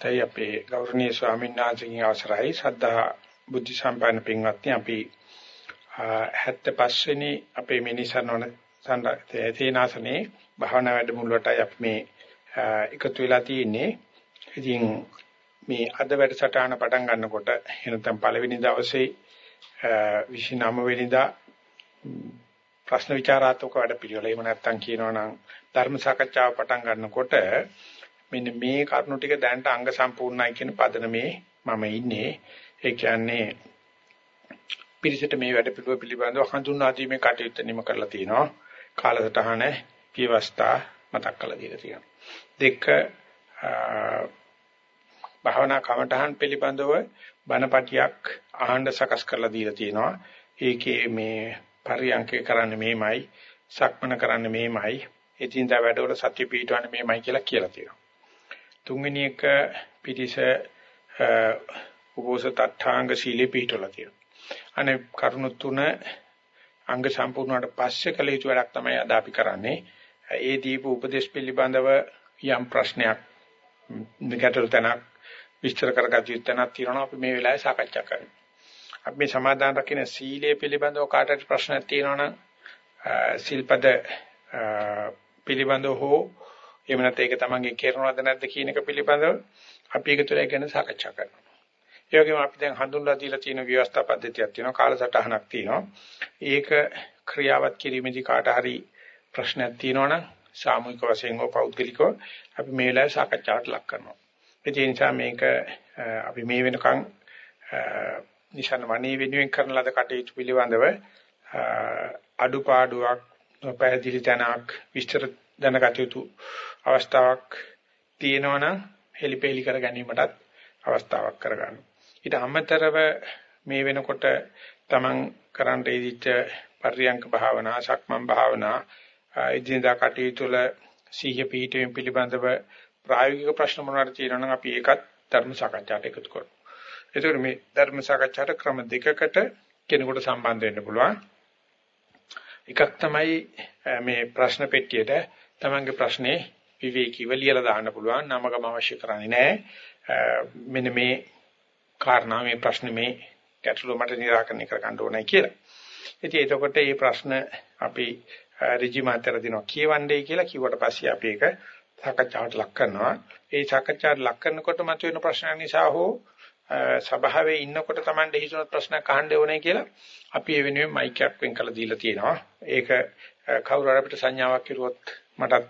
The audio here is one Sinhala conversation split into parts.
තයි අපේ ගෞරවනීය ස්වාමීන් වහන්සේගේ අවසරයි සද්ධා බුද්ධ සම්පන්න පින්වත්නි අපි 75 වෙනි අපේ මිනිසනවන තේනාසනේ භාවනා වැඩමුළුවටයි අපි මේ එකතු වෙලා තියෙන්නේ. ඉතින් මේ අද වැඩසටහන පටන් ගන්නකොට එනතම් පළවෙනි දවසේ 29 වෙනිදා ප්‍රශ්න විචාරාත්මක වැඩ පිළිවෙල. එහෙම නැත්නම් කියනවා නම් ධර්ම සාකච්ඡාව පටන් ගන්නකොට මෙන්න මේ කරුණු ටික දැනට අංග සම්පූර්ණයි කියන පදනමේ මම ඉන්නේ. ඒ කියන්නේ පිරිසට මේ වැඩ පිළිවෙල පිළිබඳව හඳුන්වා දීමේ කටයුත්ත නිම කරලා තිනවා. කාලසටහන පියවස්ථා මතක් කරලා දීලා තියෙනවා. දෙක භාවනා කමඨහන් පිළිබඳව බණපටියක් ආහඬ සකස් කරලා දීලා තියෙනවා. ඒකේ මේ පරියන්කේ කරන්න මේමයි, සක්මන කරන්න මේමයි, එදින්දා වැඩවල සත්‍ය පිටවන්න මේමයි කියලා කියලා තියෙනවා. තුන්වෙනි එක පිටිස උපෝසත අට්ඨාංග සීලේ පිටවලා තියෙනවා. අනේ කරුණු තුන අංග සම්පූර්ණවට පස්සේ කළ යුතු වැඩක් තමයි අද අපි කරන්නේ. ඒ දීප උපදේශ පිළිබඳව යම් ප්‍රශ්නයක් නිකටල් තැනක් විස්තර කරගත යුතු තැනක් තියෙනවා අපි මේ වෙලාවේ සාකච්ඡා කරමු. අපි මේ සමාදාන රකින්න සීලය පිළිබඳව කාටට ප්‍රශ්නයක් තියෙනවා නම් සිල්පද පිළිබඳව හෝ එහෙම නැත්නම් ඒක තමන්ගේ කරනවද නැද්ද කියන එක පිළිබඳව අපි ඒක තුළ ගැන සාකච්ඡා කරනවා. ඒ වගේම අපි දැන් හඳුන්ලා දීලා තියෙන ව්‍යවස්ථා පද්ධතියක් තියෙනවා කාලසටහනක් තියෙනවා. ඒක ක්‍රියාවත් කිරීමේදී කාට හරි ප්‍රශ්නයක් තියෙනවා සාමූහික වශයෙන් හෝ පෞද්ගලිකව අපි මේ වෙලාවේ සාකච්ඡාවට ලක් කරනවා. ඒ නිසා මේක අපි මේ වෙනකන් නිශාන වණී වෙනුවෙන් කරන ලද කටයුතු පිළිබඳව අඩුපාඩුවක් පැහැදිලි තැනක් විස්තර දැනගත යුතු අවස්ථාවක් තියෙනවනම් හෙලිපෙලි කර ගැනීමටත් අවස්ථාවක් කරගන්න. ඊට අමතරව මේ වෙනකොට තමන් කරන්න ඉදිච්ච පර්යංක භාවනා, සක්මන් භාවනා, ඉදින්දා කටයුතු වල සිහිය පිහිටීම පිළිබඳව ප්‍රායෝගික ප්‍රශ්න මොනවාද තියෙනවා නම් අපි ඒකත් ධර්ම සාකච්ඡාට එකතු කරමු. එතකොට මේ ධර්ම සාකච්ඡාට ක්‍රම දෙකකට කෙනෙකුට සම්බන්ධ වෙන්න පුළුවන්. එකක් තමයි මේ ප්‍රශ්න පෙට්ටියට තමන්ගේ ප්‍රශ්නේ විවේකීව ලියලා දාන්න පුළුවන්. නමකම අවශ්‍ය කරන්නේ නැහැ. මෙන්න මේ කාරණා මේ ප්‍රශ්නේ මේ ගැටලුව මට निराකරණය කරගන්න ඕනයි කියලා. ඉතින් එතකොට මේ ප්‍රශ්න අපි ඍජු මාතර දිනවා කියවන්නේ කියලා කිව්වට පස්සේ අපි ඒක සාකච්ඡාවට ලක් කරනවා. ඒ සාකච්ඡාවට ලක් කරනකොට මතුවෙන ප්‍රශ්න නිසා හෝ සභාවේ ඉන්නකොට Tamande හිතුනත් ප්‍රශ්නයක් අහන්න ඕනේ කියලා අපි ඒ වෙනුවෙන් මයික් එකක් වෙන් කරලා දීලා තියෙනවා. ඒක කවුරු හරි අපිට සංඥාවක් කරුවොත් මටත්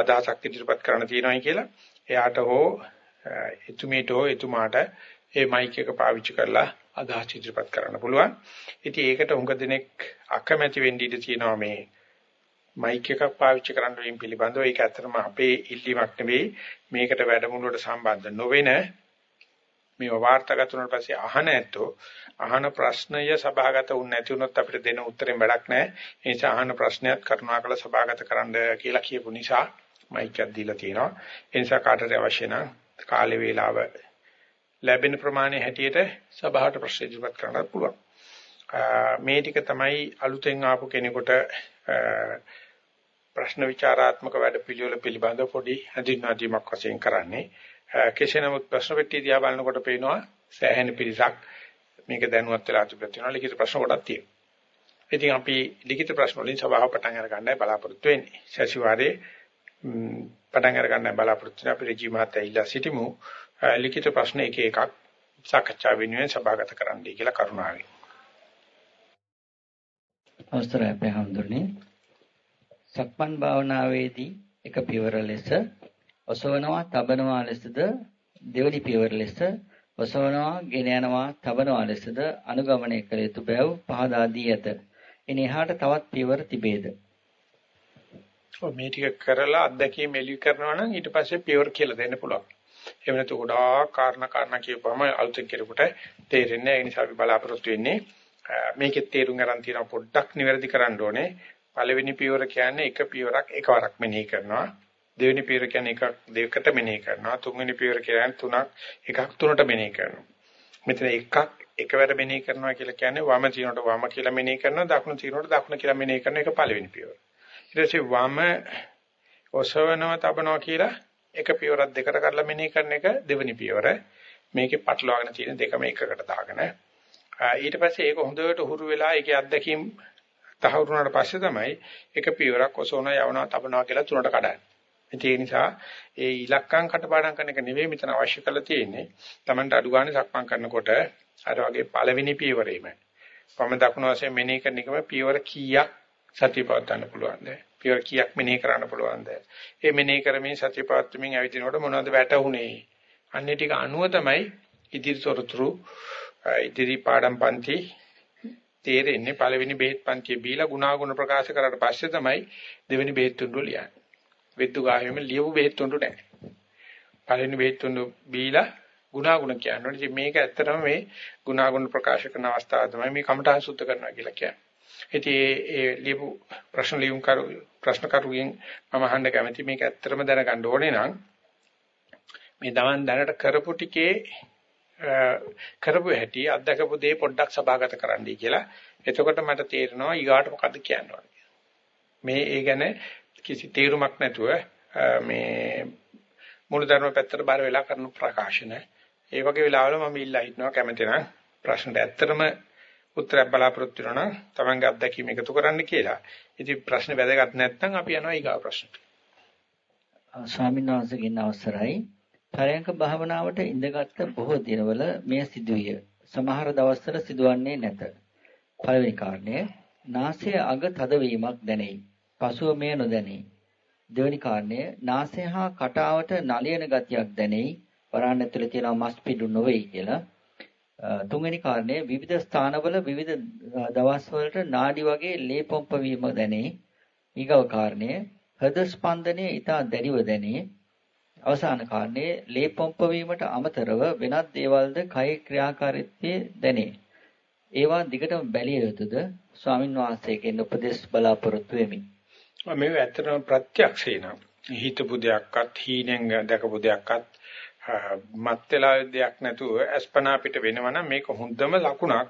අදහසක් ඉදිරිපත් කරන්න තියෙනවායි කියලා එයාට හෝ එතුමීට හෝ එතුමාට ඒ මයික් එක පාවිච්චි කරලා අදහස් ඉදිරිපත් කරන්න පුළුවන්. ඉතින් ඒකට උඟ දිනෙක් අකමැති වෙන්න ඉඩ තියෙනවා මේ මයික් එකක් පාවිච්චි කරන්න වීම පිළිබඳව. ඒක ඇත්තටම අපේ ඉල්ලීමක් නෙවෙයි. මේකට වැඩමුළුවට සම්බන්ධ නොවෙන මේ වාර්තාගත වුණාට පස්සේ අහන ඇත්තෝ අහන ප්‍රශ්නය සභාගත වුණ නැති වුණොත් අපිට දෙන උත්තරෙන් වැඩක් නැහැ. ඒ නිසා අහන ප්‍රශ්නයත් කරුණාකර සභාගත කරන්න කියලා කියපු නිසා මයික් එකක් දීලා තියෙනවා. ඒ නිසා කාටට අවශ්‍ය නම් කාලේ වේලාව ලැබෙන ප්‍රමාණය හැටියට සභාවට ප්‍රශ්න ඉදිරිපත් කරන්නත් පුළුවන්. මේ ටික තමයි අලුතෙන් ආපු කෙනෙකුට ප්‍රශ්න විචාරාත්මක වැඩ පිළිවෙල පිළිබඳව පොඩි හඳුන්වා දීමක් වශයෙන් කරන්නේ. කෙසේ නමුත් ප්‍රශ්න පෙට්ටිය දිහා බලනකොට පේනවා සෑහෙන පිරිසක් මේක දැනුවත් වෙලා තිබෙනවා තියෙනවා ලිඛිත ප්‍රශ්න කොටක් තියෙනවා. ඉතින් අපි ලිඛිත ප්‍රශ්න වලින් සභාව පටන් අර ගන්නයි බලාපොරොත්තු වෙන්නේ. සතිವಾರේ පටන් අර ගන්නයි බලාපොරොත්තු වෙන අපි රජී මහත්තයා ඉල්ලා සිටිමු. ලිඛිත ප්‍රශ්න එක එකක් සාකච්ඡා වෙනුවෙන් සභාගත කරන්නයි කියලා කරුණාවෙන්. අවස්ථරය අපේ හැඳුන්නේ සක්මන් භාවනාවේදී එක පියවර ලෙස ඔසවනවා තබනවා ලෙසද දෙවනි පියවර ලෙස ඔසවනවා ගෙන යනවා තබනවා ලෙසද අනුගමනය කළ යුතු බැව් පහදා දී ඇත. එන එහාට තවත් පියවර තිබේද? ඔව් මේ ටික කරලා අත්දැකීම් එළි කරනවා නම් ඊට පස්සේ පියවර කියලා දෙන්න පුළුවන්. එහෙම නැතු ගොඩාක් කාරණා කාරණා කියපුවම අලුතෙන් කෙනෙකුට තේරෙන්නේ නැහැ. ඒ නිසා අපි බලාපොරොත්තු වෙන්නේ මේකෙත් තේරුම් ගන්න තියෙන පොඩ්ඩක් නිවැරදි කරන්න ඕනේ. පළවෙනි පියවර කියන්නේ එක පියවරක් එකවරක් මෙනෙහි කරනවා. දෙවෙනි පියවර කියන්නේ එකක් දෙකට මෙනෙහි කරනවා. තුන්වෙනි පියවර කියන්නේ තුනක් එකක් තුනට මෙනෙහි කරනවා. මෙතන එකක් එකවර මෙනෙහි කරනවා කියලා කියන්නේ වම තියනකොට වම කියලා මෙනෙහි කරනවා. දකුණු තියනකොට දකුණ කියලා මෙනෙහි කරන එක පළවෙනි පියවර. ඊට පස්සේ වම ඔසවනවා තබනවා කියලා එක පියවරක් දෙකට කරලා මෙනෙහි කරන එක දෙවෙනි පියවර. මේකේ පටලවාගෙන තියෙන දෙකම එකකට දාගෙන ඊට පස්සේ ඒක හොඳට හුරු වෙලා ඒකේ අත්දැකීම් තහවුරු වුණාට පස්සේ තමයි එක පියවරක් ඔසවන යවනවා තබනවා කියලා තුනට කඩන්නේ. ඒ නිසා ඒ ඉලක්කම් කටපාඩම් කරන එක නෙවෙයි මෙතන අවශ්‍ය කරලා තියෙන්නේ. Tamanට අඩු ගන්න සක්මන් කරනකොට අර වගේ පළවෙනි පියවරේම වම දකුණු වශයෙන් මෙනෙහි කරන එකම පියවර කීයක් සතිය පවත්වන්න පුළුවන්ද? පියවර කීයක් මෙනෙහි කරන්න පුළුවන්ද? ඒ මෙනෙහි කරමින් සතිය පවත්වමින් ඇවිදිනකොට මොනවද වැටුනේ? අන්නේ ටික අනුව තමයි ඉදිරි තොරතුරු ඉදිරි පාඩම් පන්ති තේරෙන්නේ පළවෙනි බෙහෙත් පන්තිය බීලා ගුණාගුණ ප්‍රකාශ කරාට පස්සේ තමයි දෙවෙනි බෙහෙත් තුඬු ලියන්නේ. වෙද්දු ගාවෙම ලියපු බෙහෙත් තුඬු නැහැ. පළවෙනි බෙහෙත් තුඬු බීලා ගුණාගුණ කියන්නේ. ඉතින් මේක ඇත්තටම මේ ගුණාගුණ ප්‍රකාශ කරන අවස්ථාව තමයි මේ කමඨාන් සුද්ධ කරනවා කියලා කියන්නේ. ඉතින් ඒ ඒ ලියපු ප්‍රශ්න ලියුම් කරු ප්‍රශ්න කරුගෙන් මම අහන්න කැමති මේක ඇත්තටම දැනගන්න ඕනේ නම් මේ දවන් දැනට කරපු ටිකේ කරපු හැටි අත්දකපු දේ පොඩ්ඩක් සභාගත කරන්නයි කියලා. එතකොට මට තේරෙනවා ඊගාට මොකද්ද කියන්න මේ ඒ ගැන කිසි තේරුමක් නැතුව මේ මූලධර්ම පැත්තට බාර වෙලා කරන ප්‍රකාශන. ඒ වගේ වෙලාවල මම ඉල්ලා හිටනවා කැමති නම් ප්‍රශ්නට ඇත්තටම උත්තරයක් බලාපොරොත්තු වෙනවා නම් තමන්ගේ අත්දැකීම එකතු කරන්න කියලා. ඉතින් ප්‍රශ්න වැදගත් නැත්නම් අපි යනවා ඊගා ප්‍රශ්නට. ස්වාමීන් වහන්සේගෙන් අවසරයි. පරයන්ක භාවනාවට ඉඳගත් බොහෝ දිනවල මෙය සිදුවිය. සමහර දවස්වල සිදුවන්නේ නැත. පළවෙනි කාරණය නාසය අග තදවීමක් දැනේ. පසුව මෙය නොදැනේ. දෙවෙනි කාරණය නාසය හා කටාවට නලියන ගතියක් දැනේ. වරාන් ඇතුලේ තියෙන මස් පිඩු නොවේ කියලා. තුන්වෙනි කාරණය විවිධ ස්ථානවල විවිධ දවස් වලට නාඩි වගේ ලේ පොම්ප වීම දැනේ. ඊගව කාරණය හෘද ස්පන්දනය ඊට දැඩිව දැනේ. අවසාන කාරණේ ලේ පොම්ප වීමට අමතරව වෙනත් දේවල්ද කය ක්‍රියාකාරීත්වයේ දැනේ. ඒවා දිගටම බැලිය යුතුද? ස්වාමින් වහන්සේගෙන් උපදෙස් බලාපොරොත්තු වෙමි. මේ ඇත්තටම ප්‍රත්‍යක්ෂේන හිතපු දෙයක්වත් හීනෙන් දැකපු දෙයක්වත් මත් වෙලා දෙයක් නැතුව අස්පනා පිට වෙනවනම් මේක හොඳම ලකුණක්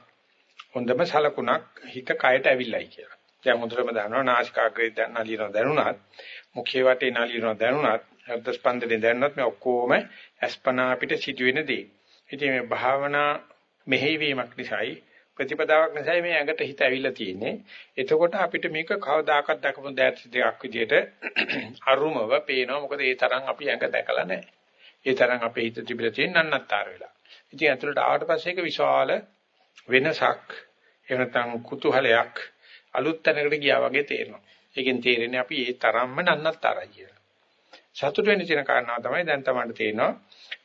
හොඳම සලකුණක් හිත කයට ඇවිල්ලයි කියලා. දැන් හොඳටම දන්නවා නාසිකාග්‍රේ දැන් නලියන දැනුණත් මුඛේ වටේ නලියන දැනුණත් හෘද ස්පන්දනේ දැනුණත් මේ ඔක්කොම අස්පනා අපිට සිදුවෙන දේ. ඉතින් මේ භාවනා මෙහෙයවීමක් නිසායි ප්‍රතිපදාවක් නිසායි මේ ඇඟට හිත ඇවිල්ලා තියෙන්නේ. එතකොට අපිට මේක කවදාකවත් දක්වපු දෙයක් විදිහට අරුමව පේනවා. මොකද ඒ තරම් අපි ඇඟ දැකලා නැහැ. ඒ තරම් අපේ හිත තිබිලා තියෙන නන්නත්තර වෙලා. ඉතින් ඇතුළට ආවට පස්සේ ඒක විශාල වෙනසක් එහෙම නැත්නම් කුතුහලයක් අලුත් තැනකට ගියා වගේ තේරෙනවා. ඒකෙන් තේරෙන්නේ අපි ඒ තරම්ම නන්නත්තරයි කියලා. සතුට වෙන්න තියෙන කාරණාව තමයි දැන් තමයි තේරෙනවා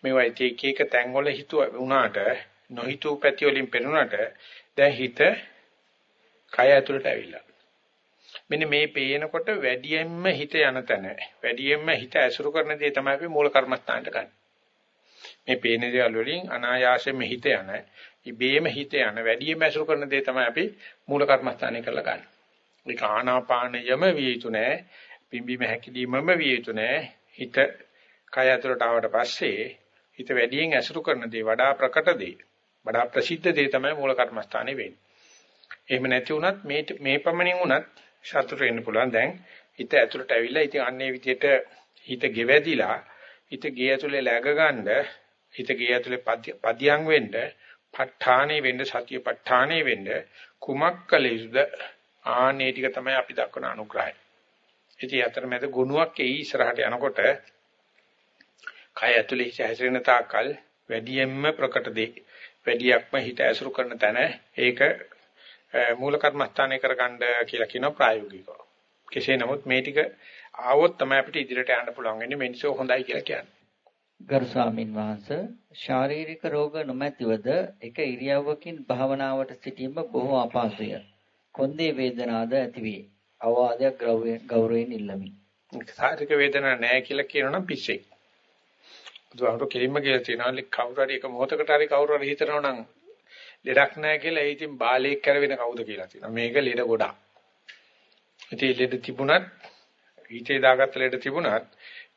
මේවා එක එක තැන් වල හිතුව වුණාට නොහිතූ පැති වලින් පෙනුනට දැන් හිත කය ඇතුළට ඇවිල්ලා. මෙන්න මේ පේනකොට වැඩියෙන්ම හිත යන තැන වැඩියෙන්ම හිත ඇසුරු කරන දේ තමයි අපි මූල කර්මස්ථානට ගන්න. මේ පේන දේවල් වලින් අනායාසයෙන්ම හිත යන, ඉබේම හිත යන වැඩියෙන්ම ඇසුරු කරන දේ තමයි අපි මූල කර්මස්ථානේ කරලා ගන්න. ඒක ආනාපානයම විය යුතු නෑ. පිම්බීම හැකිලීමම විය යුතු නෑ. හිත කය ඇතුළට ආවට පස්සේ හිත වැඩියෙන් ඇසුරු කරන දේ වඩා ප්‍රකට දේ වඩා ප්‍රසිද්ධ දේ තමයි මූල කර්මස්ථානේ වෙන්නේ. එහෙම නැති වුණත් මේ මේ පමණින් වුණත් සතුට වෙන්න පුළුවන්. දැන් හිත ඇතුළට ඇවිල්ලා ඉතින් අන්නේ විදියට හිත ගෙවැදිලා හිත ගේ ඇතුලේ läග ගන්න හිත ගේ ඇතුලේ පදියම් වෙන්න ප ဋ ාණේ වෙන්න සතිය ප ဋ ාණේ වෙන්න කුමක් කළ යුතුද ආනේ ටික තමයි අපි දක්වන අනුග්‍රහය. ඉතින් අතරමැද ගුණයක් එයි ඉස්සරහට යනකොට කය ඇතුලේ හැසිරෙන තාකල් වැඩියෙන්ම ප්‍රකට දෙයි. වැඩියක්ම හිත ඇසුරු කරන තැන ඒක මූල කර්මස්ථානය කරගන්න කියලා කියනවා ප්‍රායෝගිකව. කෙසේ නමුත් මේ ටික ආවොත් තමයි අපිට ඉදිරියට යන්න පුළුවන් වෙන්නේ මිනිස්සු හොඳයි කියලා කියන්නේ. ගරු ස්වාමින් වහන්සේ ශාරීරික රෝග නොමැතිවද එක ඉරියව්වකින් භාවනාවට සිටීම බොහෝ අපහසුය. කොන්දේ වේදනාද ඇතිවේ. අවවාදයක් ගෞරවයෙන් ඉල්ලමි. ශාරීරික වේදනාවක් නැහැ කියලා කියනනම් පිස්සෙක්. බුදුහාමුදුරු කෙලින්ම කියලා තියෙනවා කවුරු හරි එක මොහොතකට හරි කවුරු හරි හිතනවා නම් ලෙඩක් නැහැ කියලා ඒ ඉතින් බාලයෙක් කරවෙන කවුද කියලා තියෙනවා. මේක ලෙඩ ගොඩක්. ඉතින් ලෙඩ තිබුණත් හිතේ දාගත්ත ලෙඩ තිබුණත්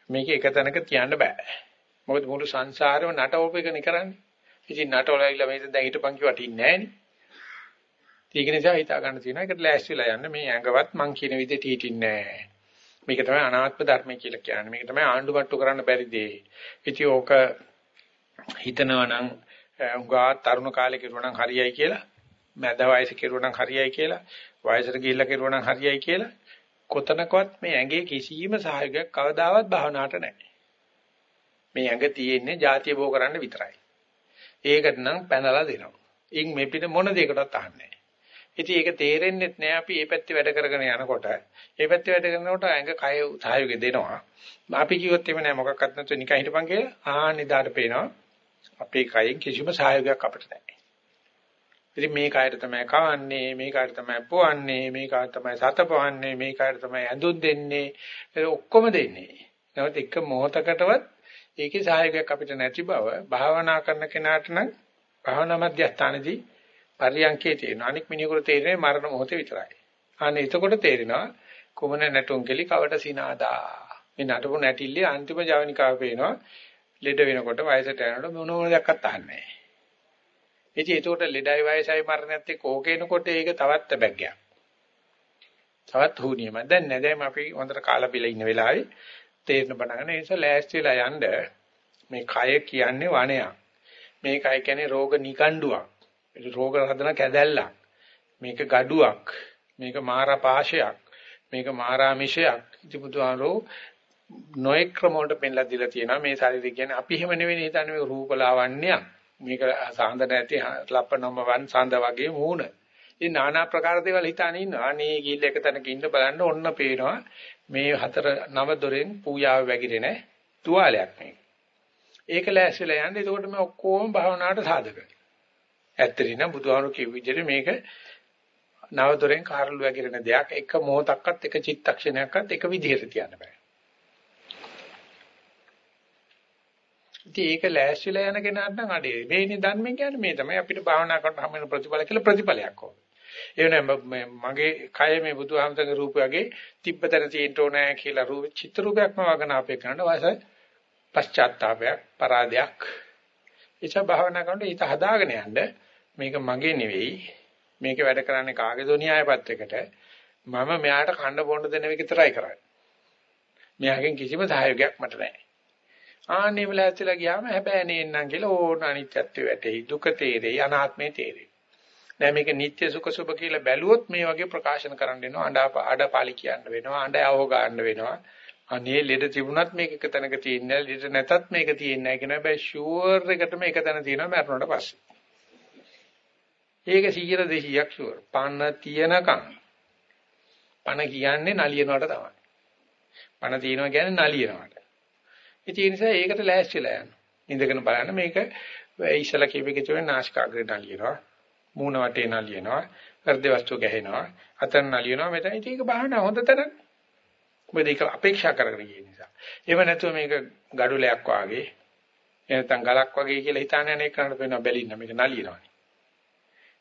මේක එක තැනක තියන්න බෑ. මොකද මුළු සංසාරෙම නටවපේකනේ කරන්නේ. ඉතින් නටවලයිලා මේක දැන් හිටපන් කිව්වට ඉන්නේ නෑනේ. ඒක නිසා හිතා ගන්න තියෙනවා ඒකට ලෑස්තිලා යන්න මේ ඇඟවත් මං කියන විදිහට හිටින්නේ නෑ. මේක තමයි අනාත්ම ධර්මය කියලා කියන්නේ. මේක තමයි ආණ්ඩුමට්ටු කරන්න බැරි දේ. ඉතින් ඕක හිතනවා නම් උගා තරුණ කාලේ කිරුවා නම් හරියයි කියලා, මැද වයසේ කිරුවා නම් හරියයි කියලා, වයසට ගිහිල්ලා කිරුවා නම් හරියයි කියලා කොතනකවත් මේ ඇඟේ කිසිම සහයෝගයක් කවදාවත් භාවනාවට නැහැ. මේ ඇඟ තියෙන්නේ ಜಾතිය බෝ කරන්න විතරයි. ඒකට නම් පැනලා දෙනවා. ඉන් මේ පිට මොන දෙයකටවත් අහන්නේ ඉතින් ඒක තේරෙන්නේ නැහැ අපි මේ පැත්තේ වැඩ කරගෙන යනකොට මේ පැත්තේ වැඩ කරනකොට ඇඟ කය සහයෝගය දෙනවා. අපි කිව්වොත් එimhe නෑ මොකක්වත් නැතුව නිකන් හිටපන් කියලා ආනිදාට පේනවා. අපේ කයෙන් කිසිම සහයෝගයක් අපිට නැහැ. ඉතින් මේ කයට තමයි කවන්නේ, මේ කයට තමයි පොවන්නේ, මේ කයට තමයි සතපවන්නේ, මේ කයට තමයි ඇඳුම් දෙන්නේ. ඔක්කොම දෙන්නේ. නමුත් එක මොහොතකටවත් ඒකේ සහයෝගයක් අපිට නැති බව භාවනා කරන කෙනාට නම් භාවනා මධ්‍යස්ථානදී පරියන්කේ තියෙන අනික් මිනිහෙකුට තේරෙන්නේ මරණ මොහොතේ විතරයි. අනේ එතකොට තේරෙනවා කුමන නැටුම් කෙලි කවට සිනාදා. මේ නටපු නැටිල්ලේ අන්තිම ජවනිකාව පේනවා. ලෙඩ වෙනකොට වයසට යනකොට මොන මොන දෙයක්වත් අහන්නේ නැහැ. ඉතින් ඒකට ලෙඩයි වයසයි මරණයත් එක්ක ඕකේනකොට ඒක තවත් බැග්යක්. තවත් හුනියම. දැන් නෑ දැන් අපි හොඳට කාලා බිලා ඉන්න වෙලාවේ තේරෙන බණගෙන ඒ නිසා ලෑස්ති වෙලා යන්න මේ කය කියන්නේ වණයක්. මේ කය කියන්නේ රෝග නිකණ්ඩුවක්. රෝග හදන කැදැල්ලක්. මේක gaduwak. මේක මාරා පාශයක්. මේක මාරා මිෂයක්. ඉති බුදුහාරෝ නොඑක් ක්‍රම වලට පෙන්ලා දීලා තියෙනවා මේ ශරීරය කියන්නේ අපි හැම නෙවෙයි හිතන්නේ මේක රූපලාවන්‍යයක්. මේක සාන්ද නැති ලප්පනම වන් සාන්ද වගේ මූණ. ඉතින් নানা ප්‍රකාර දේවල් හිතාන ඉන්නවා. අනේ ගිහිල්ල එක තැනක ඉන්න බලන්න ඔන්න පේනවා මේ හතර නව දොරෙන් පූජාව වැගිරෙන තුවාලයක් මේක. ඒක ලෑස්තිලා යන්නේ එතකොට මේ ඔක්කොම භාවනාවට සාධකයි. ඇත්තටම බුදුහාමුදුරු කිව් විදිහට මේක නව දොරෙන් කාරළු වැගිරෙන දෙයක් එක මොහොතක්වත් එක චිත්තක්ෂණයක්වත් එක විදිහට තියන්න බෑ. ඉතින් ඒක ලෑස්තිලා යන කෙනාට නම් අඩේ. මේනේ ධර්මයෙන් කියන්නේ මේ තමයි අපිට භාවනා කරනකොට හම් වෙන ප්‍රතිඵල කියලා ප්‍රතිඵලයක් ඕන. ඒ වෙනේ මගේ කය මේ බුදුහාමතගේ රූපයගේ තිබ්බතර තියෙන්න ඕනෑ කියලා රූප චිත්‍ර රූපයක්ම වගන අපේ කරන වයස පශ්චාත්තාවයක් පරාදයක්. ඒච භාවනා කරනකොට ඊට හදාගෙන යන්න මේක මගේ නෙවෙයි. මේක වැඩ කරන්නේ කාගේ දොනියාය පත්‍රයකට මම මෙයාට කන්න බොන්න දෙන එක විතරයි කරන්නේ. මෙයාගෙන් කිසිම සහයෝගයක් මට නැහැ. ආන්නේ වෙලාවටලා ගියාම හැබැයි නේන්නම් කියලා ඕන අනිත්‍යත්වය වැටෙයි දුක තේරෙයි අනාත්මේ තේරෙයි. දැන් මේක නිත්‍ය සුඛ සුභ කියලා බැලුවොත් මේ වගේ ප්‍රකාශන කරන්න වෙනවා අඬා අඩපාලි කියන්න වෙනවා අඬයව ගන්න වෙනවා. අනේ ලෙඩ තිබුණත් මේක එක තැනක තියෙන්නේ ලෙඩ නැතත් මේක තියෙන්නේ නැහැ කියන හැබැයි ෂුවර් එකටම එක තැන තියෙනවා මරණයට පස්සේ. ඒක 100 200ක් ෂුවර්. පණ තියනකම් පණ කියන්නේ නලියනවට තමයි. පණ තියනවා කියන්නේ නලියනවට. ඉතින් ඒ නිසා ඒකට ලෑස්තිලා යන්න. ඉඳගෙන බලන්න මේක ඉස්සලා කියපෙක තුනේ නාසිකාග්‍රේ නලියනවා. මූණ වටේ නලියනවා. හෘද වස්තු ගැහෙනවා. අතන නලියනවා. මෙතන ඉතින් ඒක බහන හොඳ තරම්. මොකද ඒක අපේක්ෂා කරගෙන ගිය නිසා. එහෙම නැතුව මේක gadulයක් වාගේ එනතන් ගලක් වගේ කියලා හිතාන යන එක කරන්න වෙනවා බැලින්න මේක නලියනවානේ.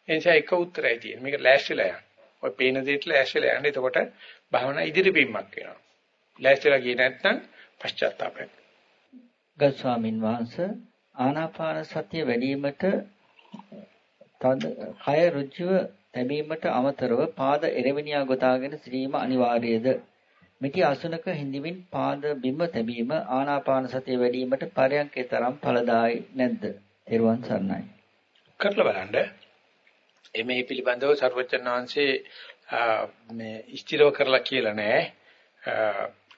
ඒ නිසා එක උත්තරයි තියෙන්නේ. මේක ලෑස්තිලා යන්න. ඔය පේන දෙයට ලෑස්තිලා යන්න. එතකොට භාවනා ඉදිරි බීමක් වෙනවා. ලෑස්තිලා ගියේ නැත්නම් පශ්චාත්තාපයක්. ගල් ස්වාමින් වහන්සේ ආනාපාන සතිය වැඩිවීමට තද කය ඍජුව තැබීමට අමතරව පාද එරෙවිනියා ගොතාගෙන සිටීම අනිවාර්යද? මිටි අසුනක හිඳමින් පාද බිම තැබීම ආනාපාන සතිය වැඩිවීමට පරයන්කේ තරම් ඵලදායි නැද්ද? ත්වන් සරණයි. කරලා බලන්න. එමේ පිළිබඳව සර්වචන් වහන්සේ මේ ස්ථිරව කරලා කියලා නෑ.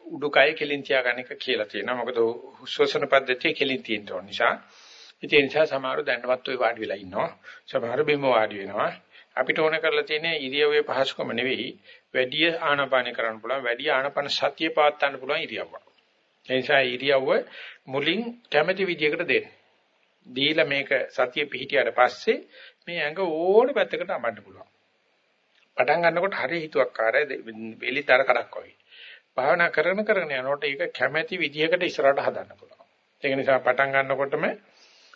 උඩුකය කෙලින් තියාගන්න එක කියලා තියෙනවා. මොකද ශ්වසන පද්ධතිය කෙලින් තියෙන ඕන නිසා. ඒ නිසා සමහරව දැන්නවත් ඔය වාඩි වෙලා ඉන්නවා. සමහර බිම වාඩි වෙනවා. අපිට ඕන කරලා තියෙන්නේ ඉරියව්වේ පහසුකම නෙවෙයි වැඩි ආනාපාන කරන්න පුළුවන් වැඩි ආනාපාන සතිය පාත් ගන්න පුළුවන් ඉරියව්ව. ඒ නිසා ඉරියව්ව මුලින් කැමැති විදියකට දෙන්න. දීලා මේක සතිය පිහිටියට පස්සේ මේ ඇඟ ඕන පැත්තකට අඹන්න පුළුවන්. පටන් ගන්නකොට හරි හිතුවක්කාරයි වෙලිතර කඩක් වගේ. භාවනා කරන කරන යනකොට ඒක කැමැති විදිහකට ඉස්සරහට හදන්න පුළුවන්. ඒක නිසා පටන් ගන්නකොටම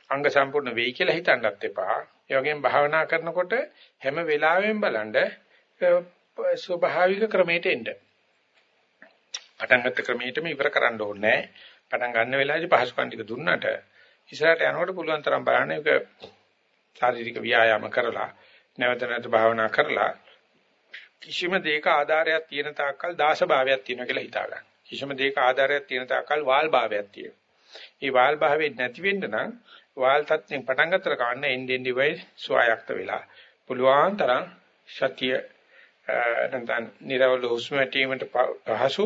අංග සම්පූර්ණ වෙයි කියලා හිතන්නත් එපා. ඒ වගේම භාවනා කරනකොට හැම වෙලාවෙම බලන්න ස්වභාවික ක්‍රමයට එන්න. පටන් ගත්ත ක්‍රමයටම ඉවර කරන්න ඕනේ පටන් ගන්න වෙලාවේදී පහසුකම් ටික දුන්නට ඉස්සරහට යනකොට පුළුවන් තරම් බලන්න ඒක ශාරීරික ව්‍යායාම කරලා නැවත නැවත භාවනා කරලා කිසිම දෙයක ආධාරයක් තියෙන තාක්කල් දාශභාවයක් තියෙනවා කියලා හිතා ගන්න. කිසිම දෙයක ආධාරයක් තියෙන තාක්කල් වාල් භාවයක් තියෙනවා. මේ වාල් භාවයෙන් නැති වෙන්න නම් වාල් තත්ත්වෙන් පටන් ගන්නතර කන්න එන්නේ එන්නේ වෙයි ස්වායක්ත වෙලා. පුළුවන් තරම් සතිය නැත්නම් නිරවල හුස්ම වැටීමට පහසු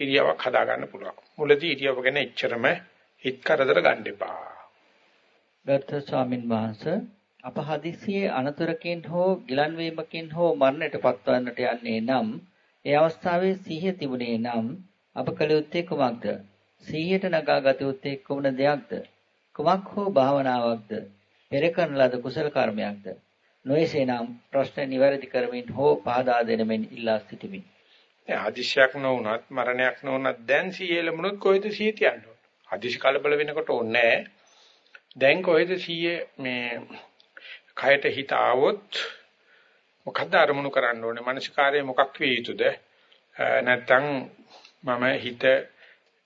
ඉරියව්වක් හදා ගන්න පුළුවන්. මුලදී ඉරියව්ව ගැන එච්චරම හිත කරදර ගන්න එපා. ගර්ථ ස්වාමින් වහන්සේ අප හදිසියේ අනතුරකින් හෝ ගිලන් වීමකින් හෝ මරණයට පත්වන්නට යන්නේ නම් ඒ අවස්ථාවේ සිහිය තිබුණේ නම් අප කළ යුත්තේ කුමක්ද? සිහියට නගාගත යුත්තේ කුමන දෙයක්ද? කුමක් හෝ භාවනාවක්ද? පෙර කරන ලද කුසල කර්මයක්ද? නොයසේනම් ප්‍රශ්න නිවැරදි කරමින් හෝ පහදා දෙනමින් ඉල්ලා සිටිමි. දැන් හදිසියක් නොවුනත් මරණයක් නොවුනත් දැන් සිහිය ලැබුණොත් කොහෙද සිහිය තියන්නේ? හදිසි කලබල වෙනකොට ඕනේ දැන් කොහෙද සිහිය මේ කයට හිත ආවොත් මොකද්ද අරමුණු කරන්න ඕනේ? මානසිකාරය මොකක් විය යුතුද? නැත්තම් මම හිත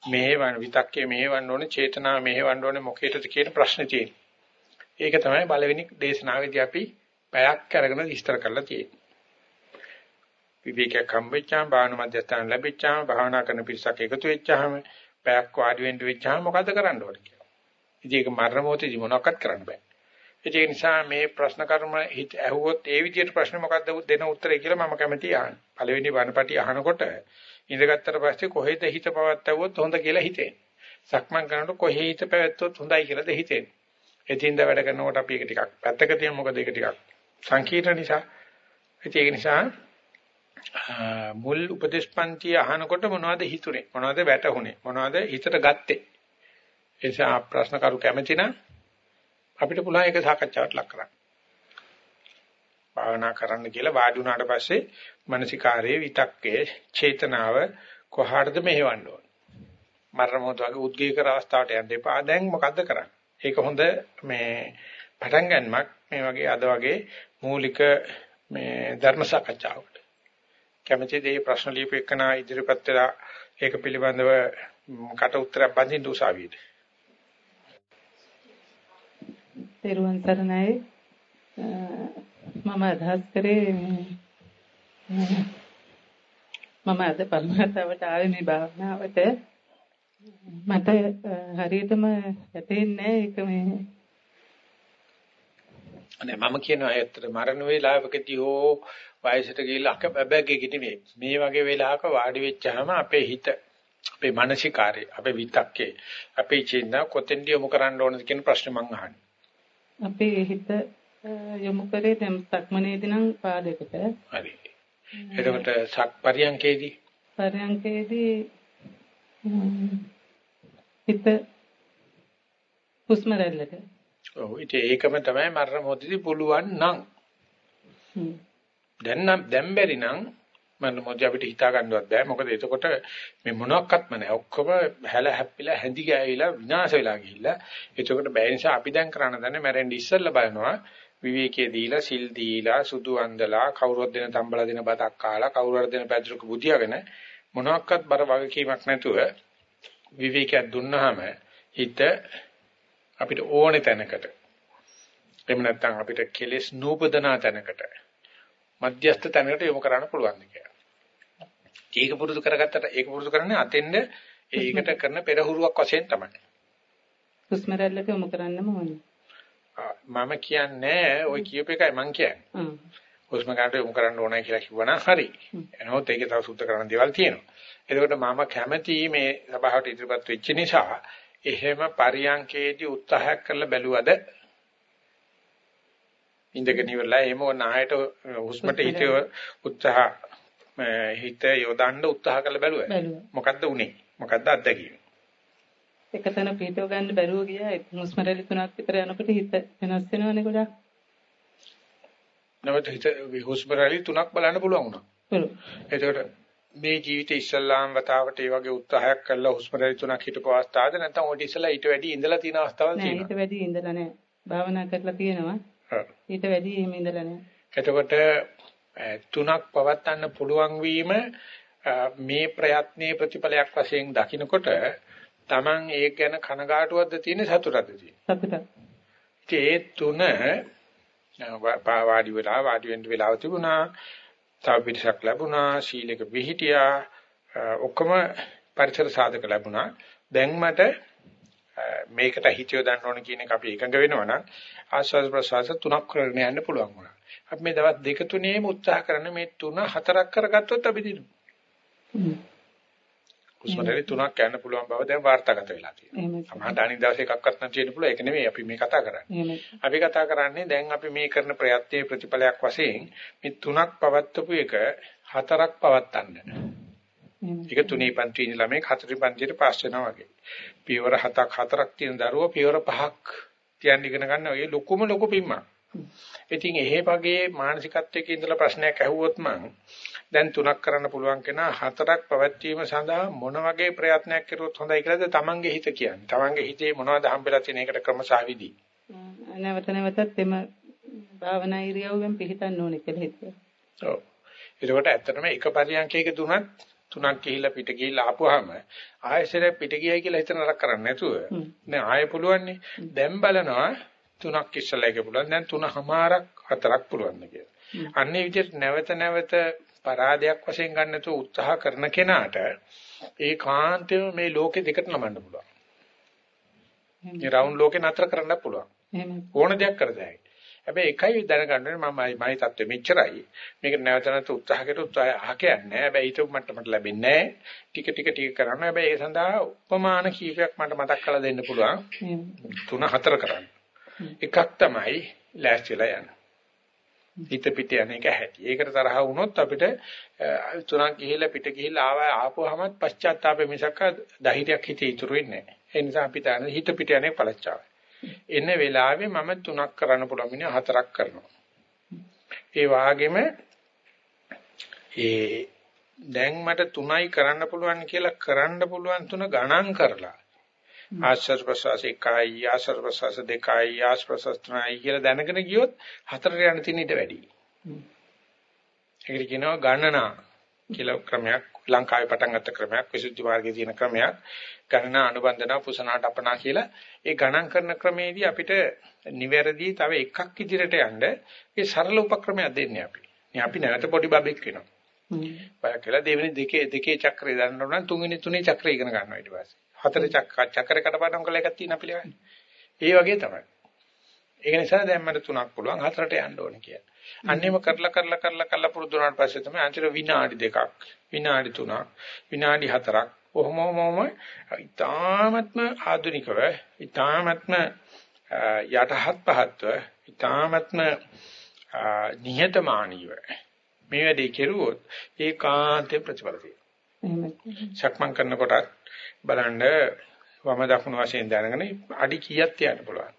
මෙහෙවන විතක්කේ මෙහෙවන්න ඕනේ, චේතනාව මෙහෙවන්න ඕනේ මොකේද කියන ප්‍රශ්නේ තියෙන්නේ. ඒක තමයි බලවෙනි දේශනාවේදී අපි පැයක් අරගෙන විස්තර කරලා තියෙන්නේ. විවේකයක් හම්බෙච්චාම භාවනා මධ්‍යස්ථාන ලැබෙච්චාම භාවනා කරන පිරිසක් එකතු වෙච්චාම පැයක් වාඩි වෙන්න වෙච්චාම මොකද්ද කරන්න ඕනේ කියලා. ඉතින් ඒක මරණ මොහොතේදී මොනවක්වත් කරන්න බෑ. ඒ නිසා මේ ප්‍රශ්න කර්ම හිත ඇහුවොත් ඒ විදිහට ප්‍රශ්න මොකද්ද දෙන උත්තරේ කියලා මම කැමතියි අහන්න. පළවෙනි වනපටි අහනකොට ඉඳගත්තර පස්සේ කොහෙද හිත පවත්තවුවොත් හොඳ කියලා හිතෙන්නේ. සක්මන් කරනකොට කොහේ හිත පැවැත්වුවොත් හොඳයි කියලාද හිතෙන්නේ. එතින්ද වැඩ කරනකොට අපි ඒක ටිකක් පැත්තක තියමු මොකද ඒක ටිකක් සංකීර්ණ නිසා. ඒක නිසා මුල් උපදේශපන්ති අහනකොට මොනවද හිතුනේ මොනවද වැටහුනේ මොනවද හිතට ගත්තේ ඒ නිසා ප්‍රශ්න කරු කැමති නම් අපිට පුළුවන් ඒක සාකච්ඡාවට ලක් කරන්න. භාවනා කරන්න කියලා වාඩි වුණාට පස්සේ මානසිකාරයේ විතක්කේ චේතනාව කොහාටද මෙහෙවන්න ඕන. මරණ මොහොත වගේ උද්ගීකර අවස්ථාවට යන්න එපා. දැන් මොකද්ද කරන්නේ? ඒක හොඳ මේ පටන් ගන්නමක් මේ වගේ අද වගේ මූලික මේ ධර්ම සාකච්ඡාවකට. කැමැති දේ ප්‍රශ්න ලියපු එකන ඉදිරිපත් වෙලා ඒක පිළිබඳව කට උත්තරයක් බඳින්න උසාවියට. තෙරුවන් සරණයි. මම අදහස් කරේ මම අද පරමතාවට ආවේ මේ භාවනාවට. මට හරියටම වැටෙන්නේ ඒක මේ අනේ මම කියනවා ඇත්තට මරණ වේලාවකදී හෝ වයසට ගිහිල්ලා අක බබැග්ගේ නෙමෙයි මේ වගේ වෙලාවක වාඩි වෙච්චාම අපේ හිත අපේ මානසිකාරය අපේ විතක්කේ අපේ චින්ත කොතෙන්ද යොමු කරන්න ඕනද කියන ප්‍රශ්නේ මම අහන්නේ. අපේ හිත යොමු කරේ දැන් සක්මනේදී නම් පාදයකට. හරි. එතකොට සක් පරියන්කේදී පරියන්කේදී හිත හුස්ම රැල්ලට. ඔව් ඒකම තමයි මරණ මොහොතදී පුළුවන් නම්. දැන් නම් දැන් බැරි නම් මම මොකද අපිට හිතා ගන්නවත් බෑ. මොකද එතකොට මේ මොනක්වත්ම නැහැ ඔක්කොම හැල හැප්පිලා හැඳි ගෑවිලා විනාශ වෙලා ගිහිල්ලා. එතකොට බෑ නිසා අපි දැන් කරන්න දන්නේ මැරෙන්න ඉස්සෙල්ලා බලනවා. විවේකයේ දීලා සිල් දීලා සුදු අන්දලා කවුරුත් දෙන තම්බලා දෙන බතක් කාලා කවුරුහරි දෙන පැදුරක බුදියාගෙන මොනක්වත් බර වගකීමක් නැතුව විවේකයක් දුන්නාම හිත අපිට ඕනේ තැනකට. එහෙම නැත්නම් අපිට කෙලෙස් නූපදනා තැනකට මධ්‍යස්ථ තැනකට යොමු කරන්න පුළුවන් කියලා. ඒක පුරුදු කරගත්තට ඒක පුරුදු කරන්නේ අතෙන්ද ඒකට කරන පෙරහුරුවක් වශයෙන් තමයි. හුස්ම රැල්ලට යොමු කරන්නම ඕනේ. මම කියන්නේ ওই කියප එකයි මම කියන්නේ. හුස්ම ගන්නට යොමු කරන්න ඕනයි කියලා කිව්වනම් හරි. එනොත් ඒකේ තව සුද්ධ කරන්න දේවල් තියෙනවා. එතකොට මම කැමැති මේ සභාවට ඉදිරිපත් වෙච්ච නිසා එහෙම පරියන්කේදී උත්සාහයක් කරලා බැලුවද ඉඳගෙන ඉවරලා එහෙම නායට හුස්මට හිත උත්සාහ හිත යොදන්න උත්සාහ කරලා බැලුවා. මොකද්ද උනේ? මොකද්ද අත්දැකීම? එකතන පිටව ගන්න බැරුව ගියා. හුස්ම රැලි තුනක් විතර යනකොට හිත වෙනස් වෙනවනේ ගොඩක්. නමුත් හිත හුස්ම රැලි තුනක් බලන්න පුළුවන් වුණා. එතකොට මේ ජීවිතේ ඉස්සල්ලාම් වතාවට ඒ වගේ උත්සාහයක් කළා හුස්ම රැලි තුනක් හිටපු අවස්ථාවද නැත්නම් ඔය ඉස්සලා ඊට වැඩි ඉඳලා තියෙන අවස්ථාවල් තියෙනවා. නෑ ඊට වැඩි ඉඳලා නෑ. භාවනා කරලා තියෙනවා. ඊට වැඩි එහෙම ඉඳලා නෑ. එතකොට තුනක් පවත්වන්න පුළුවන් වීම මේ ප්‍රයත්නයේ ප්‍රතිඵලයක් වශයෙන් දකිනකොට Taman ඒක ගැන කනගාටුවක්ද තියෙන සතුටක්ද තියෙන සතුටක් ඒ තුන වාඩි වෙලා වාඩි වෙන්න වෙලාව තිබුණා තව පිටසක් ලැබුණා, සීලක විහිටියා, ඔක්කොම පරිසර සාධක ලැබුණා. දැන් මට මේකට හිතියෝ දන්න ඕන කියන එක අපි එකඟ වෙනවා නම් ආස්වාද ප්‍රසවාස තුනක් කරගෙන යන්න පුළුවන් වුණා. අපි මේ දවස් දෙක තුනේම උත්සාහ කරන මේ තුන හතරක් කරගත්තොත් අපි දිනු. කුස්මරේ තුනක් යන්න පුළුවන් බව දැන් වාර්තාගත වෙලා තියෙනවා. සමහරවිට අනිත් දවසේ එකක්වත් නැති වෙන්න පුළුවන්. ඒක නෙමෙයි අපි මේ කතා කරන්නේ. අපි කතා කරන්නේ දැන් අපි මේ කරන ප්‍රයත්නයේ ප්‍රතිඵලයක් වශයෙන් මේ තුනක් පවත්වපු එක හතරක් පවත්තන්න. ඒක තුනේ පන්ති ඉන්න ළමයි හතරේ පන්තියට පාස් වෙනවා වගේ. පියවර හතක් හතරක් තියෙන දරුවෝ පියවර පහක් තියන් ඉගෙන ගන්න ඔය ලොකුම ලොකු පිම්මක්. ඉතින් එහෙ වගේ මානසිකත්වයක ඉඳලා ප්‍රශ්නයක් ඇහුවොත් මං දැන් තුනක් කරන්න පුළුවන් කෙනා හතරක් පැවැත්වීම සඳහා මොන වගේ ප්‍රයත්නයක් කරුවොත් හොඳයි කියලාද තමන්ගේ හිත කියන්නේ. තමන්ගේ හිතේ මොනවද හම්බෙලා තියෙන එකට ක්‍රමසාවිදි. නැවත නැවතත් එම භාවනා ඉරියව්වෙන් පිළිතන්න ඕනේ කියලා හිතුවා. ඔව්. ඒකට ඇත්තටම එක පරියන්කයක තුනක් තුනක් ගිහිල්ලා පිට ගිහිල්ලා ආපුවාම ආයෙසර පිට ගියයි කියලා හිතන නරක කරන්නේ නැතුව දැන් ආයෙ පුළුවන්නේ දැන් බලනවා තුනක් ඉස්සලා එක පුළුවන් දැන් තුනමාරක් හතරක් පුළුවන් කියලා. අන්නේ විදිහට නැවත නැවත පරාදයක් වශයෙන් ගන්න නැතුව උත්සාහ කරන කෙනාට ඒ කාන්තේම මේ ලෝකෙ දෙකට නමන්න පුළුවන්. මේ රවුන්ඩ් ලෝකේ නතර කරන්න පුළුවන්. ඕන දෙයක් කරදැයි. හැබැයි එකයි දැනගන්න ඕනේ මම මයි තත්ත්වෙ මෙච්චරයි. මේක නැවත නැවත උත්සාහ කරලා උත්සාහය අහකයන්නේ. හැබැයි ඊට මට්ටමට ලැබෙන්නේ නැහැ. ටික ටික ටික කරන්න. හැබැයි ඒ සඳහා උපමාන කීපයක් මට මතක් කරලා දෙන්න පුළුවන්. තුන හතර කරන්න. එකක් තමයි ලෑස්තිලා යන්න. හිත පිට යන එක හැටි. ඒකට තරහ වුණොත් අපිට තුනක් ගිහිල්ලා පිට ගිහිල්ලා ආවා ආපුවාම පශ්චාත්තාපෙ මිසක දහිතයක් හිතේ ඉතුරු වෙන්නේ නැහැ. ඒ නිසා අපි තාන හිත පිට යන්නේ පළච්චාවයි. එන වෙලාවේ මම තුනක් කරන්න පුළුවන් මිනිහ හතරක් කරනවා. ඒ වාගෙම ඒ දැන් මට තුනයි කරන්න පුළුවන් කියලා කරන්න පුළුවන් තුන ගණන් කරලා ආශ්‍රව ප්‍රසවාස එකයි ආශ්‍රව ප්‍රසවාස දෙකයි ආශ්‍රව ප්‍රසවාස තුනයි කියලා දැනගෙන ගියොත් හතරට යන තින ඊට වැඩි. ඒකට කියනවා ගණනා කියලා ක්‍රමයක් ලංකාවේ පටන් ගත්ත ක්‍රමයක් විසුද්ධි මාර්ගයේ තියෙන ක්‍රමයක් ගණනා අනුබන්ධන පුසනාට අපනා කියලා ඒ ගණන් කරන ක්‍රමේදී අපිට නිවැරදි තව එකක් ඉදිරියට යන්න ඒ සරල උපක්‍රමයක් දෙන්නේ අපි. මේ අපි නැවත පොඩි බබෙක් වෙනවා. බය කියලා දෙවෙනි දෙකේ දෙකේ චක්‍රය දන්න ඕන තුන්වෙනි තුනේ චක්‍රය ඉගෙන ගන්නවා ඊට පස්සේ. හතර චක්ක චක්‍ර කටපාඩම් කරලා එකක් තියෙන පිළිවෙල. ඒ වගේ තමයි. ඒක නිසා දැන් මට තුනක් පුළුවන් හතරට යන්න ඕනේ කියලා. අන්නේම කරලා කරලා කරලා කරලා පුරුදු වුණාට පස්සේ තමයි අන්තිර විනාඩි දෙකක් විනාඩි තුනක් විනාඩි හතරක් ඔහොමමම ඉතාමත්ම ආධුනිකව ඉතාමත්ම යටහත් පහත්ව ඉතාමත්ම නිහතමානීව මේ වැඩේ කෙරුවොත් ඒකාන්තේ ප්‍රතිඵල තියෙනවා. සක්මන් කරනකොටත් බලන්න වම දකුණු වශයෙන් දැනගෙන අඩි කීයක් තියන්න පුළුවන්.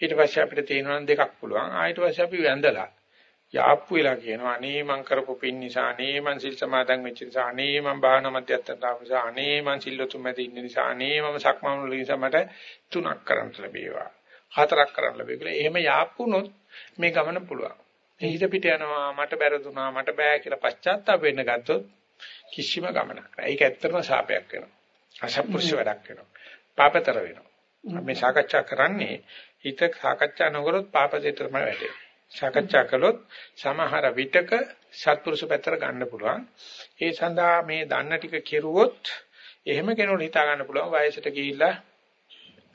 ඊට පස්සේ අපිට තේරෙනවා දෙකක් පුළුවන්. ආයෙත් පස්සේ අපි වැඳලා යාප්පු වෙලා කියනවා අනේ මං කරපු පින් නිසා අනේ මං සිල් සමාදන් වෙච්ච නිසා අනේ මං භාවනා මධ්‍යස්ථාන ආව නිසා අනේ මං සිල්ලුතුම් මැද ඉන්න නිසා අනේ මම සක්මන් වල නිසා මට තුනක් කරන්න ලැබේවා. හතරක් කරන්න ලැබේ කියලා. එහෙම යාප්පුනොත් මේ ගමන පුළුවන්. මේ හිත පිට යනවා මට බැරදුනා මට බෑ කියලා පශ්චාත්තාප වෙන්න ගත්තොත් කිසිම ගමනක් නැහැ. ඒක ඇත්තටම ශාපයක් වෙනවා. අසත්පුරුෂ වැඩක් වෙනවා. පාපතර වෙනවා. මේ සාකච්ඡා කරන්නේ හිත සාකච්ඡා නොකරොත් පාපදේට තමයි වැටෙන්නේ. සාකච්ඡා කළොත් සමහර විටක සත්පුරුෂ පැත්තට ගන්න පුළුවන්. ඒ සඳහා මේ දන්න ටික කෙරුවොත් එහෙම කෙනෙකුට හිතා ගන්න පුළුවන් වයසට ගිහිල්ලා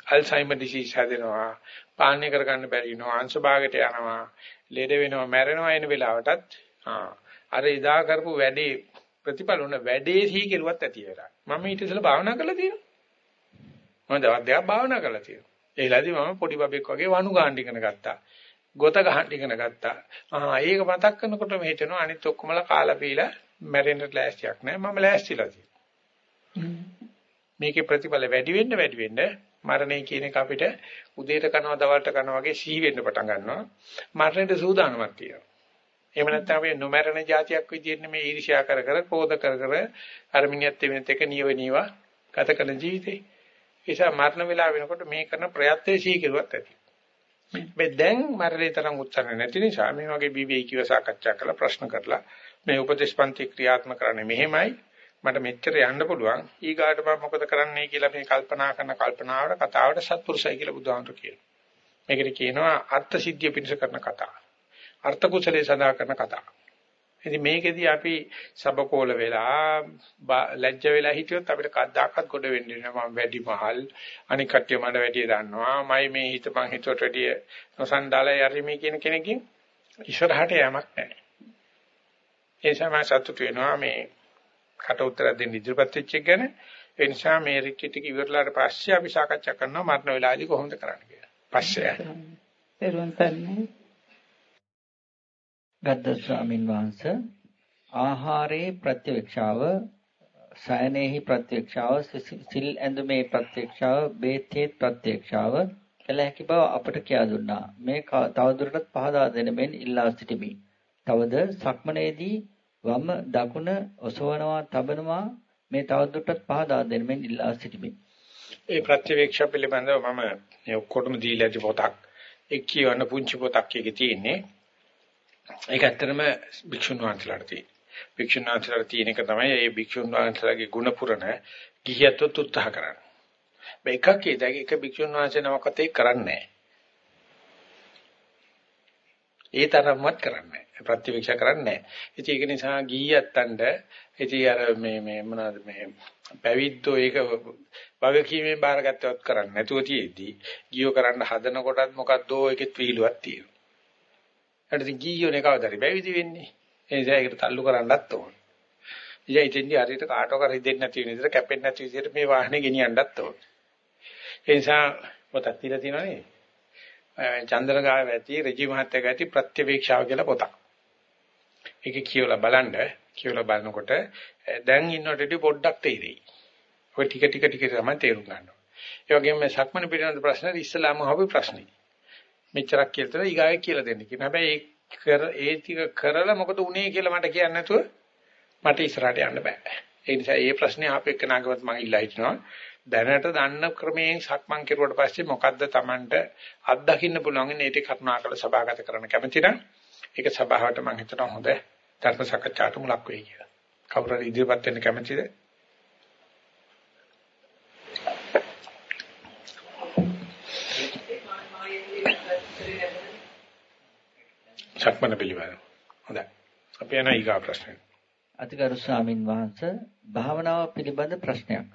අල්සයිමර් ඩිසීස් හැදෙනවා, පාලනය කරගන්න බැරි වෙනවා, අංශභාගයට යනවා, ලෙඩ වෙනවා, මැරෙනවා එන වෙලාවටත් අර ඉදා කරපු වැඩේ ප්‍රතිඵල උන වැඩේ සිහි කෙරුවත් ඇති වෙලා. මම ඊට ඉස්සෙල්ලා භාවනා කරලා තියෙනවා. මම දවස් දෙකක් භාවනා කරලා තියෙනවා. ඒ වෙලාවේදී මම පොඩි බබෙක් වගේ වණු ගන්න ඉගෙන ගත්තා. ගොත ගහන්න ඉගෙන ගත්තා. ආ ඒක මතක් කරනකොට මේ හිතෙනවා අනිත් ඔක්කොමලා කාලා පීලා මැරෙන්න ලෑස්තියක් නෑ. මම ලෑස්තිලා තියෙනවා. මේකේ ප්‍රතිඵල වැඩි වෙන්න වැඩි වෙන්න මරණය කියන එක අපිට උදේට කනවා දවල්ට කනවා වගේ සිහි වෙන්න පටන් ගන්නවා. මරණයට සූදානමක් තියෙනවා. එහෙම නැත්නම් අපි නොමරණ જાතියක් විදිහට මේ ඊර්ෂ්‍යා කර කර ක්‍රෝධ කර කර අර මිනිහත් වෙනත් එක නියව නියව ගත කරන ජීවිතේ. ඒසා මරණ වෙලාව වෙනකොට මේ කරන ප්‍රයත්නයේ සිහි කෙරුවත් ඇති. මේ දැන් මරණේ තරම් උත්සාහ නැති නිසා මේ වගේ විවේකීව සාකච්ඡා කරලා ප්‍රශ්න කරලා මේ උපදේශපන්ති ක්‍රියාත්මක කරන්නේ මෙහෙමයි මට මෙච්චර යන්න පුළුවන් ඊගාට මම මොකද කරන්නේ කියලා මේ කල්පනා කරන කල්පනාවට කතාවට සත්පුරුෂයි කියලා බුදුහාමුදුරු කියනවා. මේකට කියනවා අර්ථ සිද්ධිය පිණිස කරන කතාව. අර්ථ කුසලයේ සඳහා කරන කතාව. ඉතින් මේකෙදී අපි සබකෝල වෙලා ලැජ්ජ වෙලා හිටියොත් අපිට කද්දාකත් ගොඩ වෙන්නේ නැහැ. මම වැඩි මහල් අනික කට්ටිය මඩ වැඩි දන්නවා. මයි මේ හිතපන් හිතුවට වැඩි නොසන්ඩාලා යරිමි කියන කෙනකින් ඉස්සරහට යamak නැහැ. ඒ නිසා සතුටු වෙනවා මේ කට උතර දෙන්න ඉදිරිපත් වෙච්ච එක ගැන. ඒ නිසා මේ රිට්‍රීට් එක ඉවරලාට පස්සේ අපි සාකච්ඡා කරනවා මරණ වෙලාවේදී කොහොමද කරන්න කියලා. පස්සේ. පෙරවන් සන්නේ ගද්ද ස්වාමින් වහන්සේ ආහාරයේ ප්‍රත්‍යක්ෂාව සයනේහි ප්‍රත්‍යක්ෂාව සිල් ඇඳුමේ ප්‍රත්‍යක්ෂාව බේතේ ප්‍රත්‍යක්ෂාව කළ හැකි බව අපට කියා දුන්නා. මේ තවදුරටත් පහදා දෙන මෙන් ඉල්ලා සිටිමි. තවද සක්මනේදී වම දකුණ ඔසවනවා තබනවා මේ තවදුරටත් පහදා දෙන මෙන් ඉල්ලා සිටිමි. ඒ ප්‍රත්‍යක්ෂ පිළිබඳව මම මේ ඔක්කොටම දීලා ඇති පොතක් එක් කියවන්න පුංචි පොතක් එකේ තියෙන්නේ. ඒක ඇත්තටම භික්ෂුන් වහන්සේලාට තියෙන. භික්ෂුන් වහන්සේලාට තියෙන එක තමයි මේ භික්ෂුන් වහන්සේලාගේ ගුණ පුරණ ගිහියත්වත් උත්සාහ කරන්නේ. මේකක් ඒදගේ එක භික්ෂුන් වහන්සේ නමකට ඒක කරන්නේ ඒ තරම්වත් කරන්නේ නැහැ. ප්‍රතිවික්ෂ කරන්නේ නැහැ. ඉතින් ඒක නිසා ගිහියත්තන්ට ඉතින් අර මේ මේ මොනවද මේ පැවිද්දෝ ඒක වගකීමෙන් බාරගත්තවත් කරන්නේ නැතුව තියේදී ගියෝ කරන්න හදන කොටත් මොකද්දෝ ඒකෙත් විහිළුවක් තියෙනවා. ඊට ඉතින් ගියෝනේ කවදාද පැවිදි වෙන්නේ. ඒ නිසා ඒකට තල්ලු කරන්නත් ඕන. ඉතින් ඉතින්දී හරියට කාටව කර දෙන්නේ නැති වෙන විදිහට කැපෙන්නේ නැති විදිහට මේ වාහනේ ගෙනියන්නත් ඕන. ඒ නිසා පොතක් තියලා තියෙනවා නේ. චන්ද්‍රගාව ඇති රජි මහත්තයා ඇති ප්‍රත්‍යවේක්ෂාව කියලා පොතක්. ඒක කියවලා බලන්න කියවලා බලනකොට දැන් ඉන්නකොට පොඩ්ඩක් තේරෙයි. ඔය ටික ටික ටික තමයි තේරුම් ගන්නවා. ඒ වගේම මේ සක්මණ පිළිබඳ ප්‍රශ්න ඉස්සලාම අහපු ප්‍රශ්නේ. මෙච්චරක් කියලා තමයි ඊගාවේ කියලා දෙන්න කියන. හැබැයි කර ඒ ටික කරලා මොකද උනේ කියලා මට කියන්න නැතුව මට ඉස්සරහට යන්න බෑ. ඒ නිසා මේ ප්‍රශ්නේ ආපෙක නාගවත් මම ඉල්ලා හිටනවා. දැනට දන්න ක්‍රමයෙන් සක්මන් කෙරුවට පස්සේ මොකද්ද Tamanට අත්දකින්න පුළුවන් නේ ඒක කරුණාකර සභාගත කරන්න කැමති නම් ඒක සභාවට මම හිතනවා හොඳ ධර්ම සාකච්ඡාට මුලක් වෙයි කියලා. කවුරු හරි ඉදිරියපත් වෙන්න කැමතිද? සක්මන පිළිවෙල. හොඳයි. අපි යන ඊගා ප්‍රශ්නෙට. අතිගරු ස්වාමින් වහන්සේ භාවනාව පිළිබඳ ප්‍රශ්නයක්.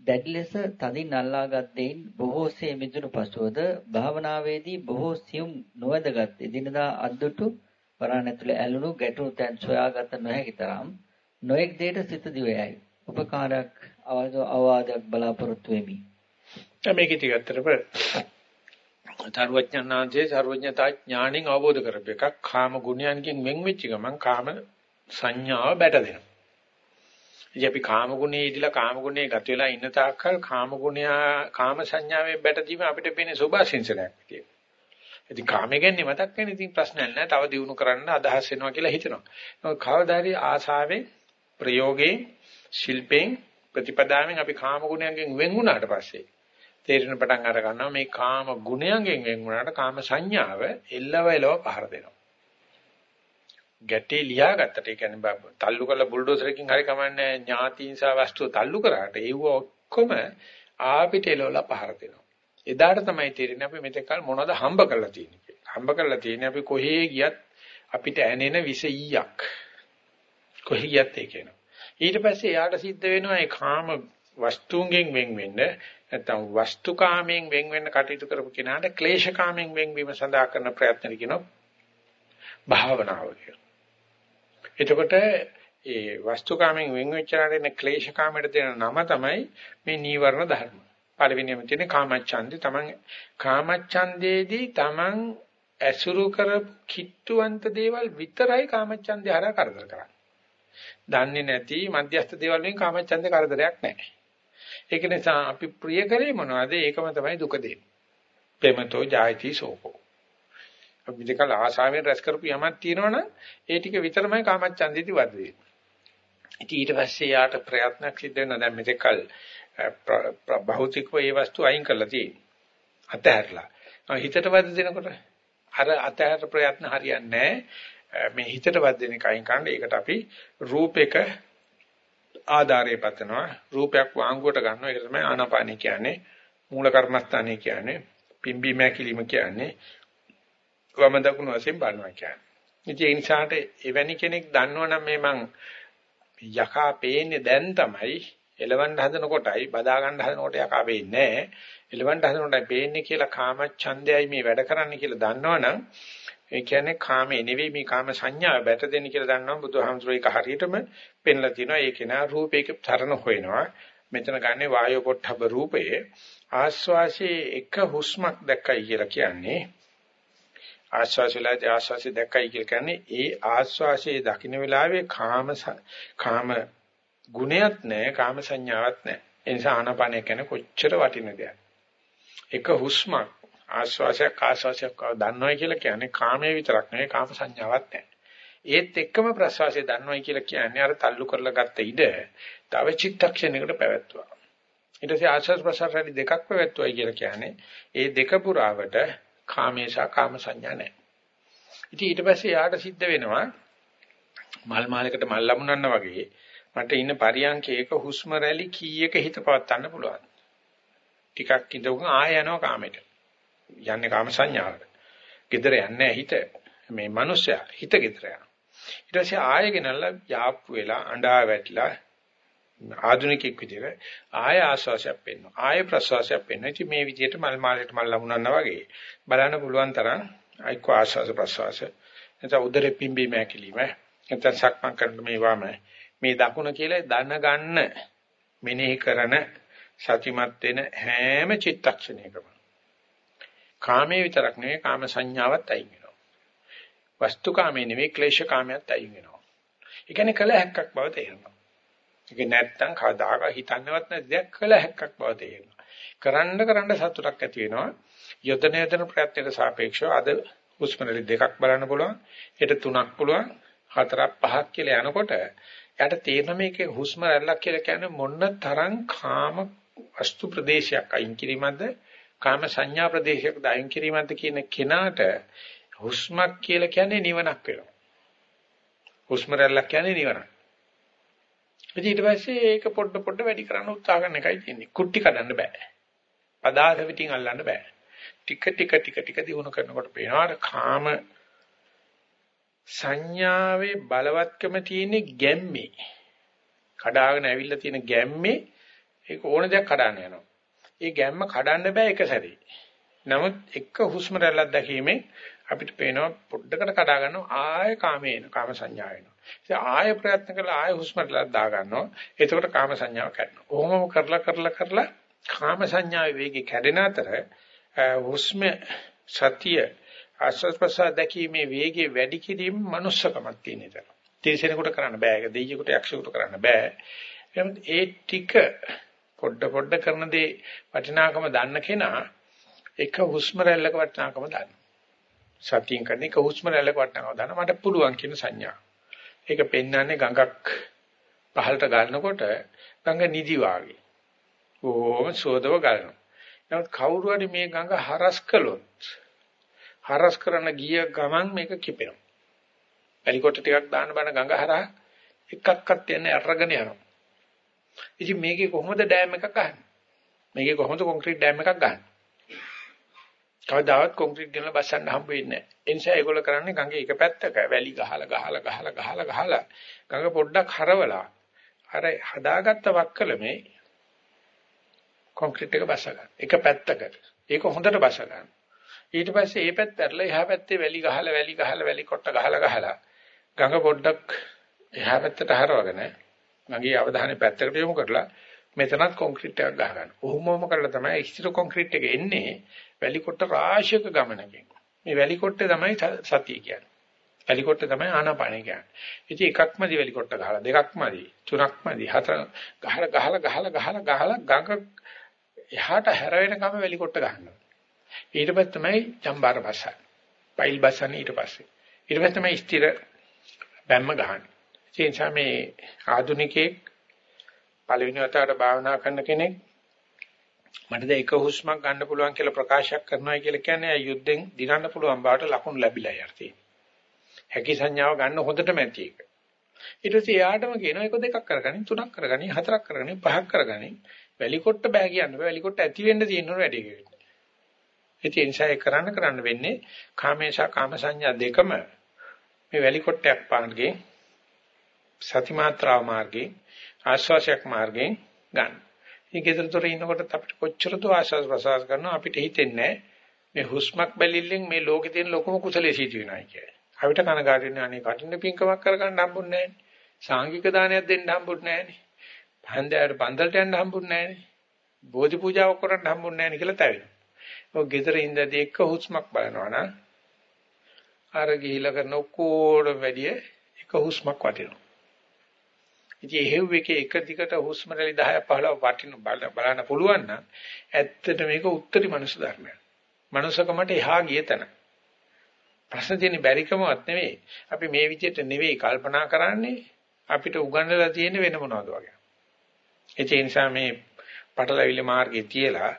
දැඩි ලෙස තදින් අල්ලාගත් දෙයින් බොහෝසේ මිදුණු පසුවද භාවනාවේදී බොහෝ සියුම් නොවැදගත් එදිනදා අද්දුටු වරණ ඇතුළේ ඇලුණු ගැටුණු තැන් සොයාගත නොහැකි තරම් නොඑක් දෙයට සිත දිවයයි. උපකාරයක් අවවාදයක් බලාපොරොත්තු වෙමි. මේක ඇත්තටම තරුවඥාන්සේ සර්වඥතා ඥාණයෙන් අවබෝධ කරපු එකක් කාම ගුණයන්ගෙන් වෙන් වෙච්ච ගමන් කාම සංඥාව බැට දෙනවා. ඉතින් අපි කාම ගුණේ ඉදලා කාම ගුණේ ගත වෙලා ඉන්න තාක්කල් කාම ගුණයා කාම සංඥාවෙන් බැටදීම අපිට පේන්නේ සෝභාසින්සනයක් කියලා. ඉතින් කාමයේ ගැන්නේ මතක් වෙන ඉතින් ප්‍රශ්නයක් නැහැ. තව දිනු කරන්න අදහස් වෙනවා කියලා හිතනවා. ඒක කවදාරි ආසාවෙන් ප්‍රයෝගයෙන් ශිල්පයෙන් ප්‍රතිපදාවෙන් අපි කාම ගුණයන්ගෙන් වෙන් වුණාට පස්සේ තේරෙන පටන් අර ගන්නවා මේ කාම ගුණයන්ගෙන් වෙන් වුණාට කාම සංඥාව එල්ලව එලව පහර දෙනවා. ගැටේ ලියාගත්තට ඒ කියන්නේ තල්ලු කරලා බුල්ඩෝසරකින් හරි කමන්නේ ඥාතීන් සහ වස්තුව තල්ලු කරාට ඒව ඔක්කොම ආපිට එලවලා පහර දෙනවා. එදාට තමයි තේරෙන්නේ අපි මෙතෙක් කල මොනවද හම්බ කරලා තියෙන්නේ කියලා. හම්බ කරලා තියෙන්නේ අපි කොහේ ගියත් අපිට ඇනෙන විස ඊයක්. කොහේ ගියත් ඒක එනවා. ඊට පස්සේ එයාට සිද්ධ වෙනවා ඒ කාම වස්තුන්ගෙන් වෙන් වෙන්න නැත්නම් වස්තුකාමයෙන් වෙන් වෙන්න කටයුතු කරපු කෙනාට ක්ලේශකාමයෙන් වෙන්වීම සඳහා කරන ප්‍රයත්න කියනවා භාවනාව කියලා. එතකොට ඒ වස්තුකාමයෙන් වෙන් වෙච්චාට එන ක්ලේශකාමයට දෙන නම තමයි මේ නීවරණ ධර්ම. පළවෙනියම තියෙන කාමච්ඡන්දේ තමන් කාමච්ඡන්දේදී තමන් ඇසුරු කර කිට්ටුවන්ත දේවල් විතරයි කාමච්ඡන්දේ හරහා කරදර කරන්නේ. දන්නේ නැති මධ්‍යස්ථ දේවල් වලින් කාමච්ඡන්දේ කරදරයක් නැහැ. ඒක නිසා අපි ප්‍රිය කරේ මොනවද? ඒකම තමයි දුක දෙන්නේ. ප්‍රේමතෝ ජායති සෝකෝ. අපි දෙකල ආශාවෙන් රැස් කරපු යමක් තියෙනවනම් ඒ ටික විතරමයි කාමච්ඡන්දෙදි වද වෙන්නේ. ඉතින් ඊට පස්සේ යාට ප්‍රයත්නක් සිද්ධ වෙනවා දැන් මෙතකල් භෞතිකව ඒ වස්තු අයින් කරලා තියෙන්නේ. අතහැරලා. හිතට වද දෙනකොට අර අතහැර ප්‍රයත්න හරියන්නේ මේ හිතට වද දෙන එක අයින් කරන්න ඒකට අපි රූපයක ආධාරය පතනවා. රූපයක් වාංගුවට ගන්නවා. ඒක තමයි ආනාපානිය කියන්නේ. මූල කර්මස්ථානය කියන්නේ. පිම්බි මෑකිලිම කියන්නේ. වම දකුණු වශයෙන් බලනවා කියන්නේ. ඉතින් ඒ නිසාට එවැනි කෙනෙක් දන්නවනම් මේ මං යකා පේන්නේ දැන් තමයි. එලවන්න හදන කොටයි බදා ගන්න හදන කොට යකා පේන්නේ නැහැ. එලවන්න හදන කොටයි පේන්නේ කියලා කාම ඡන්දයයි මේ වැඩ කරන්න කියලා දන්නවනම් ඒ කියන්නේ කාමේ නෙවෙයි මේ කාම සංඥාව බැට දෙන්න කියලා දන්නවා බුදුහාමුදුරේ ඒක හරියටම පෙන්ලා තිනවා. ඒක නා රූපේක තරණ හොයනවා. මෙතන ගන්නේ වායෝ පොට්ටබ රූපයේ. ආස්වාසේ එක හුස්මක් දැක්කයි කියලා කියන්නේ. ආස්වාසයලදී ආස්වාසය දැක්කයි කියලා කියන්නේ ඒ ආස්වාසයේ දකින්න වෙලාවේ කාම කාම ගුණයක් නැහැ කාම සංඥාවක් නැහැ. ඒ නිසා ආනාපානය කියන්නේ කොච්චර වටින දෙයක්. එක හුස්මක් ආස්වාසයක් ආස්වාසයක් දන්නවයි කියලා කියන්නේ කාමයේ විතරක් නෙවෙයි කාම සංඥාවක් නැහැ ඒත් එක්කම ප්‍රසවාසය දන්නවයි කියලා කියන්නේ අර තල්ලු කරලා ගත්ත ඉඩ තව චිත්තක්ෂණයකට පැවැත්වුවා ඊට පස්සේ ආස්වාස් ප්‍රසවාස දෙකක් පැවැත්වුවයි කියලා කියන්නේ ඒ දෙක පුරාවට කාමේශා කාම සංඥා නැහැ. ඉතින් ඊට පස්සේ යාට සිද්ධ වෙනවා මල් මාලයකට මල් ලැබුණා වගේ මට ඉන්න පරියන්කේක හුස්ම රැලි කීයක හිත පවත්වන්න පුළුවන්. ටිකක් ඉඳගෙන ආය යනවා කාමයට. යන්නේ කාම සංඥාවට. gedara යන්නේ හිත. මේ මිනිස්සයා හිත gedara යනවා. ඊට පස්සේ ආයෙ ගෙනල්ලා යාප්පු වෙලා අඬා වැටිලා ආධුනිකෙක් විදිහට ආය ආස්වාසයක් පෙන්වනවා. ආය ප්‍රසවාසයක් පෙන්වනවා. ඉතින් මේ විදිහට මල් මාලයට මල් ලැබුණා වගේ බලන්න පුළුවන් තරම් අයික ආස්වාස ප්‍රසවාස. එතන උදරෙ පිම්බි මෑකිලිම. එතන සක්මන් කරන මේවාම මේ දකුණ කියලා දැනගන්න මෙනෙහි කරන සතිමත් වෙන හැම චිත්තක්ෂණයකම කාමයේ විතරක් නෙවෙයි කාම සංඥාවත් අයින් වෙනවා. වස්තු කාමයේ නෙවෙයි ක්ලේශ කාමයට අයින් වෙනවා. ඒ කියන්නේ කල හැක්කක් බව තේරෙනවා. ඒක නැත්තම් කවදාක හිතන්නවත් නැති දෙයක් කළ හැක්කක් බව තේරෙනවා. කරන්න කරන්න සතුටක් ඇති වෙනවා. යොදන යොදන ප්‍රයත්නයට සාපේක්ෂව අද හුස්මරලි දෙකක් බලන්න පුළුවන්. හෙට තුනක් පුළුවන්. හතරක් පහක් කියලා යනකොට යාට තේරෙන මේකේ හුස්ම රැල්ලක් කියලා කියන්නේ මොන තරම් කාම වස්තු ප්‍රදේශයක් අයින් කිරීමද කාම සංඥා ප්‍රදේශයක් අයින් කිරීමද කියන කෙනාට හුස්මක් කියලා කියන්නේ නිවනක් වෙනවා. හුස්ම රැල්ලක් කියන්නේ නිවනක්. ඊට පස්සේ ඒක පොඩ පොඩ වැඩි කරන්න උත්සාහ කරන එකයි තියෙන්නේ. කුට්ටි කඩන්න බෑ. පදාස පිටින් අල්ලන්න බෑ. ටික ටික ටික ටික දිනු කරනකොට පේනවා කාම සංඥාවේ බලවත්කම තියෙන්නේ ගැම්මේ. කඩාගෙන ඇවිල්ලා තියෙන ගැම්මේ ඒක ඕන දෙයක් කඩන්න යනවා. ඒ ගැම්ම කඩන්න බෑ එක සැරේ. නමුත් එක හුස්ම රැල්ලක් දැකීමෙන් අපිට පේනවා පොඩ්ඩකට කඩා ගන්නවා ආය කාමේ එන කාම සංඥා වෙනවා. ඉතින් ආය ප්‍රයත්න කරලා ආය හුස්ම රැල්ලක් දා ගන්නවා. එතකොට කාම සංඥාව කැඩෙනවා. කොහොමම කරලා කරලා කරලා කාම සංඥාවේ වේගය කැඩෙන අතර හුස්ම සතිය ආස්වාද ප්‍රසාර දැකීමේ වේගය වැඩි කිරීම මනුස්සකමක් තියෙන එක. තේසෙනෙකුට කරන්න බෑ. ඒක දෙයියෙකුට යක්ෂයෙකුට කරන්න බෑ. ඒ ටික පොඩ පොඩ කරන දේ වටිනාකම දන්න කෙනා එක හුස්ම රැල්ලක වටිනාකම දන්නවා. සතියෙන් කරන එක හුස්ම රැල්ලක වටිනාකම දන්න මට පුළුවන් කියන සංඥා. ඒක පෙන්වන්නේ ගඟක් පහළට ගන්නකොට ගඟ නිදි වාගේ. ඕම සෝදව ගලනවා. නමුත් කවුරු හරි මේ ගඟ හරස් කළොත් හරස් කරන ගිය ගමන් මේක කිපෙනවා. පැලිකොට ටිකක් දාන්න බන ගඟ හරහා එකක්වත් යන්නේ අරගෙන යනවා. ඉතින් මේකේ කොහොමද ඩෑම් එකක් ගහන්නේ? මේකේ කොහොමද කොන්ක්‍රීට් ඩෑම් එකක් ගහන්නේ? කවදාවත් කොන්ක්‍රීට් ගලන බස්සන්න හම්බ වෙන්නේ නැහැ. ඒ නිසා ඒගොල්ලෝ කරන්නේ ගඟේ එක පැත්තක වැලි ගහලා ගහලා ගහලා ගහලා ගහලා ගඟ පොඩ්ඩක් හරවලා අර හදාගත්ත වක්කලමේ කොන්ක්‍රීට් එක බස්ස ගන්න. එක පැත්තකට. ඒක හොඳට බස්ස ගන්න. ඊට පස්සේ මේ පැත්ත ඇරලා එහා පැත්තේ වැලි ගහලා වැලි ගහලා වැලි කොට ගහලා ගහලා ගඟ පොඩ්ඩක් එහා පැත්තට හරවගෙන මගේ අවධානය පැත්තකට යොමු කරලා මෙතනත් කොන්ක්‍රීට් එකක් ගහ ගන්න. ඔහොමම කරලා තමයි ස්ථිර කොන්ක්‍රීට් එක එන්නේ වැලි කොට රාශියක ගමනකින්. මේ වැලි කොටේ තමයි සතිය කියන්නේ. වැලි කොටේ තමයි ආනාපානය කියන්නේ. ඉතින් එකක්මදි වැලි කොට ගහලා දෙකක්මදි තුනක්මදි හතර ගහලා ගහලා ගහලා ගහලා ගහලා ගඟ එහාට හැර වෙනකම වැලි කොට ගන්නවා. ඊට පස්සේ තමයි ජම්බාර බස. පයිල් බසන්නේ ඊට පස්සේ. ඊට පස්සේ තමයි ස්ථිර බැම්ම ගහන්නේ. ඒ නිසා මේ ආධුනිකයෙක් පළවෙනි වතාවට භාවනා කරන කෙනෙක් මට දැන් එක හුස්මක් ගන්න පුළුවන් කියලා ප්‍රකාශයක් කරනවා කියලා කියන්නේ යුද්ධෙන් දිනන්න පුළුවන් බවට ලකුණු ලැබිලා යarti. හැකි සංඥාව ගන්න හොඳටම ඇති එක. ඊට පස්සේ යාටම කියනවා එක දෙකක් කරගනින් තුනක් කරගනින් හතරක් කරගනින් පහක් කරගනින් වැලිකොට්ට බෑ කියන්න බෑ වැලිකොට්ට ඇති වෙන්න තියෙන වැඩි කියලා. ඒ නිසා ඒ කරන්න කරන්න වෙන්නේ කාමේශා කාම සංඥා දෙකම මේ වැලි කොටයක් පාන්ගේ සති මාත්‍රා මාර්ගේ ආශ්වාසයක් මාර්ගයෙන් ගන්න. මේ ගෙදරතොර ඉන්නකොටත් අපිට කොච්චර දෝ ආශ්වාස ප්‍රශ්වාස කරනවා අපිට හිතෙන්නේ මේ හුස්මක් බැලිල්ලෙන් මේ ලෝකේ තියෙන ලොකුම කුසලයේ සිටි වෙනවා කියලා. අපිට කනගාටු වෙන්නේ අනේ කටින් පිංකමක් කරගන්න හම්බුන්නේ නැහැ. සාංගික දානයක් දෙන්න හම්බුන්නේ නැහැ. හන්දෑවට පන්දලට යන්න හම්බුන්නේ නැහැ. බෝධි පූජාවක් කරන්න හම්බුන්නේ නැහැ කියලා තැවෙනවා. ඔය ගෙදර ඉඳදී එක හුස්මක් බලනවා නම් අර ගිහිලා කරන ඔක්කොටම වැඩිය එක හුස්මක් වටිනවා. ඉතින් එහෙව් එකේ එක දිගට හුස්ම රැලි 10 15 වටින බලන්න පුළුවන් නම් ඇත්තට මේක උත්තරී මනුස්ස ධර්මයක්. මනුස්සකමට එහා ගිය තැන. ප්‍රශ්න තියෙන්නේ බැරිකමවත් නෙවෙයි. අපි මේ විදිහට නෙවෙයි කල්පනා කරන්නේ අපිට උගන්වලා තියෙන වෙන මොනවද වගේ. ඒ නිසා මේ පටලවිලි මාර්ගයේ තියලා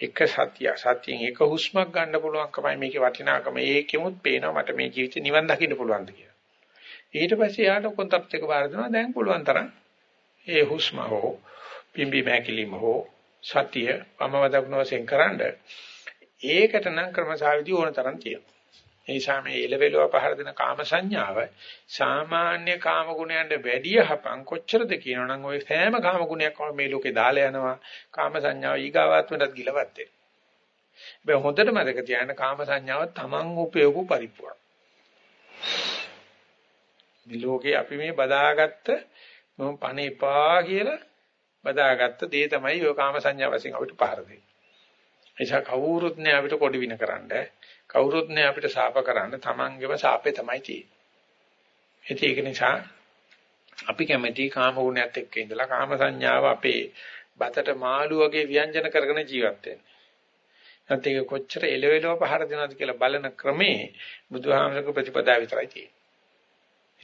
එක සතිය සතියෙන් එක හුස්මක් ගන්න පුළුවන්කමයි මේකේ වටිනාකම ඒකෙමුත් පේනවා මට මේ ජීවිතේ නිවන් දකින්න පුළුවන්ද කියලා. ඊට පස්සේ යාට කොන්ත්‍රාත් එක බාර දෙනවා දැන් පුළුවන් තරම් ඒ හුස්ම හෝ පිම්බි මෑකිලිම හෝ සතිය වමවදකුණ වශයෙන් කරන්ඩ ඒකට නම් ක්‍රමසාවිදි ඕන තරම් තියෙනවා. ඒ නිසා මේ එලෙවෙලව පහර දෙන කාම සංඥාව සාමාන්‍ය කාම ගුණයන්ට වැඩිය හපන් කොච්චරද කියනවනම් ওই සෑම කාම ගුණයක්ම මේ ලෝකේ දාලා යනවා කාම සංඥාව ඊගාවාත්මයටත් ගිලවත් වෙනවා. හැබැයි හොඳට මතක තියාගන්න කාම සංඥාව තමන් උපයෝගු පරිප්පුවක්. මේ ලෝකේ අපි මේ බදාගත්ත මම පණ එපා කියලා බදාගත්ත දේ තමයි ඔය කාම සංඥා වශයෙන් අපිට පහර දෙන්නේ. එනිසා කවුරුත් නෑ අපිට කොඩි වින කරන්නේ කවුරුත් නෑ අපිට සාප කරන්න තමන්ගේම සාපේ තමයි තියෙන්නේ. ඒක නිසා අපි කැමති කාම ගුණයත් එක්ක ඉඳලා කාම සංඥාව අපේ බතට මාළු වගේ ව්‍යංජන කරගෙන ජීවත් වෙන්න. නැත්නම් ඒක කොච්චර එලෙවෙලව පහර දෙනවද කියලා බලන ක්‍රමේ බුදුහාමරක ප්‍රතිපදාව විතරයි තියෙන්නේ.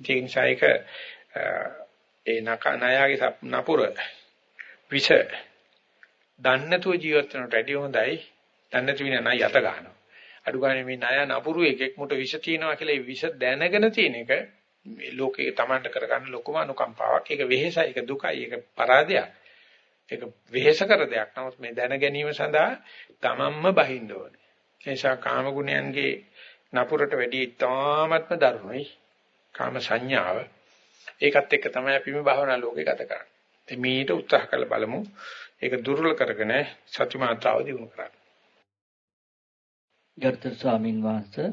ඒ නිසා ඒක ඒ නයාගේ නපුර විෂ දන්නතුව ජීවත් වෙනට වැඩිය හොඳයි දන්නතු වින නයි යත ගන්නවා. අඩු ගානේ මේ ණය නපුරු එකෙක් මුට විෂ තියනවා කියලා ඒ විෂ දැනගෙන තියෙන එක මේ ලෝකේ Tamanට කරගන්න ලොකුම අනුකම්පාවක්. ඒක වෙහෙසයි, ඒක දුකයි, ඒක පරාදයක්. ඒක වෙහෙස කර දෙයක්. නමුත් මේ දැන ගැනීම සඳහා තමන්ම බහින්න ඕනේ. ඒ නිසා කාම ගුණයන්ගේ නපුරට වැඩි ඉතාමත්ම දරුණුයි. කාම සංඥාව. ඒකත් එක්ක තමයි අපි මේ භාවනා ලෝකේ ගත කරන්නේ. ඉතින් මේට උත්සාහ කරලා බලමු. ඒක දුර්වල කරගෙන සති මාත්‍රාව දිනු කරන්න. ගරුතර ස්වාමින් වහන්සේ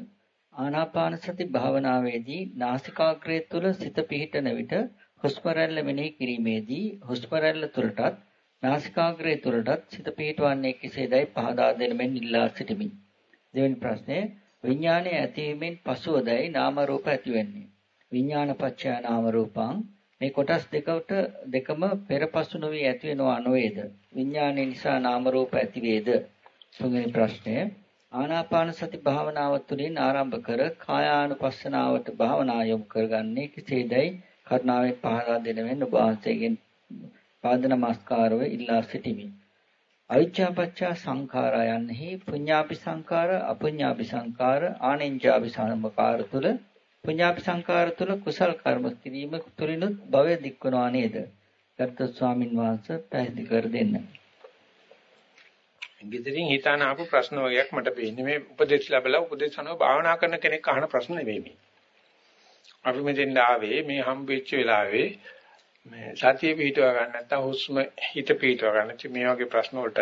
ආනාපාන සති භාවනාවේදී නාසිකාග්‍රය තුල සිත පිහිටන විට හුස්ම රැල්ල මෙනෙහි කිරීමේදී හුස්ම රැල්ල තුලටත් නාසිකාග්‍රය තුලටත් සිත පිහිටවන්නේ කෙසේදයි පහදා දෙන මෙන් ඉල්ලා සිටිමි. දෙවෙනි ප්‍රශ්නය විඥානයේ ඇතිවීමෙන් පසුවදයි නාම රූප ඇතිවෙන්නේ. විඥාන පත්‍ය නාම රූපං මේ කොටස් දෙකට දෙකම පෙරපසු නොවි ඇති වෙනවා නොවේද? විඥානයේ නිසා නාම රූප ඇති වේද? තුන්වෙනි ප්‍රශ්නය ආනාපාන සති භාවනාව තුළින් ආරම්භ කර කායානුපස්සනාවට භාවනා යොමු කරගන්නේ කෙසේදයි කරුණාවෙන් පහදා දෙනෙමින් ඔබ වහන්සේගෙන් පාද නමස්කාරව ඉල්ලා සිටිමි. අවිච්ඡාපච්චා සංඛාරා යන්හි පුඤ්ඤාපි සංඛාර අපුඤ්ඤාපි සංඛාර ආනෙන්ජාපි සංඛාර තුල පුඤ්ඤාපි සංඛාර තුල කුසල් කර්ම කිරීම තුලිනුත් භවය දික්වනවා නේද? ගර්ථ ස්වාමින් වහන්සේ පැහැදිලි කර දෙන්න. ගෙදරින් හිතාන ආපු ප්‍රශ්න වගේක් මට පේන්නේ මේ උපදේශ ලැබලා උපදේශ අනුව භාවනා කරන කෙනෙක් අහන ප්‍රශ්න නෙවෙයි මේ. අපි මෙතෙන් ආවේ මේ හම්බෙච්ච වෙලාවේ මේ සතිය පිටව ගන්න නැත්නම් හුස්ම හිත පිටව ගන්න මේ වගේ ප්‍රශ්න වලට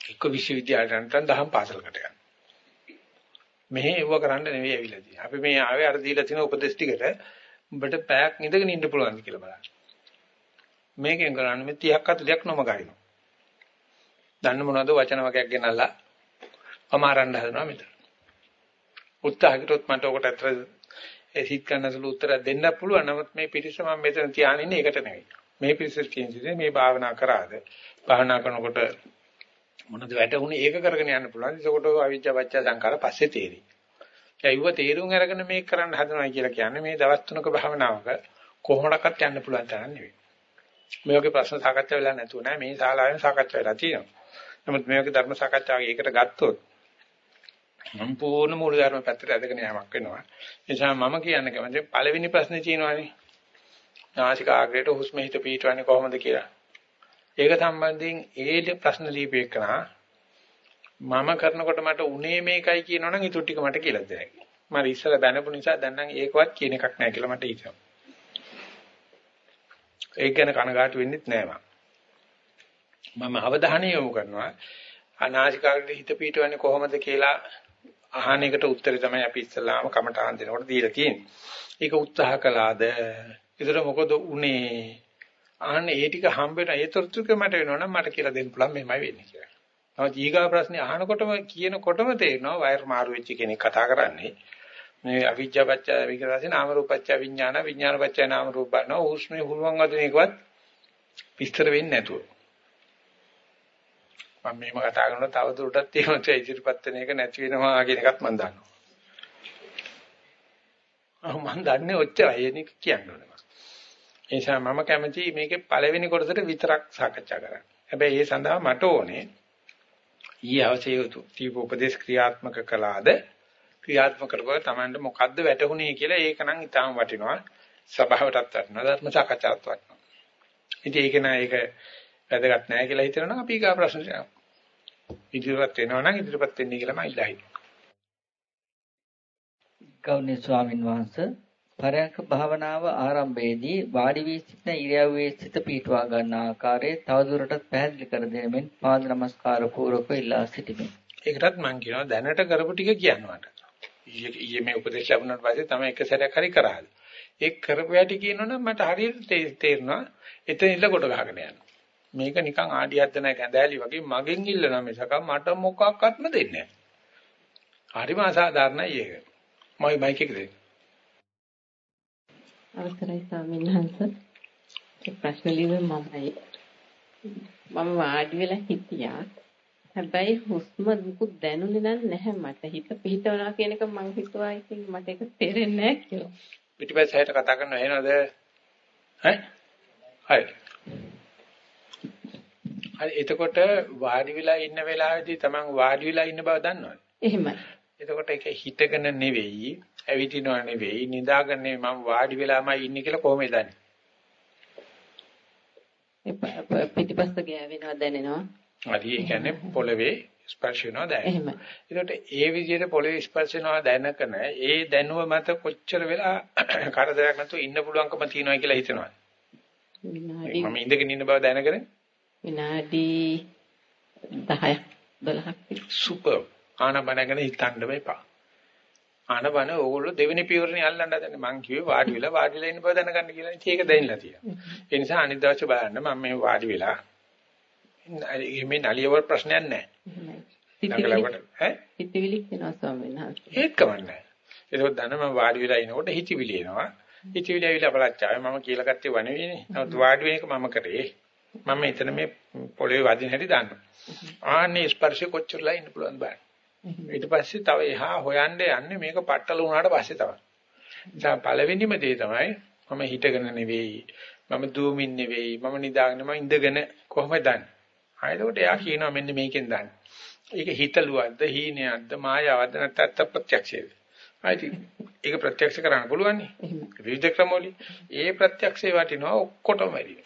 එක්ක විශ්වවිද්‍යාලයට නැත්නම් දහම් පාසලකට යන්න. මෙහෙ එව්ව කරන්න නෙවෙයි ඇවිල්ලා තියෙන්නේ. අපි මේ ආවේ අර දීලා තියෙන උපදේශ ටිකට උඹට පැයක් ඉඳගෙන ඉන්න පුළුවන්ද කියලා බලන්න. මේකෙන් කරන්නේ මේ 30ක් 40ක් නොමගරිනවා. දන්න මොනවද වචන වගේක් ගෙනල්ලා අමාරන්න හදනවා මෙතන. උත්සාහ කරොත් මට ඔකට අතර ඒ හිත ගන්නසලු උත්තර දෙන්න පුළුවන්. නමුත් මේ පිටිස මම මෙතන තියාගෙන ඉන්නේ ඒකට නෙවෙයි. මේ පිටිස කියන්නේ මේ භාවනා කරාද? භාවනා කරනකොට මොනවද වැටුනේ ඒක කරගෙන යන්න පුළුවන්. ඒකට අවිජ්ජා පත්‍ය සංකාර පස්සේ තේරෙයි. ඒයිව තේරුම් අරගෙන මේක කරන්න හදනවා කියලා කියන්නේ මේ දවස් තුනක භාවනාවක කොහොමඩක්වත් යන්න පුළුවන් තරම් නෙවෙයි. මේ වගේ ප්‍රශ්න සාකච්ඡා වෙලා නැතුව නෑ මේ ශාලාවෙන් සාකච්ඡා වෙලා තියෙනවා. නමුත් මේ වගේ ධර්ම සාකච්ඡාවක ඒකට ගත්තොත් සම්පූර්ණ මූල ධර්ම පැත්තට ඇදගෙන යamak වෙනවා. ඒ නිසා මම කියන්න කැමති පළවෙනි ප්‍රශ්නේ තියෙනවානේ. නාසික ආග්‍රේට හුස්ම හිත පිටවන්නේ කොහොමද කියලා. ඒක සම්බන්ධයෙන් ඒ ප්‍රශ්න දීපේකනා මම කරනකොට මට උනේ මේකයි කියනවනම් ඊටු ටික මට කියලා දෙන්න. මම ඉස්සර බැනපු නිසා දැන් නම් ඒකවත් කියන එකක් නැහැ කියලා මට හිතෙනවා. ඒක ගැන කනගාටු වෙන්නෙත් නෑ මම. මම අවධානය යොමු කරනවා අනාසිකාගට හිත පිටවන්නේ කොහොමද කියලා අහන එකට උත්තරේ තමයි අපි ඉස්සලාම කමටහන් දෙනකොට දීලා තියෙන්නේ. ඒක උත්සාහ කළාද? ඒතර මොකද උනේ? අහන්න ඒ ටික හම්බ වෙන ඒ තොරතුරු මට වෙනවනම් මට කියලා දෙන්න පුළුවන් මෙහෙමයි වෙන්නේ කියලා. නමුත් ඊගා ප්‍රශ්නේ අහනකොටම කියනකොටම තේරෙනවා වයර් මාරු වෙච්ච කෙනෙක් කතා කරන්නේ. මේ අවිජ්ජා පත්‍ය විකරාසේ නාම රූප පත්‍ය විඥාන විඥාන පත්‍ය නාම රූප බනවා උස්මේ හුරුවන් වදින එකවත් විස්තර වෙන්නේ නැතුව. මම මේව කතා කරනකොට තව දුරටත් එහෙම ඉදිරිපත් වෙන එක නැති වෙනවා කියන එකත් මම දන්නවා. අහ මම දන්නේ ඔච්චරයි එනික කියන්න ඕනේ. ඒ නිසා මම කැමති මේකේ පළවෙනි කොටසට විතරක් සාකච්ඡා කරන්න. හැබැයි ඒ සඳහා මට ඕනේ ඊ අවශ්‍ය යුතු තීව උපදේශ ක්‍රියාත්මක කළාද ක්‍රියාත්මක කරපුවා Tamanට මොකද්ද වැටහුනේ කියලා ඒක නම් ඊටාම වටිනවා. සභාවටත් වටිනවා. ධර්ම සාකච්ඡාවත් වටිනවා. ඉතින් ඒක නෑ ඒක වැදගත් නෑ කියලා හිතනවා අපි ගා ප්‍රශ්නට යනවා. ඉදිරියපත් වෙනවා නම් ඉදිරියපත් වෙන්නේ කියලා මම ඉල්ලා හිටියා. ගෞරවනීය ස්වාමින් වහන්සේ පරයන්ක භාවනාව ආරම්භයේදී වාඩි වී සිටින ඉරියව්වේ සිත පීටවා ගන්න ආකාරය තවදුරටත් පැහැදිලි කර දෙමින් පාද නමස්කාර පූර්වක ඉල්ලා සිටිමි. ඒකටත් මම කියනවා දැනට කරපු ටික කියනවාට. ඊයේ මේ උපදේශ ලැබුණාට පස්සේ තමයි එක සැරයක් හරි කරාද. ඒ කරපු යටි කියනවනම් මට හරියට තේරෙනවා එතන ඉල්ල කොට ගහගෙන යනවා. මේක නිකන් ආඩියක් දන කැඳෑලි වගේ මගෙන් ඉල්ලනවා මිසක මට මොකක්වත්ම දෙන්නේ නැහැ. හරිම අසාධාරණයි ඒක. මයි මයික් එක දෙන්න. අවසරයි ස්වාමීන් වහන්සේ. ප්‍රශ්න ලියුවේ මමයි. මම වාඩි වෙලා හිටියා. හැබැයි හුස්ම දුක දැනුනේ නැහැ මට. හිත පිහිටවනවා කියන එක මං හිතුවා ඉතින් මට ඒක තේරෙන්නේ නැහැ කියලා. පිටිපස්සට කතා කරනවා එහෙනවද? ඈ? හරි. හරි එතකොට වාඩි වෙලා ඉන්න වෙලාවේදී Taman වාඩි වෙලා ඉන්න බව දන්නවද? එහෙමයි. එතකොට ඒක හිතගෙන නෙවෙයි, ඇවිදිනව නෙවෙයි, නිදාගෙන නෙවෙයි මම වාඩි වෙලාමයි ඉන්නේ කියලා කොහොමද දන්නේ? පිටිපස්ස ගෑවෙනවා දැනෙනවා. හරි ඒ කියන්නේ පොළවේ ස්පර්ශ වෙනවා දැනෙනවා. ඒකට ඒ විදිහට පොළවේ ස්පර්ශ වෙනවා දැනකන ඒ දැනුව මත කොච්චර වෙලා කරදරයක් නැතුව ඉන්න පුළුවන්කම තියෙනවා කියලා හිතනවා. විනාඩි මම ඉඳගෙන ඉන්න බව දැනගෙන විනාඩි 10ක් 12ක් සුපර් ආනබනගෙන හිතන්න බෑපා. ආනබන ඕගොල්ලෝ දෙවෙනි පියවරනේ අල්ලන්න හදන්නේ මං කිව්වේ වාඩි වෙලා වාඩි වෙලා ඉන්න බව දැනගන්න කියලා. ඉතින් ඒක දැනෙලා තියෙනවා. ඒ නිසා අනිත් දවසේ බලන්න මම මේ වාඩි වෙලා මේ නලියවල ප්‍රශ්නයක් නැහැ. එහෙමයි. ඈ හිතවිලි වෙනවා ස්වාමීන් වහන්සේ. ඒත් කමන්නේ. ඒක දන්න මම වාඩි වෙලා ඉනකොට හිතවිලි එනවා. හිතවිලි ඇවිල්ලා බලච්චාවේ මම කියලා ගත්තේ වනෙවිනේ. නමුත් වාඩි වෙන එක මම කරේ. මම එතන මේ පොළවේ වදින හැටි දන්නවා. ආන්නේ ස්පර්ශය කොච්චරලා ඉන්න පුළුවන් බලන්න. ඊට පස්සේ තව එහා හොයන්න යන්නේ මේක පట్టල වුණාට පස්සේ තමයි. නිසා පළවෙනිම දේ තමයි මම හිටගෙන නෙවෙයි. මම දුවමින් නෙවෙයි. මම නිදාගෙන මම ඉඳගෙන කොහොමද දන්නේ? ආයෙත් එයා කියනවා මෙන්න මේකෙන් දන්නේ. ඒක හිතලුවක්ද හීනයක්ද මායාවක්ද නැත්නම් ප්‍රත්‍යක්ෂයද? ආයිති ඒක ප්‍රත්‍යක්ෂ කරන්න පුළුවන් නේ. විවිධ ක්‍රමවලින් ඒ ප්‍රත්‍යක්ෂේ වටිනවා ඔක්කොටම වැඩි.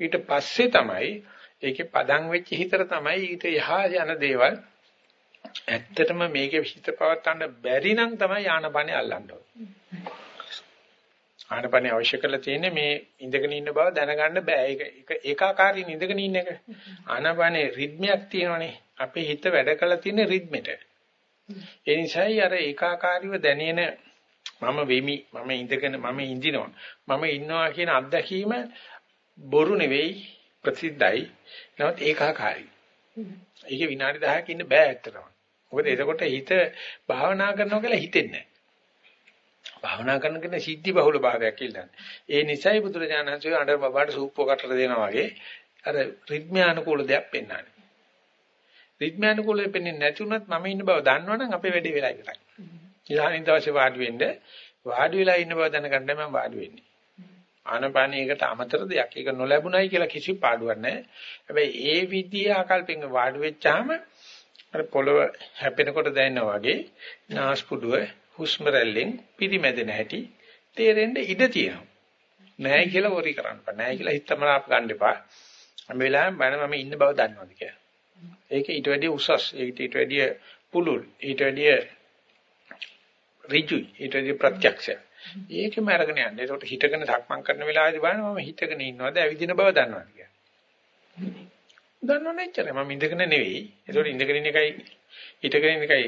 ඊට පස්සේ තමයි ඒකේ පදන් වෙච්ච හිතර තමයි ඊට යහා යන දේවල් ඇත්තටම මේකේ හිත පවත්තන්න බැරි නම් තමයි ආනපනේ අල්ලන්න ඕනේ. ආනපනේ අවශ්‍ය කරලා තියෙන්නේ මේ ඉඳගෙන ඉන්න බව දැනගන්න බෑ. ඒක ඒක ඒකාකාරීව ඉඳගෙන ඉන්න එක. ආනපනේ රිද්මයක් තියෙනවනේ. අපේ හිත වැඩ කරලා තියෙන රිද්මෙට. ඒ නිසායි අර ඒකාකාරීව දැනෙන මම වෙමි මම ඉඳගෙන මම ඉඳිනවා මම ඉන්නවා කියන අත්දැකීම බොරු නෙවෙයි ප්‍රසිද්ධයි නමුත් ඒකාකාරයි ඒක විනාඩි 10ක ඉන්න බෑ ඇත්තටම මොකද එතකොට හිත භාවනා කරනවා කියලා හිතෙන්නේ නැහැ භාවනා කරන කෙනා සිද්ධි බහුල භාවයක් ඉල්ලන්නේ ඒ නිසයි බුදුරජාණන් වහන්සේ අnder බබාට සූප්පෝ කටට දෙනවා වගේ අර රිද්මයානුකූල දෙයක් පෙන්වන්නේ රිද්මයානුකූලෙ පෙන්වන්නේ නැතුණත් මම ඉන්න බව දන්නවනම් අපේ වැඩේ වෙලා ඉවරයි ඉහානින් දවසේ වාඩි වෙන්න වාඩි වෙලා ඉන්න බව දැනගන්න මම වාඩි වෙන්නේ. ආනපානීයකට අමතර දෙයක්. ඒක නොලැබුණයි කියලා කිසි පාඩුවක් නැහැ. හැබැයි ඒ විදිහේ ආකල්පෙන් වාඩි වෙච්චාම අර පොළව හැපෙනකොට දැනෙනා වගේ නාස්පුඩුව හුස්ම රැල්ලෙන් පිරිමැදෙන හැටි තේරෙන්න ඉඩ තියෙනවා. නැහැ කියලා වොරි කරන්න බෑ. නැහැ කියලා හිතමනාප ගන්න එපා. හැම වෙලාවෙම බන මම ඉන්න බව දන්නවද කියලා. ඒක ඊට වැඩිය උසස්. ඒක ඊට වැඩිය පුළුල්. ඊට වැඩිය ඍජුයි. ඊට වඩා ප්‍රත්‍යක්ෂය. ඒකෙම අරගෙන යන්න. ඒකට හිතගෙන සක්මන් කරන වෙලාවේදී බලන්න මම හිතගෙන ඉන්නවද ඇවිදින බව දන්නවද කියලා. දන්නව නැච්චර මම ඉඳගෙන නෙවෙයි. ඒකට ඉඳගෙන ඉන්න එකයි හිතගෙන ඉන්න එකයි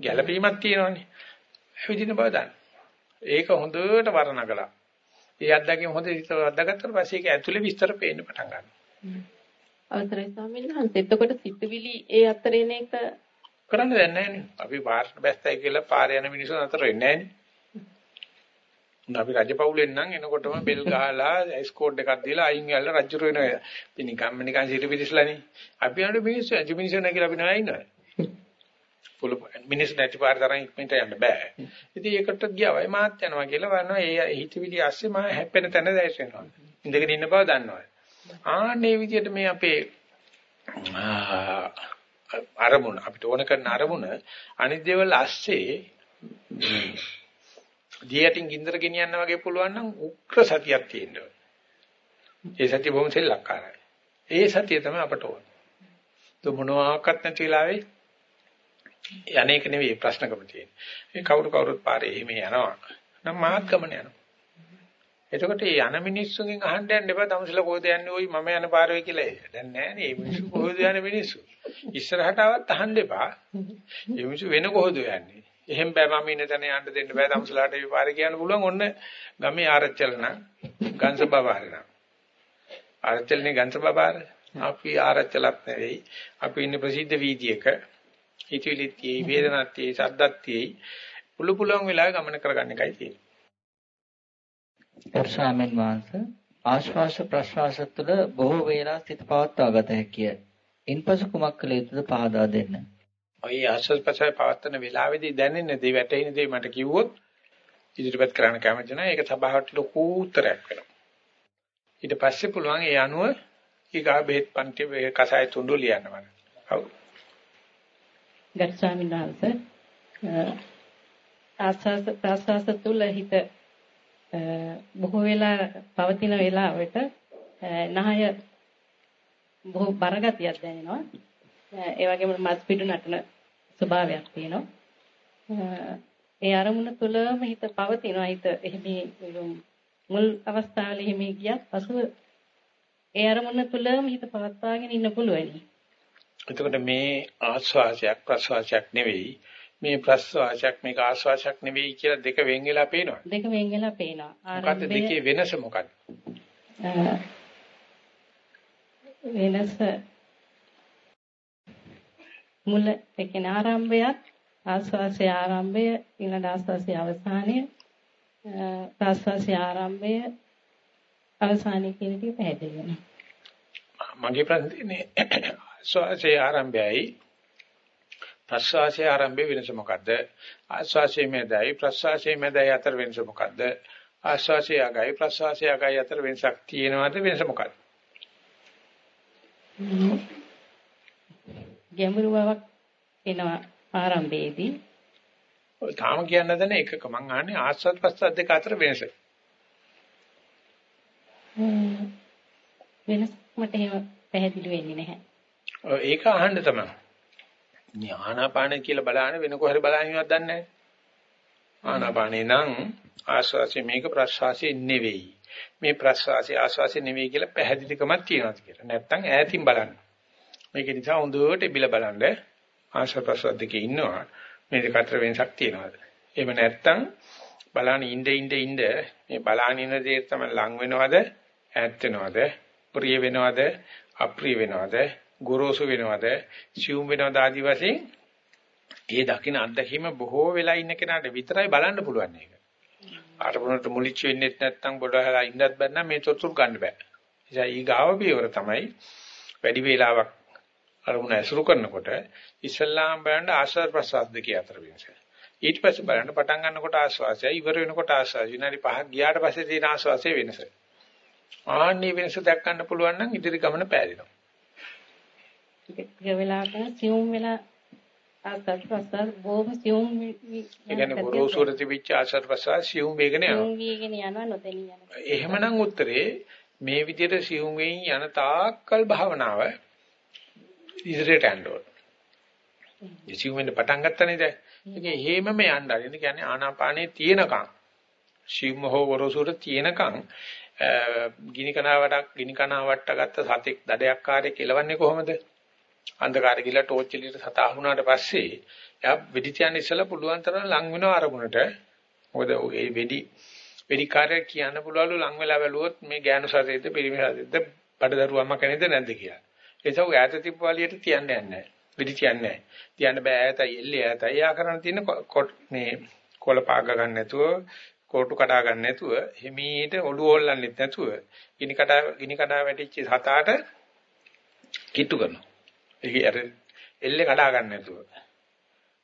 ගැළපීමක් තියෙනවනේ. ඇවිදින බව දන්න. ඒක හොඳට වර්ණකලා. ඒ අත්දැකීම හොඳට විස්තර අත්දැකගත්තට පස්සේ ඒක ඇතුලේ විස්තර පේන්න පටන් ගන්නවා. අවසරයි ස්වාමීන් වහන්සේ. එතකොට සිතුවිලි ඒ අතරේන එක කරන්න දෙයක් නැහැ නේ. අපි පාරට බැස්සයි කියලා පාරේ යන මිනිස්සු අතර වෙන්නේ නැහැ අපි රජපෞලෙන් නම් එනකොටම බෙල් ගහලා ස්කෝඩ් එකක් දීලා අයින් වෙලා රජුර වෙනවා. ඉතින් නිකම්ම නිකන් සිට පිටිස්ලානේ. අපි යනකොට මිනිස්සු අජු මිනිස්සු නැගිලා අපි නෑ ඉන්නවා. පුළු මිනිස්සු නැති පාර තරම් ඉක්මනට යන්න බෑ. ඉතින් ඒකට ගියා මාත් යනවා කියලා වරනවා. ඒ හිතවිලි ඇස්සේ මම හැප්පෙන තැන දැයිසෙනවා. ඉඳගෙන ඉන්න බව දන්නවා. ආන්නේ විදිහට මේ අපේ අරමුණ අපිට ඕන කරන අරමුණ අනිත් දේවල් ඇස්සේ දියටින් ගින්දර ගෙනියන්න වගේ පුළුවන් නම් උක්‍ර සතියක් තියෙන්න ඕනේ. ඒ සතිය බොහොම සෙල්ලක්කාරයි. ඒ සතිය තමයි අපට ඕන. તો මොනවාක්වත් නැති වෙලාවේ යන්නේක නෙවෙයි ප්‍රශ්නකම තියෙන්නේ. මේ කවුරු කවුරුත් පාරේ එහෙම යනවා. නම් මාත් ගමන යනවා. එතකොට මේ යන මිනිස්සුන්ගෙන් අහන්න යන්න එපා තමසලා කොහෙද යන්නේ ওই මම යන පාර වෙයි කියලා. දැන් නෑනේ මේ මිනිස්සු කොහෙද යන්නේ මිනිස්සු. ඉස්සරහට ආවත් අහන්න එපා. මේ මිනිස්සු වෙන කොහෙද යන්නේ. එහෙම බෑ මම ඉන්න තැන යන්න දෙන්න බෑ තමසලාට මේ පාරේ කියන්න පුළුවන් ඔන්න ගමේ ආරච්චල නම් ගංශ බබාර නම්. ආරච්චලනේ ගංශ බබාර. අපි ආරච්චලක් නෙවෙයි. අපි ඉන්නේ ප්‍රසිද්ධ වීදියේක. හිතවිලිත් තියෙයි වේදනත් තියෙයි සද්දත් තියෙයි. පුළු පුළුවන් වෙලාවෙ ගමන කරගන්න එකයි තියෙන්නේ. ස්වාමීන් වහන්සේ ආශ්වාස ප්‍රශ්වාස තුළ බොහෝ වේලා සිත පවත්වා ගත හැකිය. ඉන්පසු කුමක් කළ යුතුද පහදා දෙන්න. ඔය ආශ්වාස ප්‍රශ්වාස පවත්වන වෙලාවේදී දැනෙන්නේ දේ වැටෙන දේ මට කිව්වොත් ඉදිරිපත් කරන්න කැමති නැහැ. ඒක සභාවට ලොකු උත්තරයක් වෙනවා. ඊට පස්සේ පුළුවන් ඒ අනුව ඊගා බෙහෙත් පන්ති කසාය තුඬු ලියනවා. හව්. ගරු ස්වාමීන් වහන්සේ ආස්වාස ප්‍රාස්වාස තුල හිත බොහෝ වෙලා පවතින වෙලාවට නහය බොහෝ බරගතියක් දැනෙනවා. ඒ වගේම මස් පිටු නටන ස්වභාවයක් තියෙනවා. ඒ අරමුණ තුළම හිත පවතිනවා. හිත එහෙම මුල් අවස්ථාවල එහෙම ගියත් පසුව ඒ අරමුණ තුළම හිත පවත්වාගෙන ඉන්න පුළුවනි. එතකොට මේ ආස්වාසයක් ප්‍රසවාසයක් නෙවෙයි මේ ප්‍රස්වාසයක් මේක ආස්වාසයක් නෙවෙයි කියලා දෙක වෙන් වෙලා පේනවා. දෙක වෙන් වෙලා පේනවා. මොකද්ද දෙකේ වෙනස මොකක්ද? වෙනස මුල කියන්නේ ආරම්භයත් ආස්වාසයේ ආරම්භය ඊළඟ ආස්වාසයේ අවසානය ප්‍රස්වාසයේ ආරම්භය අවසානය කියන ටික පැහැදිලි වෙනවා. මගේ ප්‍රශ්නේ ආස්වාසයේ ආරම්භයයි ප්‍රස්වාසයේ ආරම්භයේ වෙනස මොකද්ද? ආස්වාසයේ මැදයි ප්‍රස්වාසයේ මැදයි අතර වෙනස මොකද්ද? ආස්වාසයේ අගයි ප්‍රස්වාසයේ අගයි අතර වෙනසක් තියෙනවද වෙනස මොකද්ද? ගැඹුරු බවක් එනවා ආරම්භයේදී. ඔය තාම කියන්න දන්නේ එකක මං අහන්නේ ආස්වාද ප්‍රස්වාද දෙක අතර වෙනස. වෙනස් මට එහෙම පැහැදිලි වෙන්නේ නැහැ. ඒක අහන්න තමයි. ආනාපාන කියලා බලන්න වෙන කොහරි බලන්නවත් දන්නේ නැහැ. ආනාපානේ නම් ආස්වාසිය මේක ප්‍රස්වාසිය නෙවෙයි. මේ ප්‍රස්වාසිය ආස්වාසිය නෙවෙයි කියලා පැහැදිලිකමක් තියෙනවා කියලා. නැත්තම් ඈතින් බලන්න. මේක නිසා හොඳට බිල බලන්න ආශ්වාස ප්‍රස්වාස දෙකේ ඉන්නවා. මේ දෙක අතර වෙනසක් තියෙනවද? එහෙම නැත්තම් බලන්න ඉnde ඉnde ඉnde මේ බලන ඉන්න දේ තමයි ලං වෙනවද? ඈත් වෙනවද? ප්‍රිය වෙනවද? අප්‍රිය වෙනවද? ගොරෝසු වෙනවද සියුම් වෙනවද ආදි වශයෙන් ඒ දකින්න අත්දැකීම බොහෝ වෙලා ඉන්න කෙනාට විතරයි බලන්න පුළුවන් ඒක. ආරමුණට මුලිච්ච වෙන්නේ නැත්නම් බොඩහලා ඉන්නත් බැන්න මේ තොරතුරු ගන්න බෑ. නිසා ඊ ගාව පියවර තමයි වැඩි වේලාවක් අරමුණ ඇසුරු කරනකොට ඉස්ලාම් බලන්න ආශ්වාස ප්‍රසවාස දෙකේ අතර වෙනස. ඊට පස්සේ බලන්න පටන් ගන්නකොට ආශ්වාසය ඉවර වෙනකොට ආශ්වාසය විනාඩි 5ක් ගියාට පස්සේ තියෙන ආශ්වාසයේ වෙනස. ආන්නේ වෙනස දැක් ගන්න පුළුවන් නම් ඉදිරි ගමන පෑදෙනවා. ටික වෙලාවක සියුම් වෙලා ආස්වාද ප්‍රසාර බොහොම සියුම් ඒ කියන්නේ ගොරෝසුර තිබිච්ච ආස්වාද ප්‍රසාර සියුම් වේගන යනවා. සියුම් වේගන යනවා නොදෙනී යනවා. එහෙමනම් උත්තරේ මේ විදිහට සියුම් වෙයින් යන තාක්කල් භාවනාව ඉදිරියට යන්න ඕන. සිවුම් වෙන්න පටන් ගත්තනේ දැන්. ඒක හේමම යන්න ආරින්න කියන්නේ ආනාපානේ තියෙනකන් සිවුම් හෝ වරසුර තියෙනකන් ගිනි කනාවටක් ගිනි කනාවට්ට ගත්ත සතෙක් දඩයක්කාරයෙක් එලවන්නේ කොහොමද? අන්ධකාරය ගිහලා ටෝච් එළියට සතා වුණාට පස්සේ එයා වෙඩි තියන්න ඉස්සලා පුළුවන් තරම් ලං වෙනවා අරමුණට. මොකද ඒ වෙඩි වෙඩි කාර්ය කියන්න පුළුවන්ලු ලං වෙලා බැලුවොත් මේ ගෑනු සතෙක්ද පිරිමි සතෙක්ද බඩදරුවම්ම කෙනෙක්ද නැද්ද කියලා. ඒක උ ඈත තිබ්බ වලියට තියන්නේ නැහැ. වෙඩි තියන්නේ නැහැ. තියන්න බෑ ඈතයි එල්ලේ ඈතයි. යා කරන්න තියෙන මේ කොළ පාග ගන්න නැතුව කෝටු කඩා ගන්න නැතුව හිමීට ඔළුව හොල්ලන්නෙත් නැතුව ගිනි කඩා ගිනි කඩා වැටිච්ච සතාට කිට්ටු කරනවා. ඒක අර එල්ලේ කඩා ගන්න නැතුව.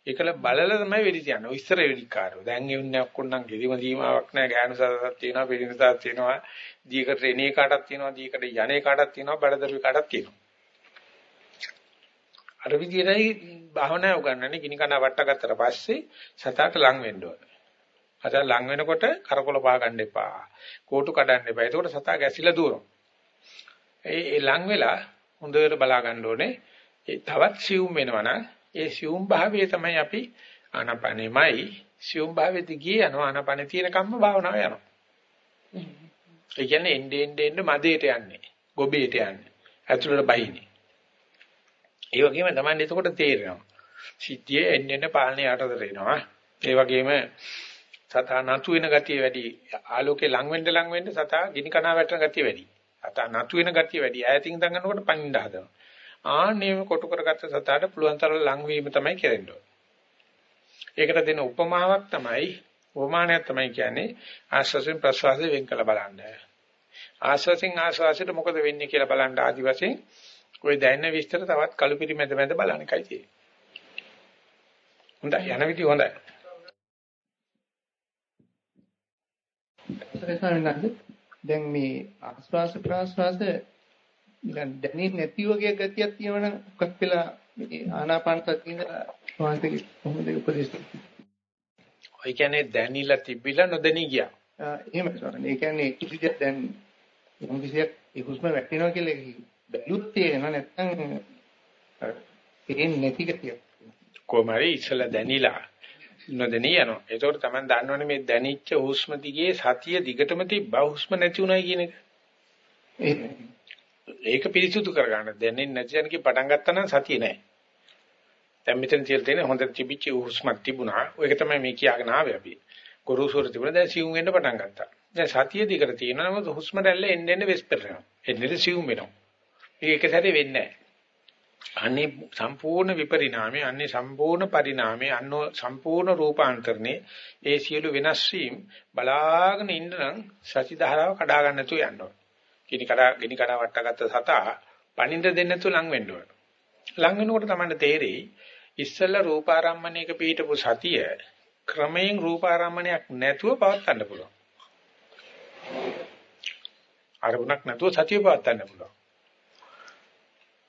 ඒකල බලලා තමයි වෙඩි තියන්නේ. ඔය ඉස්සර වෙඩිකාරෝ. දැන් එන්නේ ඔක්කොන්නම් කිසිම සීමාවක් නැහැ. ගෑනු සතක් තියෙනවා, පිළිම සතක් තියෙනවා, දීකට රෙනේ කාටක් තියෙනවා, දීකට යන්නේ කාටක් තියෙනවා, බඩදරු කාටක් තියෙනවා. අර විදිහටයි භාවනා උගන්වන්නේ ගිනි කන වට ගත්තට පස්සේ සතාට ලං වෙන්න ඕන. අත ලං වෙනකොට කරකොල පා ගන්න එපා. කෝටු කඩන්න එපා. එතකොට සතා ගැසිලා දුවනවා. ඒ ලං වෙලා හොඳට බලා ගන්න ඕනේ. ඒ තවත් සියුම් වෙනවනම් ඒ සියුම් භාවය තමයි අපි ආනාපානෙමයි සියුම් භාවෙදි ගිය යනවා ආනාපානෙ තියෙන කම්ම භාවනාව යනවා. ඒ කියන්නේ එන්නේ එන්නේ මදේට යන්නේ. ගොබේට යන්නේ. ඇතුළට බහිනේ. ඒ වගේම තමයි එතකොට තේරෙනවා. සිද්ධියේ එන්න එන්න පාලනය යටතට එනවා. ඒ වගේම සතා නතු වෙන ගතිය වැඩි. ආලෝකේ ලඟ වෙන්න ලඟ වෙන්න සතා ගිනි කනවා වැටෙන ගතිය වැඩි. සතා නතු වෙන ගතිය වැඩි. ඈතින් දඟනකොට පනින්න හදනවා. ආන්නේම කොටු කරගත්ත සතාට පුළුවන් තරම් ලඟ වීම තමයි කරෙන්න ඕනේ. ඒකට දෙන උපමාවක් තමයි උපමානයක් තමයි කියන්නේ ආශ්වාසයෙන් ප්‍රශ්වාසයෙන් වෙන් කළ බලන්න. ආශ්වාසයෙන් ආශ්වාසයට මොකද වෙන්නේ කියලා බලන්න ආදි වශයෙන් ওই දැනෙන විස්තර තවත් කලුපිරි මැද මැද බලන්න එකයි තියෙන්නේ. හොඳයි යන විදිහ හොඳයි. දැන් මේ ආස්වාස ප්‍රාස්වාස නිකන් දැනෙන්නේ නැති වගේ ගතියක් තියෙනවනම් මොකක් වෙලා මේ ආනාපාන සතියේ වාසික කොහොමද උපදේශ ඔය කියන්නේ දැනිලා තිබිලා නොදැනී ගියා. එහෙම ස්වාමීනි. ඒ කියන්නේ කිසිදෙයක් දැන් මොන කිසියක් ඒ හුස්ම වැටෙනවා කියලා බැලුත් තේරෙනවා නැත්නම් තේරෙන්නේ නැති ගතියක්. කොහමරි ඉස්සලා දැනිලා නොදැනී යනවා. ඒතකොට තමයි දන්නවනේ මේ දැනිච්ච හුස්ම දිගේ සතිය දිගටම තිබ්බා හුස්ම නැති උනායි කියන එක. ඒක පිරිසුදු කරගන්න. දැනෙන්නේ නැති යනකේ පටන් ගත්තා නම් සතිය නැහැ. දැන් මෙතන තියලා තියෙන හොඳට තිබිච්ච හුස්මක් තිබුණා. ඒක තමයි මේ කියාගෙන ආවේ අපි. ගුරුසුර තිබුණා. දැන් සිවුම් වෙන්න පටන් ගත්තා. දැන් සතිය දිගට තියෙනවා. නමුත් හුස්ම රැල්ල එන්න එන්න වෙස්පරනවා. එන්නේ සිවුම් වෙනවා. මේක එක සැරේ වෙන්නේ නැහැ. අනේ සම්පූර්ණ විපරිණාමය, අනේ සම්පූර්ණ පරිණාමය, අන්නෝ සම්පූර්ණ රූපාන්තරණේ ඒ සියලු වෙනස් වීම බලාගෙන ඉන්න නම් සති ධාරාව කඩා ගන්න නැතුව යන්න ඕන. කිනි කඩා ගිනි කඩා වට්ටගත්ත සතා පණින්ද දෙන්න නැතුව ලං වෙන්න ඕන. ලං වෙනකොට තමයි තේරෙයි ඉස්සෙල්ලා රූපාරම්මණයක පිහිටපු සතිය ක්‍රමයෙන් රූපාරම්මණයක් නැතුව පවත්වන්න පුළුවන්. අරමුණක් නැතුව සතිය පවත්වන්න පුළුවන්.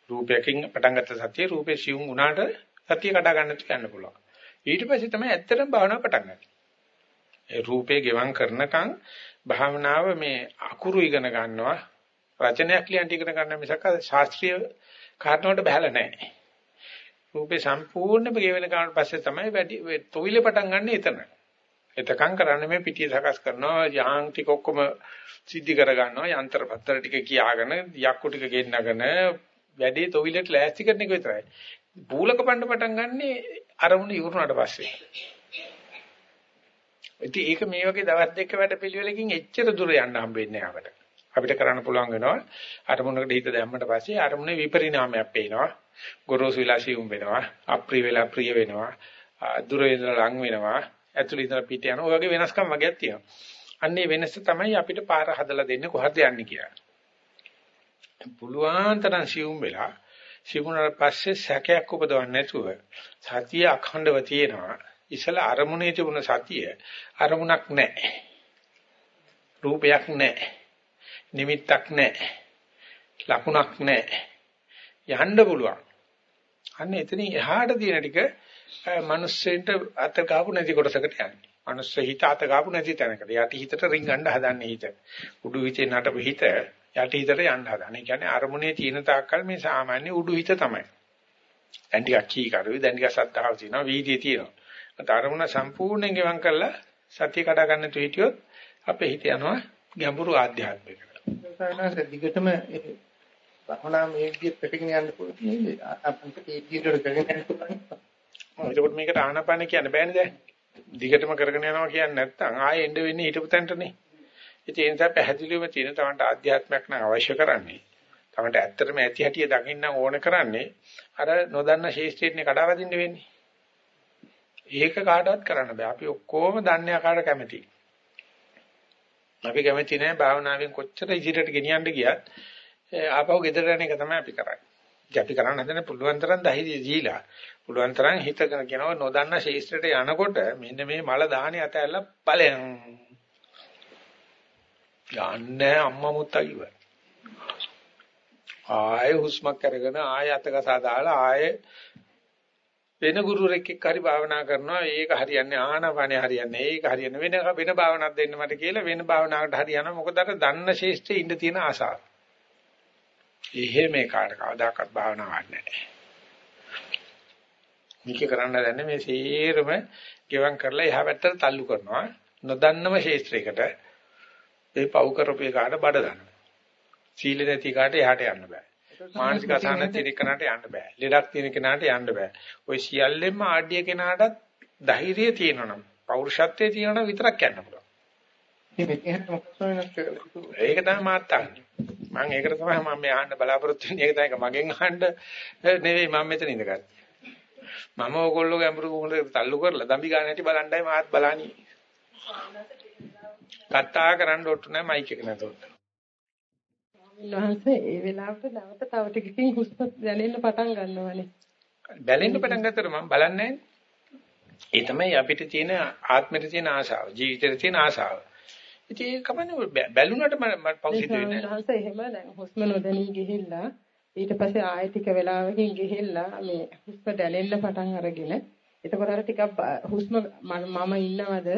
රූපයකින් පටන් ගත්ත සතිය රූපේ සිවුම් වුණාට සතිය කඩා ගන්නත් යන්න පුළුවන්. ඊට පස්සේ තමයි ඇත්තටම භාවනාව පටන් ගන්න. ඒ රූපේ ගෙවම් කරනකන් භාවනාව මේ අකුරු ඉගෙන ගන්නවා රචනයක් ලියන්න ඉගෙන ගන්න මිසක ශාස්ත්‍රීය කාරණාවට බහැලා නැහැ. රූපේ සම්පූර්ණයෙන්ම ගෙවෙන ගමන් පස්සේ තමයි වැඩි තොවිලේ පටන් ගන්න එතන. එතකන් කරන්නේ මේ පිටිය සකස් කරනවා යහන් ටික ඔක්කොම සිද්ධි කර ගන්නවා යන්ත්‍ර පත්‍ර ටික කියාගෙන යක්කු ටික ගෙන්නගෙන වැඩේ තොවිලට ලෑස්ති කරන එක විතරයි. බූලක පණ්ඩ පටන් ගන්නෙ අරමුණ ඉවරුනාට පස්සේ. ඉතින් ඒක මේ වගේ දවස් දෙක වැඩ පිළිවෙලකින් එච්චර දුර යන්න හම්බෙන්නේ නැහැ අපිට. අපිට කරන්න පුළුවන් වෙනවා අරමුණකට හිත දැම්මට පස්සේ අරමුණේ විපරිණාමයක් පේනවා. ගොරෝසු විලාසියුම් වෙනවා. අප්‍රිය වෙලා ප්‍රිය වෙනවා. දුර ඉඳලා ලං වෙනවා. ඇතුළේ ඉඳලා පිට යනවා. ඔය වගේ වෙනස්කම් වගේක් තියෙනවා. අන්නේ වෙනස තමයි අපිට පාර හදලා දෙන්නේ කොහොමද යන්නේ කියලා. පුළුවන් තරම් සිවුම් වෙලා සිවුනට පස්සේ සැකයක් උපදවන්නේ නැතුව සතිය අඛණ්ඩව තියෙනවා. ඉසල අරමුණේ තිබුණ සතිය අරමුණක් නැහැ. රූපයක් නැහැ. නිමිත්තක් නැහැ. ලකුණක් නැහැ. යන්න පුළුවන්. අන්න එතනින් එහාට තියෙන ටික මිනිස්සෙන්ට අත ගාපු නැති කොටසකට යන්නේ. මනුස්ස හිත අත ගාපු නැති තැනකට. යටි හිතට රින්ගන්න හදන්නේ හිත. උඩු හිතේ නටපු හිත. යටි හිතට යන්න හදන. ඒ කියන්නේ අරමුණේ තියෙන තාක්කල් මේ සාමාන්‍ය උඩු හිත තමයි. දැන් ටිකක් කී කරුවි දැන් ටිකක් සත්‍තාව තියෙනවා වීර්යය තියෙනවා. අත අරමුණ සම්පූර්ණයෙන් ගෙවම් කරලා සතිය කඩා ගන්න තු හිටියොත් අපේ හිත යනවා ගැඹුරු ආධ්‍යාත්මිකට. සායනාස දිගටම භවනා මේ විදිහට පැටගෙන යන්න පුළුවන්? අපිට ඒ විදිහට කරගෙන යන්න පුළුවන්. එතකොට මේකට ආනපාන කියන්න බෑනේ දැන්. දිගටම කරගෙන යනවා කියන්නේ නැත්නම් ආයෙ එන්න වෙන්නේ හිටපු තැනටනේ. ඉතින් ඒ නිසා පැහැදිලිවම තියෙන තමන්ට ආධ්‍යාත්මයක් නම් අවශ්‍ය කරන්නේ. තමන්ට ඇත්තටම ඇති හැටිය දකින්න ඕන කරන්නේ අර නොදන්න ශේෂ්ත්‍රයෙන් කඩාවදින්න වෙන්නේ. ඒක කාටවත් කරන්න බෑ. අපි ඔක්කොම දන්නේ ආකාරයට කැමතියි. අපි කැමති නෑ භාවනාවෙන් කොච්චර ඉදිරියට ගෙනියන්න ගියත් ආපහු ගෙදර යන එක තමයි අපි කරන්නේ. ඉතින් අපි කරන්න හදන පුළුවන් තරම් ධෛර්යය දීලා පුළුවන් තරම් හිතගෙන කියනවා නොදන්න ශේෂ්ත්‍රයට යනකොට මෙන්න මේ මල දාහනේ අතැල්ල ඵලයන්. යන්නේ අම්මා මුත්තා කිව්වා. ආයෙ හුස්මක් අරගෙන ආයෙ අතගසා දාලා ආයෙ වෙන ගුරුවරෙක් එක්ක හරි භාවනා කරනවා ඒක හරියන්නේ ආනපනේ හරියන්නේ ඒක හරියන්නේ වෙන වෙන භාවනාවක් දෙන්න මට කියලා වෙන භාවනාවකට හරියනවා මොකද අර දන්න ශේෂ්ඨේ ඉන්න තියෙන ආසාව. එහෙම කාට කවදාකවත් භාවනාවක් නැහැ. මේක කරන්න දැන්නේ මේ සීරම ගෙවම් කරලා එහා පැත්තට තල්ලු කරනවා නොදන්නම ශේෂ්ත්‍රයකට ඒ පව් කරපේ කාට බඩ දානවා. සීල නැති කාට එහාට යන්න බෑ. මානසික අසහන තියෙන කෙනාට යන්න බෑ. ලෙඩක් තියෙන කෙනාට යන්න බෑ. ওই සියල්ලෙම ආඩ්‍ය කෙනාටත් ධෛර්යය තියෙනවනම් පෞරුෂත්වයේ තියෙනවනම් විතරක් යන්න පුළුවන්. ඒක තමයි මාත් අහන්නේ. මම ඒකට තමයි මම මේ අහන්න බලාපොරොත්තු වෙන්නේ. ඒක තමයි මගෙන් අහන්න නෙවෙයි මම මෙතන ඉඳගත්තේ. මම ඕගොල්ලෝ ගැඹුරු කුහුලට තල්ලු කරලා දම්බි ගන්න හැටි බලන්නයි මාත් බලන්නේ. කතා කරන්න ඔට්ටු නැහැ මයික් එක නැතොත්. වහන්සේ ඒ වෙලාවට නැවත තව ටිකකින් හුස්ම දැනෙන්න පටන් ගන්නවානේ. බැලෙන්න පටන් ගත්තට මම බලන්නේ ඒ තමයි අපිට තියෙන ආත්මෙට තියෙන ආශාව, ජීවිතේට තියෙන ආශාව. ඉතින් ඒක කමන්නේ බැලුනට මම පෞසිත වෙන්නේ නැහැ. වහන්සේ එහෙම දැන් හුස්ම නොදැනී ගිහිල්ලා ඊට පස්සේ ආයෙ ටික වෙලාවකින් ගිහිල්ලා මේ හුස්ම දැනෙන්න පටන් අරගෙන එතකොට අර ටිකක් හුස්ම මම ඉන්නවද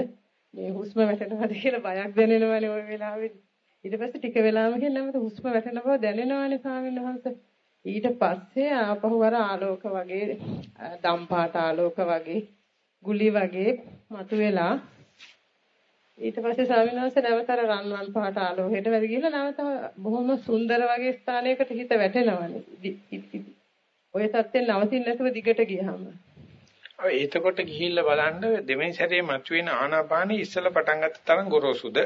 මේ හුස්ම වැටෙනවද කියලා බයක් දැනෙනවනේ ওই වෙලාවෙදී. ඊට පස්සේ ටික වෙලාවකින් නැවත හුස්ම වැටෙන බව දැනෙනවානේ ස්වාමීන් වහන්සේ. ඊට පස්සේ ආපහු අර ආලෝක වගේ දම් පාට ආලෝක වගේ ගුලි වගේ මතුවෙලා ඊට පස්සේ ස්වාමීන් වහන්සේ නැවත අර රන්වන් පාට ආලෝකයට වැඩි ගිහලා නැවත බොහොම සුන්දර වගේ ස්ථානයකට හිත වැටෙනවානේ. ඔය තත්ත්වෙන් නවතින්න නැතුව දිගට ගියාම. එතකොට ගිහිල්ලා බලන්න දෙවෙනි සැරේ මතුවෙන ආනාපානෙ ඉස්සලා පටන් ගත්ත තරම් ගොරෝසුද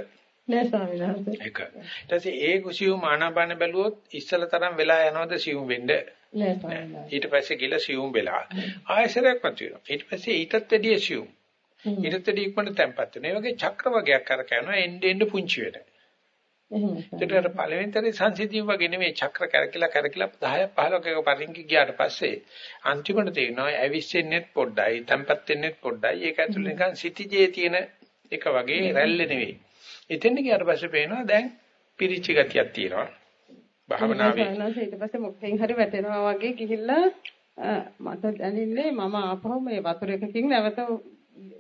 නෑ ස්වාමීන් වහන්සේ. ඒක. ඊට පස්සේ ඒ කුසියුම ආනාපාන බැලුවොත් ඉස්සල තරම් වෙලා යනවද සියුම් වෙන්න? නෑ ස්වාමීන් වහන්සේ. ඊට පස්සේ ගිල සියුම් වෙලා ආයසරයක් මතුවෙනවා. ඊට පස්සේ ඊටත් වැඩිය සියුම්. ඊටත් වැඩිය ඉක්මනට තැම්පත් වෙනවා. ඒ වගේ චක්‍ර වගයක් කරකවනවා එන්න එන්න පුංචි වෙන. ඒකට අර පළවෙනිතරේ සංසිද්ධිය වගේ නෙමෙයි චක්‍ර කරකිලා කරකිලා 10ක් 15ක එක පරිංගි ගියාට පස්සේ අන්තිමට තේරෙනවා ඇවිස්සෙන්නෙත් පොඩ්ඩයි තැම්පත් වෙන්නෙත් පොඩ්ඩයි. ඒක ඇතුළේ නිකන් සිටිජේ තියෙන එක වගේ රැල්ල නෙවෙයි එතෙන් ගියාට පස්සේ පේනවා දැන් පිරිච්ච ගතියක් තියෙනවා. භාවනාවේ ඊට පස්සේ මොකෙන් හරි වැටෙනවා වගේ ගිහිල්ලා මට දැනෙන්නේ මම ආපහු මේ වතුර එකකින් නැවත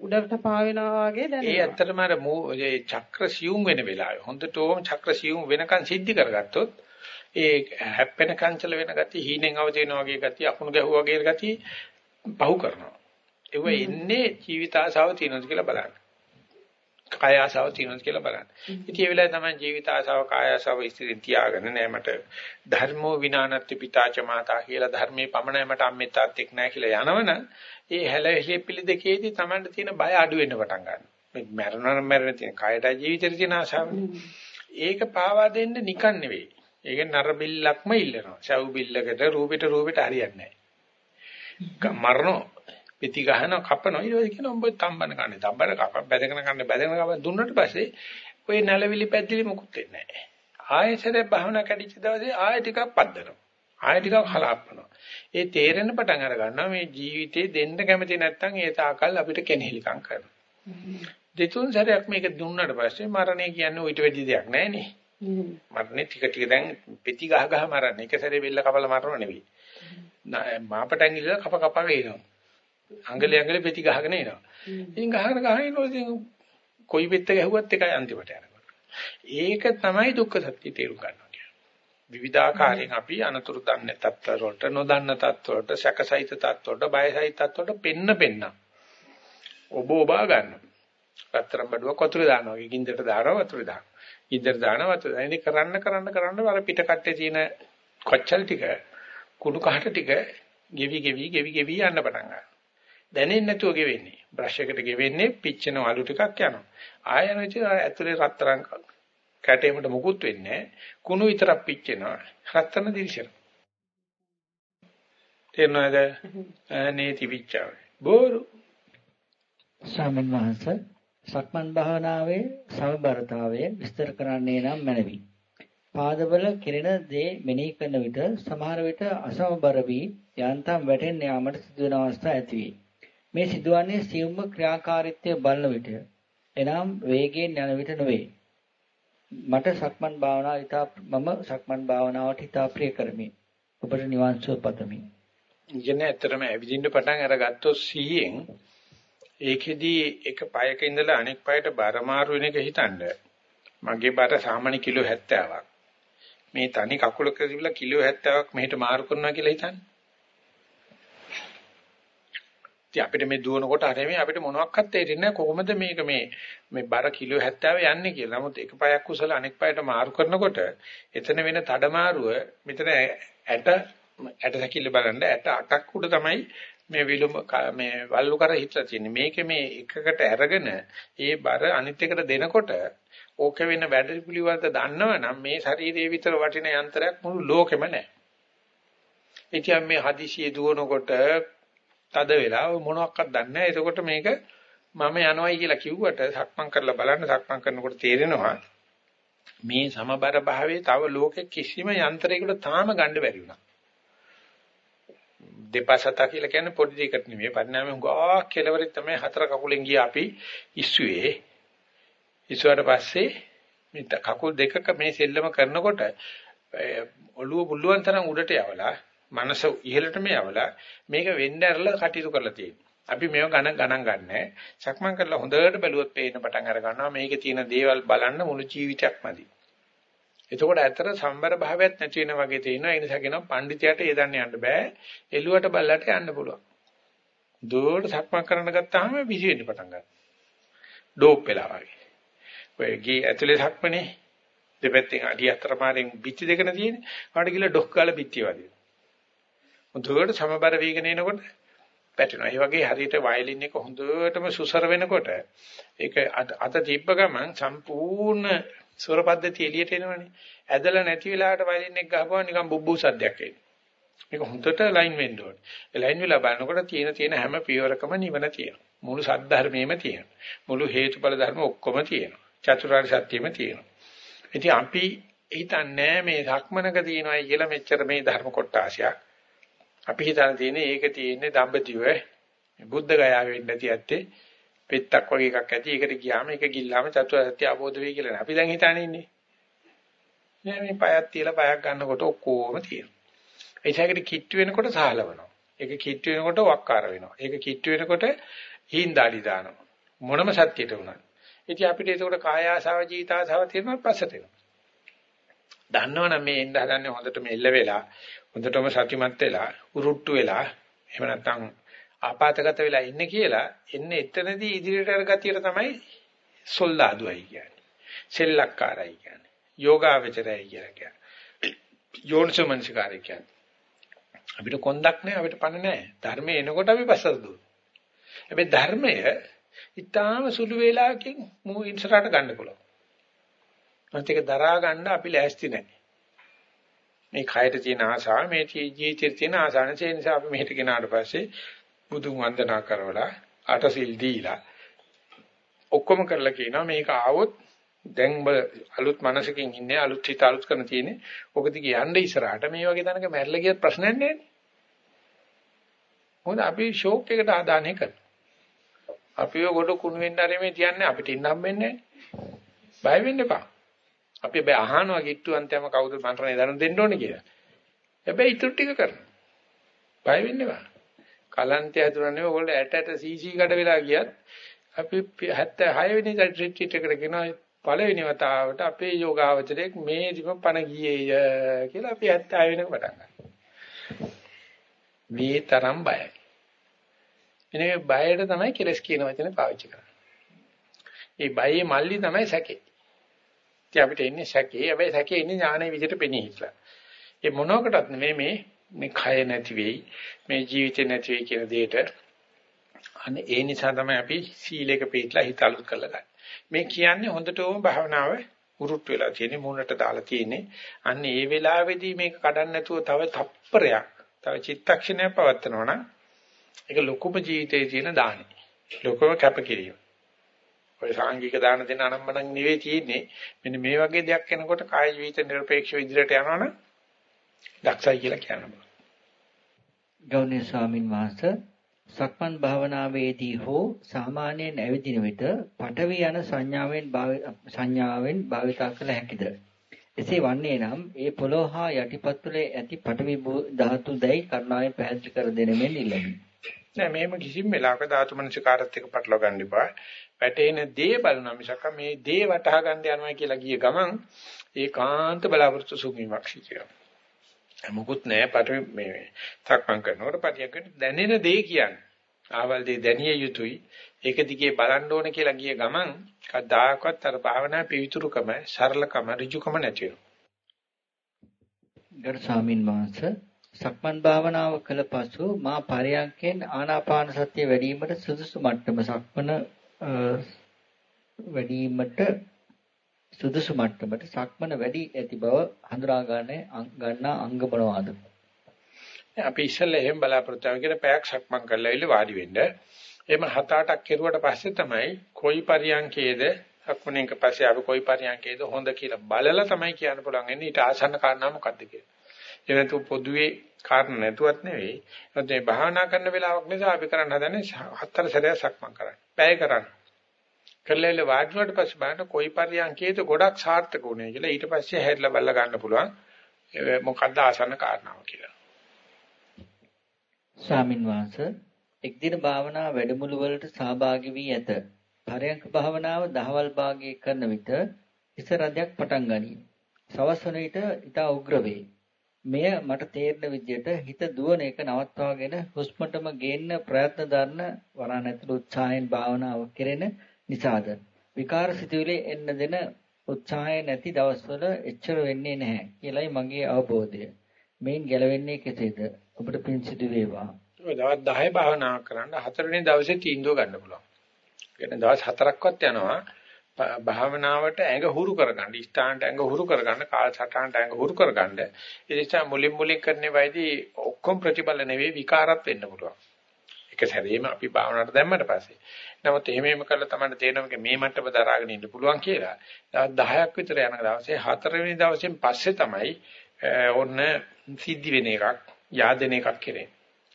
උඩට පාවෙනවා වගේ දැනෙනවා. ඒ ඇත්තටම අර මේ චක්‍ර සියුම් වෙන වෙලාවේ හොඳටම චක්‍ර සියුම් වෙනකන් සිද්ධි කරගත්තොත් ඒ හැප්පෙන කංචල වෙන ගතිය හීනෙන් අවදි වෙන වගේ ගතිය අකුණු ගැහුවා වගේ ගතිය පහු කරනවා. ඒව එන්නේ ජීවිත ආසාව තියෙනවද කියලා බලන්න. කාය ආසාව තියෙනවද කියලා බලන්න. ඉතින් ඒ වෙලාවේ තමයි ජීවිත ආසාව කාය ආසාව ඉස්තිරින් තියාගෙන නෑ මට ධර්මෝ විනානත්ති පිතාච මාතා කියලා ධර්මයේ පමණයි මට අම්මේ තාත්තෙක් නෑ කියලා යනවනම් ඒ හැලෙහි පිළි දෙකේදී Tamanට තියෙන බය අඩු වෙන්න පටන් ගන්නවා. මේ මරණ මරණ තියෙන කායට ජීවිතේ තියෙන ආසාවනේ. ඒක පාවා දෙන්න නිකන් නෙවෙයි. ඒක නර බිල්ලක්ම ඉල්ලනවා. සව් බිල්ලකට රූපෙට රූපෙට හරියන්නේ නැහැ. මරණෝ පිටි ගහන කපනවා ඊට පස්සේ කියනවා උඹ තම්බන කන්නේ තම්බන කප බැදගෙන කන්නේ බැදගෙන කප දුන්නට පස්සේ ඔය නැලවිලි පැද්දිලි මොකුත් වෙන්නේ නැහැ ආයෙසරේ භාවනා කැඩිච්ච දවසේ ආයෙ ටිකක් පද්දනවා ආයෙ ටිකක් හලාපනවා ඒ තේරෙන පටන් අර ගන්නවා මේ ජීවිතේ දෙන්න කැමති නැත්නම් ඒ තාකල් අපිට කෙනෙහිලිකම් කරනවා දෙතුන් සැරයක් මේක දුන්නට පස්සේ මරණය කියන්නේ ඊට වැඩි දෙයක් නැහැ නේ මරණේ ටික ටික දැන් පෙති ගහ ගහ මරන්නේ එක සැරේ බෙල්ල කපලා මරනව නෙවෙයි මාපටන් ඉල්ලලා කප කප ගේනවා අඟලේ අඟලේ පෙති ගහගෙන එනවා. ඉතින් ගහගෙන ගහගෙන ඉන්නකොට ඉතින් කොයි පෙත්ත ගැහුවත් එකයි අන්තිමට යනකොට. ඒක තමයි දුක්ඛ සත්‍ය තේරුම් ගන්නවා කියන්නේ. විවිධාකාරයෙන් අපි අනතුරු දන්නේ තත්ත්ව වලට නොදන්න තත්ත්ව වලට සැකසහිත තත්ත්ව වලට බයසහිත තත්ත්ව වලට පෙන්න පෙන්න ඔබ ඔබා ගන්න. රත්තරන් බඩුවක් වතුරේ දානවා. ගින්දරට දානවා වතුරේ දානවා. ගින්දර දානවා වතුරේ දානවා. ඉතින් කරන්න කරන්න කරන්න අර පිට කට්ටේ තියෙන කොච්චල් ටික කුණු කහට ටික ගෙවි ගෙවි ගෙවි ගෙවි යන්න පටන් ගන්නවා. දැනෙන්නේ නැතුව ගෙවෙන්නේ. බ්‍රෂ් එකට ගෙවෙන්නේ පිච්චෙන අලු ටිකක් යනවා. ආය යන විදිහ ඇතුලේ රත්තරන් කැටේමට මුකුත් වෙන්නේ කුණු විතරක් පිච්චෙනවා. රත්තරන් දිවිසන. තේරෙනවද? නේති පිච්චාව. බෝරු. ස්වාමීන් වහන්සේ සක්මන් භාවනාවේ සමබරතාවය විස්තර කරන්නේ නම් මැනවි. පාදවල කෙරෙන දේ මෙනෙහි කරන විට සමහර විට අසමබර වී යන්තම් වැටෙන්න යාමට සිදුවන අවස්ථා ඇති වේ. මේ සිදුවන්නේ සියුම්ම ක්‍රියාකාරීත්වය බලන විට. එනම් වේගයෙන් යන විට නොවේ. මට සක්මන් භාවනාව ඉතා මම සක්මන් භාවනාවට ඉතා ප්‍රිය කරමි. ඔබට නිවන් සුව පතමි. ඉන්නේ ඇත්තටම ඇවිදින්න පටන් අරගත්තොත් සිහියෙන් ඒකෙදී එක පයක ඉඳලා අනෙක් පයට බර මාරු වෙන එක හිතන්න. මගේ බර සාමාන්‍ය කිලෝ 70ක්. මේ තනි කකුලක තිබිලා කිලෝ 70ක් මෙහෙට මාරු කරනවා කියලා හිතන්නේ. ඉතින් අපිට මේ දුවනකොට හරියම අපිට මොනවත් තේරෙන්නේ නැහැ කොහොමද මේක මේ මේ බර කිලෝ 70 යන්නේ කියලා. නමුත් එක පායක් කුසල අනෙක් පායට මාරු කරනකොට එතන වෙන තඩමාරුව මෙතන ඇට ඇට සැකිල්ල බලන්න ඇට අටක් උඩ තමයි මේ විලුම මේ වල්ලු කර හිටලා තියෙන්නේ. මේක මේ එකකට අරගෙන ඒ බර අනිත් එකට දෙනකොට ඕක වෙන වැඩ පිළිවෙලට දන්නවනම් මේ ශරීරයේ විතර වටින යන්ත්‍රයක් මුළු ලෝකෙම නැහැ. ඉතින් මේ හදිසියෙ දුවනකොට තද වෙලා මොනවත් දන්නේ නැහැ. එතකොට මේක මම යනවායි කියලා කිව්වට සක්මන් කරලා බලන්න සක්මන් කරනකොට තේරෙනවා මේ සමබර භාවයේ තව ලෝකෙ කිසිම යන්ත්‍රයකට තාම ගන්න බැරි වුණා. දෙපසත කියලා කියන්නේ පොඩි දෙයකට නෙමෙයි. පරිණාමය හුඟා කෙලවරේ තමයි හතර කකුලෙන් ගියා අපි ඉස්සුවේ. ඉස්සුවට පස්සේ මේ කකුල් දෙකක මේ සෙල්ලම කරනකොට ඔළුව පුළුවන් තරම් උඩට යවලා මනස ඉහළටම යවලා මේක වෙන්න ඇරලා කටයුතු කරලා තියෙනවා. අපි මේව ගණන් ගණන් ගන්නෑ. සක්මන් කරලා හොඳට බැලුවොත් පේන්න පටන් අර ගන්නවා මේකේ තියෙන දේවල් බලන්න මුළු ජීවිතයක්මදි. එතකොට ඇත්තට සම්බර භාවයක් නැති වෙන වගේ තියෙනවා. ඒ නිසා කියනවා පඬිතයාට ඒ දන්න යන්න බෑ. එළුවට බල්ලට යන්න පුළුවන්. දුවට සක්මන් කරන්න ගත්තාම විසි වෙන්න පටන් ගන්නවා. ඩෝප් වෙලා වගේ. ඔය ගී ඇතුලේ සක්මනේ දෙපැත්තෙන් අඩිය අතර මාරෙන් පිටි දෙකන තියෙන්නේ. කාට කියලා ඩොක් ගාලා පිටිය වදිනවා. හොඳට සමබර වීගෙන එනකොට පැටෙනවා. ඒ වගේ හරියට වයලින් එක හොඳටම සුසර වෙනකොට ඒක අත තිබ්බ ගමන් සම්පූර්ණ ස්වර පද්ධතිය එළියට එනවනේ. ඇදලා නැති වෙලාවට වයලින් එක ගහපුවා නිකන් බුබ්බු සද්දයක් එන්නේ. මේක හොඳට ලයින් වෙන්න ඕනේ. ඒ ලයින් වෙලා බලනකොට තියෙන තියෙන හැම පියවරකම නිවන තියෙනවා. මුළු සද්ධර්මයේම තියෙනවා. මුළු හේතුඵල ධර්ම ඔක්කොම තියෙනවා. චතුරාර්ය සත්‍යෙම තියෙනවා. ඉතින් අපි හිතන්නේ මේ ධක්මනක තියෙනවායි කියලා මෙච්චර මේ ධර්ම කොටාසියක්. අපි හිතන තියෙන්නේ ඒක තියෙන්නේ දඹදිව බුද්ධ ගයාවේ වෙන්න ඇති ඇත්තේ පෙත්තක් වගේ එකක් ඇති. ඒකට ගියාම ඒක ගිල්ලාම චතුරාර්ය සත්‍ය අවබෝධ වෙයි කියලා. අපි දැන් හිතානේ ඉන්නේ. නෑ මේ පයක් තියලා පයක් ගන්නකොට ඔක්කොම තියෙනවා. ඒසයකට කිට්ටු වෙනකොට සහලවනවා. ඒක කිට්ටු වෙනකොට වක්කාර වෙනවා. ඒක කිට්ටු වෙනකොට හිඳාලි දානවා. මොනම සත්‍යයට උනත්. ඉතින් අපිට ඒකට කාය ආසාව ජීවිත ආසාව තියෙනවා පස්සට එනවා. දන්නවනම් මේ එන්න හදන්නේ හොඳට මෙල්ල වෙලා හොඳටම සතිමත් වෙලා උරුට්ටු වෙලා එහෙම නැත්නම් ආපాతගත වෙලා ඉන්නේ කියලා එන්නේ එතනදී ඉදිරියට යන ගතියට තමයි සොල්දාදුවයි කියන්නේ. සෙල්ලක්කාරයි කියන්නේ. යෝගාවචරයි කියලා කියන්නේ. යෝනිසමනසිකාරයි කියන්නේ. අපිට කොන්දක් නැහැ අපිට පණ නැහැ. ධර්මයේ එනකොට අපි පස්සට දුවනවා. හැබැයි ධර්මය ඊටාම සුළු වේලාවකින් මූ ඉන්සරට ගන්න පුළුවන්. මත් ඒක දරා ගන්න අපි ලෑස්ති නැහැ. මේ කයට තියෙන ආසාව මේ ජීවිතේ තියෙන ආසාව නිසා අපි මෙහෙට ගෙනාට පස්සේ බුදුන් වන්දනා කරවලා අටසිල් දීලා ඔක්කොම කරලා කියනවා මේක ආවොත් දැන් අලුත් මනසකින් ඉන්නේ අලුත් හිත අලුත් කරන තියෙන්නේ. ඔක දිගේ යන්න ඉස්සරහට මේ වගේ තැනක මැරලා ගියත් ප්‍රශ්නයක් නැහැ මොකද අපි ෂෝක් එකට ආදානය කරනවා. අපිව ගොඩ කුණු වෙන්න ආරෙ මේ තියන්නේ අපිට ඉන්න හම්බෙන්නේ නැහැ බය වෙන්න එපා. අපි බෑ අහනවා කිට්ටුවන්තයම කවුද මන්ත්‍රණය දරන දෙන්න ඕනේ කියලා. හැබැයි ඊටු ටික කරනවා. බය වෙන්න එපා. කලන්තය හදුරන්නේ ඔයගොල්ලෝ ඇට ඇට සීසී කඩ වෙලා ගියත් අපි 76 වෙනි රිට්‍රීට් එකට ගෙනා පළවෙනි වතාවට අපේ යෝගාවචරයේ මේ දිම පණ ගියේය කියලා අපි 70 වෙනක පටන් ගන්නවා. මේ තරම් බයයි. එනේ බයට තමයි කෙලස් කියන වචනේ පාවිච්චි කරන්නේ. ඒ බයේ මල්ලි තමයි සැකේ. ඉතින් අපිට ඉන්නේ සැකේ. හැබැයි සැකේ ඉන්නේ ඥානයේ විදිහට පෙනී හිටලා. ඒ මොනකටත් නෙමෙයි මේ මේ කය නැති වෙයි, මේ ජීවිතේ නැති වෙයි කියන දෙයට අනේ ඒ නිසා තමයි අපි සීලයක පිටලා හිත අලුත් කරලා ගන්න. මේ කියන්නේ හොඳටම භාවනාව උරුට්ට වෙලා තියෙන්නේ මූණට දාලා තියෙන්නේ. අන්න ඒ වෙලාවේදී මේක කඩන්න නැතුව තව තප්පරයක්, තව චිත්තක්ෂණයක් පවත්නවා නම් ඒක ලොකුම ජීවිතයේ තියෙන දානි. ලොකුම කැපකිරීම. ඔය සාංගික දාන දෙන අනම්මනම් නෙවෙයි තියෙන්නේ. මෙන්න මේ වගේ දෙයක් වෙනකොට කාය ජීවිත නිර්පේක්ෂව ඉදිරියට යනවනම් දක්ෂයි කියලා කියනවා. ගෞණීය ස්වාමින් වහන්සේ සක්මන් භාවනාවේදී හෝ සාමාන්‍යයෙන් ඇවිදින විට පඨවි යන සංඥාවෙන් සංඥාවෙන් භාවිතා කළ හැකිද? එසේ වන්නේ නම් ඒ පොළොව හා යටිපතුලේ ඇති පඨවි ධාතු දැයි කරුණාවෙන් පැහැදිලි කර දෙන මෙන් ඉල්ලමි. නෑ මේම කිසිම වෙලාවක ධාතු මනසිකාරත් එක්ක පටලවා ගන්න එපා. වැටෙන දේ බලනවා මිසක් මේ දේ වටහා ගන්න යනවා කියලා ගිය ගමන් ඒකාන්ත බලාපොරොත්තු සුඛීමක් සිටිනවා. මොකුත් නෑ පට මේ තක්මන් කරනකොට පටියක් දැනෙන දේ කියන්නේ. ආවල් දේ දැනිය යුතුයි. ඒක දිගේ බලන්න ඕන කියලා ගිය ගමන් කවදාකවත් අර භාවනා පිවිතුරුකම, සරලකම, ඍජුකම නැති වෙනවා. ගරු ස්වාමින් වහන්සේ සක්මන් භාවනාව කළ පසු මා පරයන්කෙන් ආනාපාන සතිය වැඩිවීමට සුදුසු මට්ටම සක්මන වැඩිවීමට සුදුසු මට්ටමට සක්මන වැඩි ඇති බව හඳුනා ගන්නා අංග මොනවාද? අපි ඉස්සෙල්ලා එහෙම බලාපොරොත්තු වෙන කෙනා පැයක් සක්මන් කරලා ඉල්ල වාඩි වෙන්න. එහෙම හත අටක් කෙරුවට පස්සේ තමයි කොයි පරියන්කේද සක්මණේක පස්සේ අපි කොයි පරියන්කේද හොඳ කියලා බලලා තමයි කියන්න පුළුවන් එන්නේ ඊට ආසන්න කාරණා මොකක්ද කියලා. ඒ නැතු පොදුවේ කාරණා නැතුවත් නෙවෙයි. ඒත් මේ භාවනා කරන වෙලාවක් නිසා අපි කරන්න හදන්නේ හතර සැරයක් සක්මන් කරන්න. පැය කරන්න. කරලා වාඩිවට පස්සේ බලන්න කොයි පරියන්කේද ගොඩක් සාර්ථක වුණේ කියලා ඊට පස්සේ හැරිලා බලලා ගන්න පුළුවන් මොකද්ද ආසන්න කාරණාව කියලා. ස්වාමින් වහන්සේ එක් දින භාවනා වැඩමුළු වලට සහභාගී වී ඇත. පරයන්ක භාවනාව දහවල් භාගයේ කරන විට ඉස රදයක් පටන් ගනී. සවස් වන විට ඊට උග්‍ර වේ. මෙය මට තේරෙන විදිහට හිත දුවන එක නවත්වාගෙන හුස්මටම ගේන්න ප්‍රයත්න දරන වරණ ඇතුළු උත්සාහයෙන් භාවනාව කෙරෙන නිසාද විකාර සිතුවිලි එන්න දෙන උත්සාහය නැති දවස්වල එච්චර වෙන්නේ නැහැ කියලයි මගේ අවබෝධය. මේන් ගැලවෙන්නේ කෙසේද? ඔබට පින් සිදු වේවා. ඔය දවස් 10 භාවනා කරන්න හතරවෙනි දවසේ තීන්දුව ගන්න පුළුවන්. කියන්නේ දවස් හතරක්වත් යනවා භාවනාවට ඇඟ හුරු කරගන්න, ස්ථානට ඇඟ හුරු කරගන්න, කාලසටහනට ඇඟ හුරු කරගන්න. ඒ නිසා මුලින් මුලින් කරන්නේ වයිදී ඔක්කොම ප්‍රතිබල නෙවෙයි විකාරත් වෙන්න පුළුවන්. එක සැරේම අපි භාවනාවට දැම්මට පස්සේ. නමුත් එහෙම එහෙම කරලා තමයි තේරෙනවා මේ මට්ටම දරාගෙන ඉන්න පුළුවන් කියලා. දවස් 10ක් විතර යන දවසේ හතරවෙනි දවසෙන් පස්සේ තමයි ඔන්න සිද්ධි වෙන එකක්, yaadෙන එකක් කරන්නේ.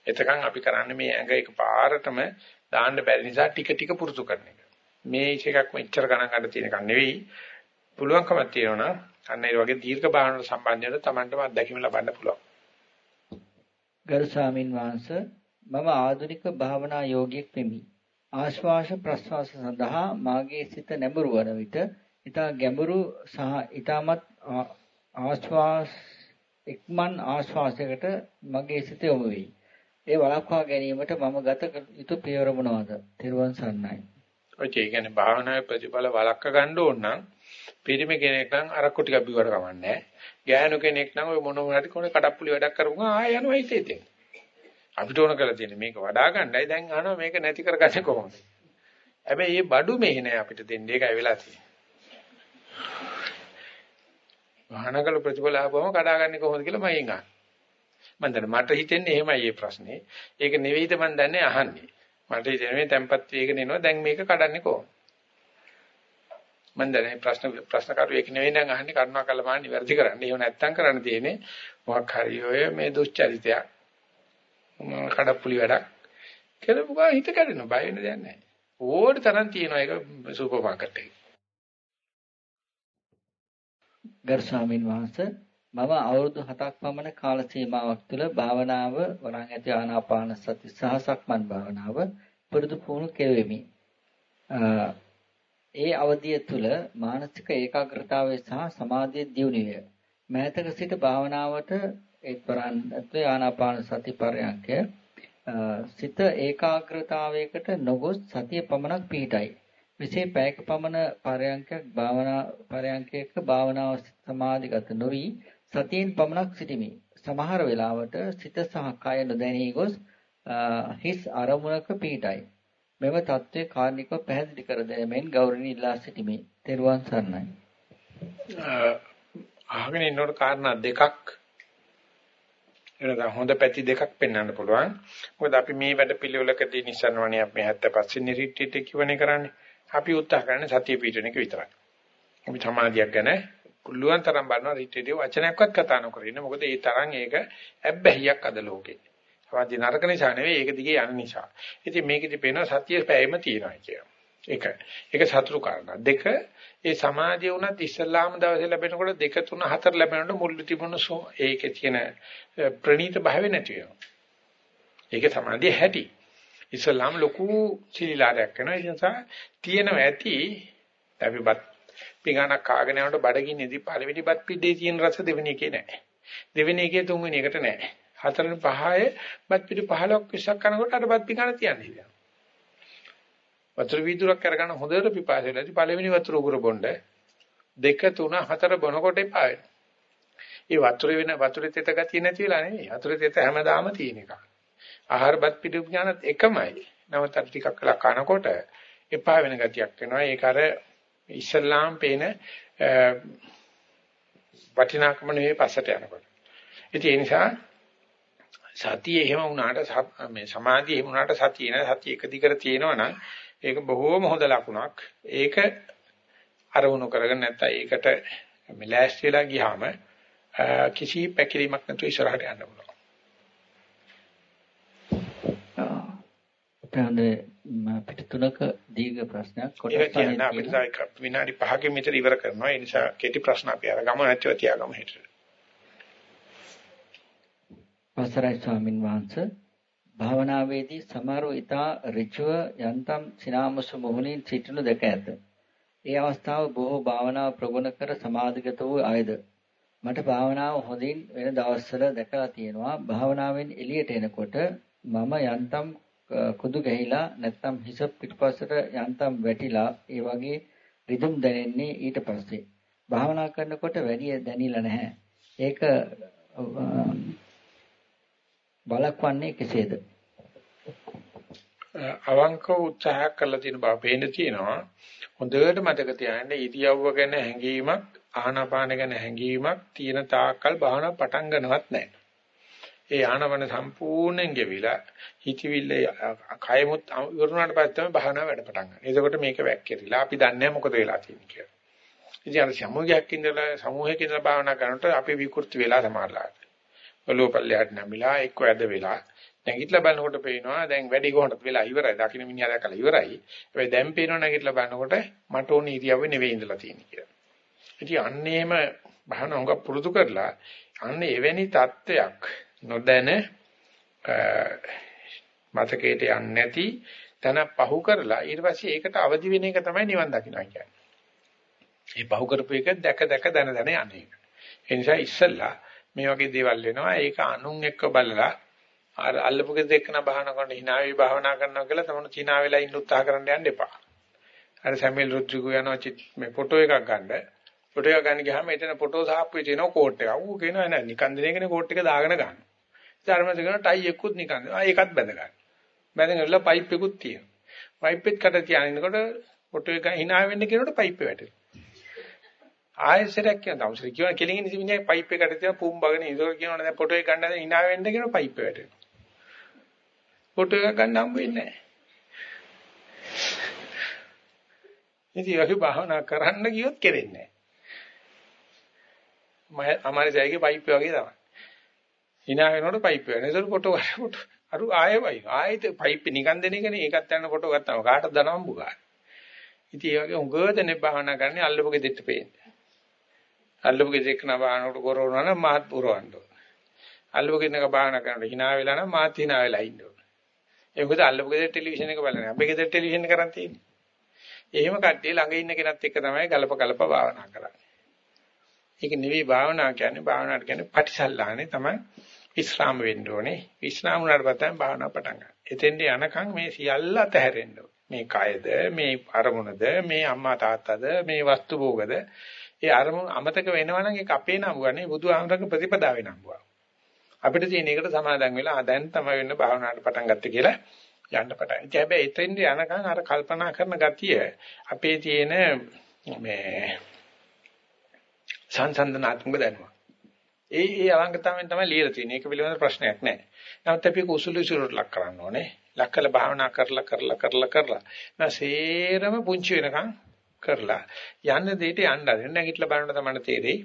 එතකන් අපි කරන්නේ මේ ඇඟ එක පාරටම දාන්න බැරි නිසා ටික ටික පුරුදු කරන එක. මේ එකක් මෙච්චර ගණන් ගන්න තියෙන එකක් නෙවෙයි. පුළුවන්කමක් තියෙනවා අන්න ඒ වගේ දීර්ඝ භාවනාවට සම්බන්ධ වෙන තමන්ටම අත්දැකීම ලබන්න පුළුවන්. ගරු ස්වාමින් වහන්සේ මම ආධුනික භාවනා යෝගියෙක් වෙමි. ආශ්වාස ප්‍රශ්වාස සඳහා මාගේ සිත නැඹුරු වන විට ඊට ගැඹුරු සහ ඊටමත් ආශ්වාස එක්මන් ආශ්වාසයකට මගේ සිත යොමු වෙයි. ඒ වළක්වා ගැනීමට මම ගත යුතු පියවර මොනවාද? තිරුවන් සරණයි. ඔය කියන්නේ භාවනාවේ ප්‍රතිඵල වළක්ව ගන්න ඕන නම් පිරිමි කෙනෙක් නම් අරක්කු ටිකක් බිව්වට කමන්නේ ගෑනු කෙනෙක් නම් ඔය මොන මොනවාරි කොනේ කඩප්පුලි වැඩක් කරපුවා ආය යනවා හිතේ තියෙන. අපිට ඕන කරලා තියෙන්නේ මේක වඩා ගන්නයි දැන් අහනවා මේක නැති කරගන්නේ කොහොමද? හැබැයි මේ බඩු මෙහි නෑ අපිට දෙන්නේ ඒකයි වෙලා තියෙන්නේ. වහනකල ප්‍රතිඵල ආවම කඩාගන්නේ කොහොමද කියලා මම අහන්නේ. මම දන්නේ මට හිතෙන්නේ එහෙමයි මේ ප්‍රශ්නේ. ඒක නෙවෙයිද මම දන්නේ අහන්නේ. මට හිතෙන්නේ මේ tempat වේගන එනවා දැන් මේක කඩන්නේ කොහොමද? මම දන්නේ ප්‍රශ්න ප්‍රශ්න කරු ඒක නෙවෙයි නම් අහන්නේ කරුණා කළා මාන්න නිවැරදි කරන්න. එහෙම නැත්තම් කරන්න තියෙන්නේ මොකක් හරි ඔය මේ දුස්චරිතයක්. කඩප්පුලි වැඩක් කියලා පුකා හිත කැඩෙනවා බය වෙන්න දෙයක් නැහැ. ඕඩ තරම් තියෙනවා ඒක සුපර් මාකට් එකේ. ගරු ස්වාමින් වහන්සේ මම අවුරුදු 7ක් පමණ කාල සීමාවක් තුළ භාවනාව වරන් ඇති ආනාපාන සති සහ සක්මන් භාවනාව පුරුදු පුහුණු කෙරෙමි. ඒ අවධිය තුල මානසික ඒකාග්‍රතාවය සහ සමාධිය දියුණු වේ. මෑතක සිට භාවනාවට එක්වරන්ත්‍ය ආනාපාන සති පරයන්කය සිත ඒකාග්‍රතාවයකට නොගොස් සතිය පමණක් පිහිටයි. මෙසේ පැයක පමණ පරයන්කයක් භාවනා පරයන්කයක භාවනාව සමාධිගත නොවි සතියෙන් පමණක් සිටිමි. සමහර වෙලාවට සිත සහ කය නොදැනී ගොස් හිස් අරමුණක පිහිටයි. මෙම தત્ත්වය කාර්නිකව පැහැදිලි කර දෙමින් ගෞරවණීය ඉල්ලා සිටිමි. තෙරුවන් සරණයි. අහගෙන ඉන්නකොට කාරණා දෙකක් එනදා හොඳ පැති දෙකක් පෙන්වන්න පුළුවන්. මොකද අපි මේ වැඩ පිළිවෙලකදී නිසන්වණේ අපි 75 නිරිට්ටිට කියවනේ කරන්නේ. අපි උත්සාහ කරන්නේ සතිය පිටවෙන එක විතරයි. අපි සමාධියක් ගැන පුළුවන් තරම් බලනවා රිට්ටිටේ වචනයක්වත් කතා නොකර ඉන්න. මොකද ඒ තරම් ඒක ඇබ්බැහියක් අද ලෝකේ. සමාධිය නරක නිසා නෙවෙයි ඒක දිගේ යන නිසා. ඉතින් මේකෙදි පේනවා සතිය පැයම තියෙනවා කියලා. එක. ඒක සතුරු කාරණා. දෙක ඒ සමාධිය උනත් ඉස්ලාම දවසේ ලැබෙනකොට දෙක තුන හතර ලැබෙනකොට මුළු තිබුණු ඒකේ තියෙන ප්‍රණීත භාවය නැති වෙනවා. ඒක සමාධිය හැටි. ඉස්ලාම ලොකු සිලිලාරයක් කරනවා. ඒ නිසා තියෙනවා ඇති අපිපත් පිඟානක් කාගෙන යනකොට බඩගින්නේදී පළවෙනි බත් පිටේ තියෙන රස දෙවෙනි එකේ නැහැ. දෙවෙනි එකේ තුන්වෙනි එකට නැහැ. හතරෙන් පහේ බත් පිටි 15ක් 20ක් කනකොට අර බත් පිඟාන තියන්නේ. වතුර වීදුරක් අරගෙන හොඳට පිපාසෙලාදී පළවෙනි වතුර උගුර බොන්න දෙක තුන හතර බොනකොට එපා වෙනවා. ඒ වතුර වෙන වතුරේ තෙත ගතිය නැති වෙලා නෙවෙයි. වතුරේ තෙත හැමදාම තියෙන එක. ආහාරපත් පිටු ඥානත් එකමයි. නමුත් අර ටිකක් කළා කනකොට එපා වෙන ගතියක් වෙනවා. ඒක අර ඉස්ලාම් පේන වටිනාකම නෙවෙයි පස්සට යනකොට. ඉතින් ඒ නිසා සතිය එහෙම වුණාට මේ සමාධිය එහෙම වුණාට සතිය නෑ සතිය එක දිගට තියෙනවා නම් ඒක බොහෝම හොඳ ලකුණක්. ඒක අරමුණු කරගෙන නැත්නම් ඒකට මෙලෑස්ති වෙලා ගියාම කිසි පැකිලීමක් නැතුව ඉස්සරහට යන්න පුළුවන්. අපේ පිට තුනක දීර්ඝ ප්‍රශ්නයක් කොටස් තියෙනවා. අපිට විනාඩි 5කින් විතර ඉවර කරනවා. ඒ නිසා කෙටි ප්‍රශ්න අපි අරගමු නැතිව තියාගමු හිතට. අවසරයි ස්වාමින් වහන්සේ භාවනාවේදී සමහරව ඊතා ඍජුව යන්තම් සිනාමසු මොහොනින් සිටිනු දැක ඇත. ඒ අවස්ථාව බොහෝ භාවනාව ප්‍රගුණ කර සමාධිගත වූ අයද මට භාවනාව හොඳින් වෙන දවස්වල දැකලා තියෙනවා. භාවනාවෙන් එළියට එනකොට මම යන්තම් කුදු ගැහිලා නැත්නම් හිස පිටපස්සට යන්තම් වැටිලා ඒ වගේ රිදුම් දැනෙන්නේ ඊට පස්සේ. භාවනා කරනකොට වැඩි දැනිලා නැහැ. ඒක බලක්වන්නේ කෙසේද? අවංකව උත්සාහයක් කරලා තියෙන බව පේන්න තියෙනවා. හොඳට මතක තියාගන්න ඉරියව්ව ගැන හැඟීමක්, ආහනපාන ගැන හැඟීමක් තියෙන තාක්කල් භාවනා පටන් ගන්නවත් නැහැ. ඒ ආනවන සම්පූර්ණයෙන් ගෙවිලා හිතවිල්ල කයමුත් ඉවරුණාට පස්සේ තමයි භාවනාව වැඩ පටන් ගන්න. එතකොට මේක වැක්කිරිලා අපි දන්නේ මොකද වෙලා තියෙන්නේ කියලා. ඉතින් අර සමූහයක් ඉඳලා සමූහයක ඉඳලා භාවනා කරනකොට අපි විකෘති වෙලා සමානලාට. ඔලෝපල්ලයට නැමිලා එක්ක ඇද වෙලා නැගිටලා බලනකොට පේනවා දැන් වැඩි කොහොමද වෙලා ඉවරයි. දකින්න මිනිහා දැකලා ඉවරයි. හැබැයි දැන් පේනවා නැගිටලා බලනකොට මට ඕන ඉරියව්වේ නෙවෙයි ඉඳලා තියෙන්නේ කියලා. ඉතින් අන්නේම බහන උඟ පුරුදු කරලා අන්න එවැනි தත්වයක් නොදැන මතකයට යන්නේ නැති තන පහු කරලා ඊට පස්සේ ඒකට අවදි වෙන එක තමයි නිවන් දකින්න කියන්නේ. මේ පහු කරපු එක දැක දැක දන දන යන්නේ. ඒ නිසා ඉස්සල්ලා මේ වගේ දේවල් වෙනවා. ඒක අනුන් එක්ක බලලා අර අල්ලපු ගෙද එක්කන බහනා කරන hinawi භාවනා කරනවා කියලා තමන චීනා වෙලා ඉන්න උත්සාහ කරන්න යන්න එපා. අර සැමියල් රුද්‍රිගෝ යනවා මේ ෆොටෝ එකක් ගන්න. ෆොටෝ එක ගන්න ගියාම එතන ෆොටෝ සාප්පුවේ තියෙන කෝට් එක. ඌ කියනවා නෑ නිකන් දෙන එකනේ කෝට් එක දාගෙන ගන්න. ඊටර්මද කරන ටයි එකකුත් නිකන්. ආ ඒකත් බැඳ ගන්න. බැඳගෙන ඉල්ල පයිප් එකකුත් තියෙනවා. පයිප් එක කට තියානිනකොට ෆොටෝ එක hina වෙන්න කියනකොට පයිප් එක වැටෙනවා. ආයෙසරයක් කියන දවසට කියනවා කෙලින් ඉඳි මිනිහා පයිප් එකට තියන පුම්බගෙන ඉඳලා කියනවා දැන් ෆොටෝ එක ගන්න දැන් hina වෙන්න කියන පයිප් එක වැටෙනවා. ෆොටෝ එකක් ගන්න හම්බ වෙන්නේ නැහැ. ඉතින් අපි භාවනා කරන්න ගියොත් කෙරෙන්නේ නැහැ. මම අමාරු ජයගේ පයිප් වගේ තමයි. hina වෙනකොට පයිප් වෙන. ඒසොර ෆොටෝ ෆොටෝ අරු ආයෙ වයි. ආයෙත් පයිප් නිකන් දෙන එකනේ ඒකත් යන ෆොටෝ ගත්තම කාටද දනම්බු ගන්න. ඉතින් ඒ වගේ උඟ දෙනේ භාවනා කරන්නේ අල්ලපු ගෙදෙට්ට පේන්නේ. අල්ලපු ගෙදෙක් නබානකොට කරවනවා නම් මාත් පුරවන්න ඕන. අල්ලපු ගෙදෙක භාවනා කරනකොට hina වෙලා නම් මාත් hina වෙලා ඉන්න ඕන. ඒ මොකද අල්ලපු ගෙදර ටෙලිවිෂන් එක බලන්නේ. අපේ ගෙදර ටෙලිවිෂන් එක කරන් තියෙන්නේ. එහෙම කට්ටිය ළඟ ඉන්න කෙනත් එක්ක තමයි ගලප ගලප භාවනා කරන්නේ. ඒක නෙවෙයි භාවනා කියන්නේ භාවනාවට කියන්නේ පටිසල්ලානේ තමයි විස්රාම වෙන්න ඕනේ. විස්රාම වුණාට පස්සේ භාවනාව පටන් ගන්න. එතෙන්ට යනකම් මේ සියල්ල අතහැරෙන්න මේ කයද, මේ අරමුණද, මේ අම්මා තාත්තද, මේ වස්තු භෝගද, ඒ අරමුණ අමතක වෙනවා නම් ඒක අපේ නම්බුවනේ බුදුහාමරගේ ප්‍රතිපදාවේ නම්බුවා. අපිට තියෙන එකට සමාදන් වෙලා දැන් තමයි වෙන්න භාවනාවට පටන් ගත්තේ කියලා යන්න පටන්. ඉතින් හැබැයි එතෙන්ට යනකම් අර කල්පනා කරන ගතිය අපේ තියෙන මේ සංසන්දනාත්මක දැනුම. ඒ ඒ අවංගතාවෙන් තමයි ලියලා තියෙන්නේ. ඒක පිළිබඳ ප්‍රශ්නයක් නැහැ. නමුත් අපි කුසල විසුරුට ලක් කරන්න ඕනේ. ලක් කළ භාවනා කරලා කරලා කරලා කරලා. නැසේරම පුංචි වෙනකන් කරලා යන්න දෙයට යන්න හදන නැගිටලා බලන්න තමයි තේරෙයි.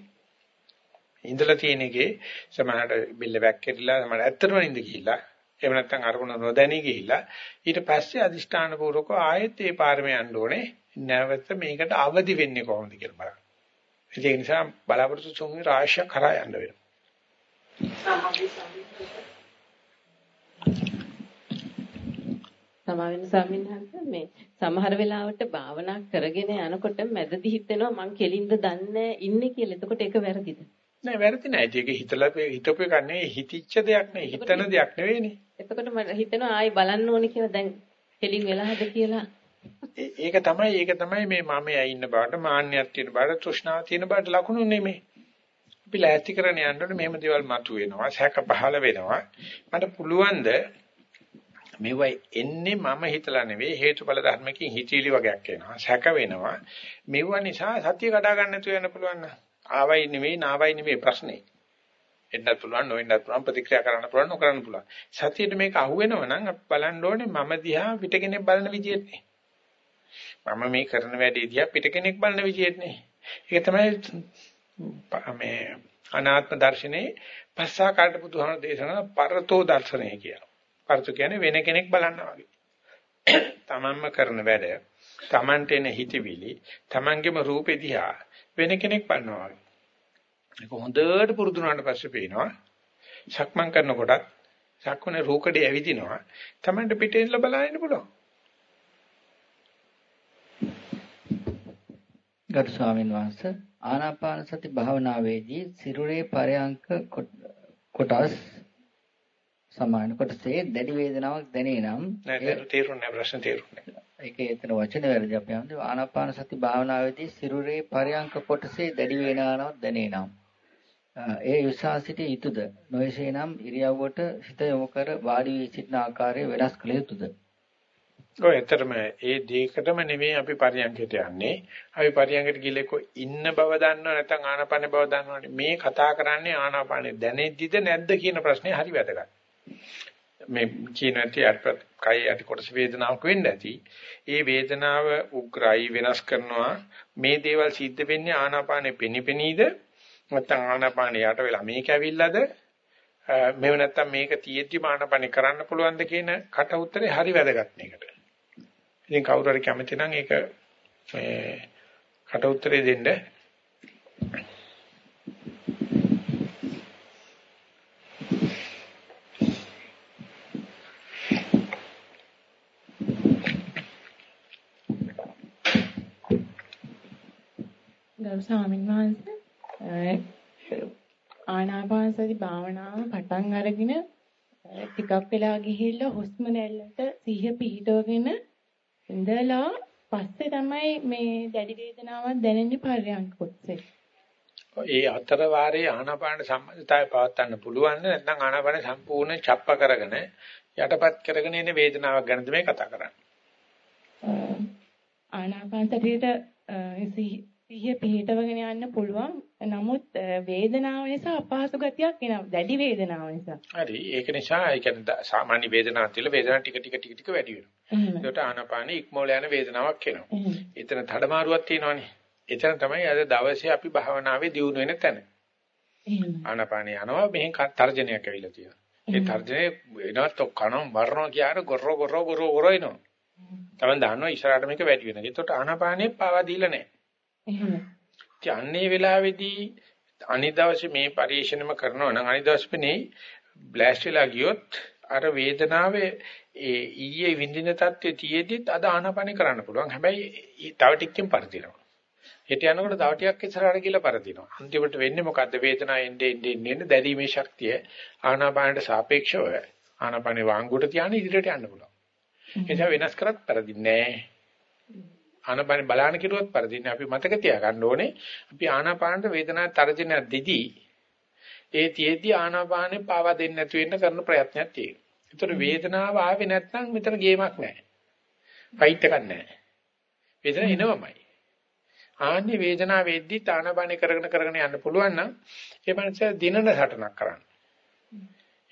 ඉඳලා තියෙන එකේ සමහරට බිල්ල වැක්කෙట్లా සමහර ඇත්තටම නිඳ ගිහිල්ලා එහෙම නැත්නම් අරමුණ නොදැනී ගිහිල්ලා ඊට පස්සේ අදිෂ්ඨාන පූර්වක ආයෙත් ඒ පාරම යන්න ඕනේ නැවත මේකට අවදි වෙන්නේ කොහොමද කියලා බලන්න. ඒ නිසා බලාපොරොත්තු සුන්වි රාශිය කරා යන්න වෙනවා. සමාවෙන් ස්වාමීන් මේ සමහර වෙලාවට භාවනා කරගෙන යනකොට මැදදී හිතෙනවා මං කෙලින්ද දන්නේ ඉන්නේ කියලා. එතකොට ඒක වැරදිද? නෑ වැරදි නෑ. ඒක හිතලා හිතපු එක නෙවෙයි හිතිච්ච දෙයක් නෙවෙයි. හිතන දෙයක් නෙවෙයිනේ. එතකොට මම හිතනවා ආයි බලන්න ඕනේ කියලා දැන් කෙලින් වෙලාද කියලා. ඒක තමයි ඒක තමයි මේ මමයා ඉන්න බාට මාන්නයක් තියෙන බාට තෘෂ්ණාව තියෙන බාට ලකුණු නෙමෙයි. අපි ලෑස්ති කරගෙන යනකොට මෙහෙම දේවල් මතුවෙනවා, සැක පහළ වෙනවා. මට පුළුවන් ද මෙවයි එන්නේ මම හිතලා නෙවෙයි හේතුඵල ධර්මකින් හිතීලි වගේක් එනවා. සැක වෙනවා. මෙව නිසා සතිය කඩා ගන්න නැතුව යන්න පුළුවන් නේද? ආවයි නෙවෙයි නාවයි නෙවෙයි ප්‍රශ්නේ. එන්නත් පුළුවන් නොවෙන්නත් පුළුවන් ප්‍රතික්‍රියා කරන්න පුළුවන් නොකරන්න පුළුවන්. සතියට මේක අහුවෙනව නම් අපි බලන්න ඕනේ මම දිහා පිටකෙනෙක් බලන විදියටනේ. මම මේ කරන වැඩේ දිහා පිටකෙනෙක් බලන විදියටනේ. ඒක තමයි මේ අනාත්ම දර්ශනේ පස්සාකාරට බුදුහාම දේශනා පරතෝ දර්ශනය කියලා. පරත කියන්නේ වෙන කෙනෙක් බලනවා වගේ. තමන්ම කරන වැඩ, තමන්ට එන හිතවිලි, තමන්ගේම රූපේ දිහා වෙන කෙනෙක් බලනවා වගේ. ඒක හොඳට පුරුදු වුණාට පස්සේ පේනවා. සක්මන් කරනකොටත් සක්මනේ රූකඩේ ඇවිදිනවා. තමන්ට පිටින් ඉඳලා බලන්න පුළුවන්. ගරු ස්වාමීන් වහන්සේ ආනාපාන සති භාවනාවේදී සිරුරේ පරයන්ක කොටස් සමාන කොටසේ දැඩි වේදනාවක් දැනේ නම් නෑ තේරුන්නේ ප්‍රශ්න තේරුන්නේ. ඒකේ එතන වචන වැරදි අපි හඳු ආනාපාන සති භාවනාවේදී සිරුරේ පරයන්ක කොටසේ දැඩි වේදනාවක් දැනේ නම් ඒ විශ්වාසිත යුතුයද නොයසේ නම් ඉරියව්වට හිත යොමු කර වාඩි වී සිටින ආකාරය වෙනස් කළ යුතුයද ඔය ඇත්තටම ඒ දෙයකටම නෙමෙයි අපි පරියන්කයට යන්නේ. අපි පරියන්කයට ගිහලා ඉන්න බව දන්නව නැත්නම් ආනාපානේ බව දන්නවනේ. මේ කතා කරන්නේ ආනාපානේ දැනෙද්දිද නැද්ද කියන ප්‍රශ්නේ හරි වැදගත්. මේ කියන ඇති අර්ථ කය ඇති කොටස වේදනාවක් වෙන්න ඇති. ඒ වේදනාව උග්‍රයි වෙනස් කරනවා. මේ දේවල් සිද්ධ වෙන්නේ ආනාපානේ පෙනිපෙනීද නැත්නම් ආනාපානේ යට වෙලා මේක ඇවිල්ලාද මෙව නැත්තම් මේක තියෙද්දි ආනාපානේ කරන්න පුළුවන්ද කියන කට උත්තරේ හරි වැදගත් මේකට. ඉතින් කවුරු හරි කැමති නම් ඒක මේ කට උත්තරේ දෙන්න ගරු ස්වාමීන් වහන්සේ ආනාපාන සති භාවනාව පටන් අරගෙන ටිකක් වෙලා ගිහිල්ලා හුස්ම රැල්ලට සිහිය පිහිටවගෙන ඉඳලා පස්සේ තමයි මේ දැඩි වේදනාවක් දැනෙන්නේ පරියන්ක කොටසේ. ඒ අතර වාරයේ ආනාපාන සම්බන්ධතාවය පවත්වන්න පුළුවන් නැත්නම් ආනාපාන සම්පූර්ණ ڇප්ප කරගෙන යටපත් කරගෙන එන වේදනාවක් ගැනද මේ කතා කරන්නේ. ආනාපාන සතියේට සිහිය පිහිටවගෙන යන්න පුළුවන්. නමුත් වේදනාව නිසා අපහසු ගතියක් එනවා. දැඩි වේදනාව නිසා. හරි. ඒක නිසා ඒ කියන්නේ සාමාන්‍ය වේදනාවක් තියලා වේදනාව ටික ටික ටික ටික වැඩි වෙනවා. ඒකට ආනාපානෙ ඉක්මෝල යන වේදනාවක් එනවා. එතන තඩමාරුවක් තියෙනවනේ. එතන තමයි අද දවසේ අපි භාවනාවේ දියුණු වෙන තැන. ආනාපානෙ යනවා මෙහෙන් තර්ජනයක් ඇවිල්ලා තියෙනවා. ඒ තර්ජනේ එනවත් කණම් වරනවා කියන ගොරෝ ගොරෝ ගොරෝ ගොරෝ එනවා. තමයි දන්නවා ඉස්සරහට මේක වැඩි වෙනවා. ඒකට ආනාපානෙ පාවා දීලා නැහැ. එහෙම. අන්නේ වෙලාවේදී අනිත් දවසේ මේ පරිශ්‍රණයම කරනවා නම් අනිත් දවසේ බ්ලාස්ට් වෙලා ගියොත් අර වේදනාවේ ඒ ඊයේ විඳින தත්ත්වයේ තියේදිත් අද ආනාපානෙ කරන්න පුළුවන්. හැබැයි තව ටිකකින් පරදිනවා. හෙට යනකොට තව ටිකක් ඉස්සරහට ගිහලා පරදිනවා. අන්තිමට වෙන්නේ මොකද්ද? වේදනාව එන්නේ එන්නේ එන්නේ දැරීමේ ශක්තිය ආනාපානට සාපේක්ෂව ආනාපානේ වාංගුවට තියාගෙන ඉදිරියට යන්න පුළුවන්. ඒක වෙනස් කරත් පරදින්නේ නැහැ. ආනාපානේ බලාන කිරුවත් පරදින්නේ අපි මතක තියාගන්න ඕනේ. අපි ආනාපානට වේදනාවේ තරජන දෙදී ඒ තියේදී ආනාපානේ පාවා දෙන්නේ නැති වෙන්න කරන ප්‍රයත්නයක් තියෙනවා. ඒතර වේදනාව ආවේ නැත්නම් මෙතන ගේමක් නැහැ. ෆයිට් එකක් නැහැ. වේදනාව එනවමයි. ආන්නේ වේදනාව වෙද්දි ආනාපානේ කරගෙන කරගෙන යන්න පුළුවන් නම් ඒ මනස දිනන සටනක් කරන්න.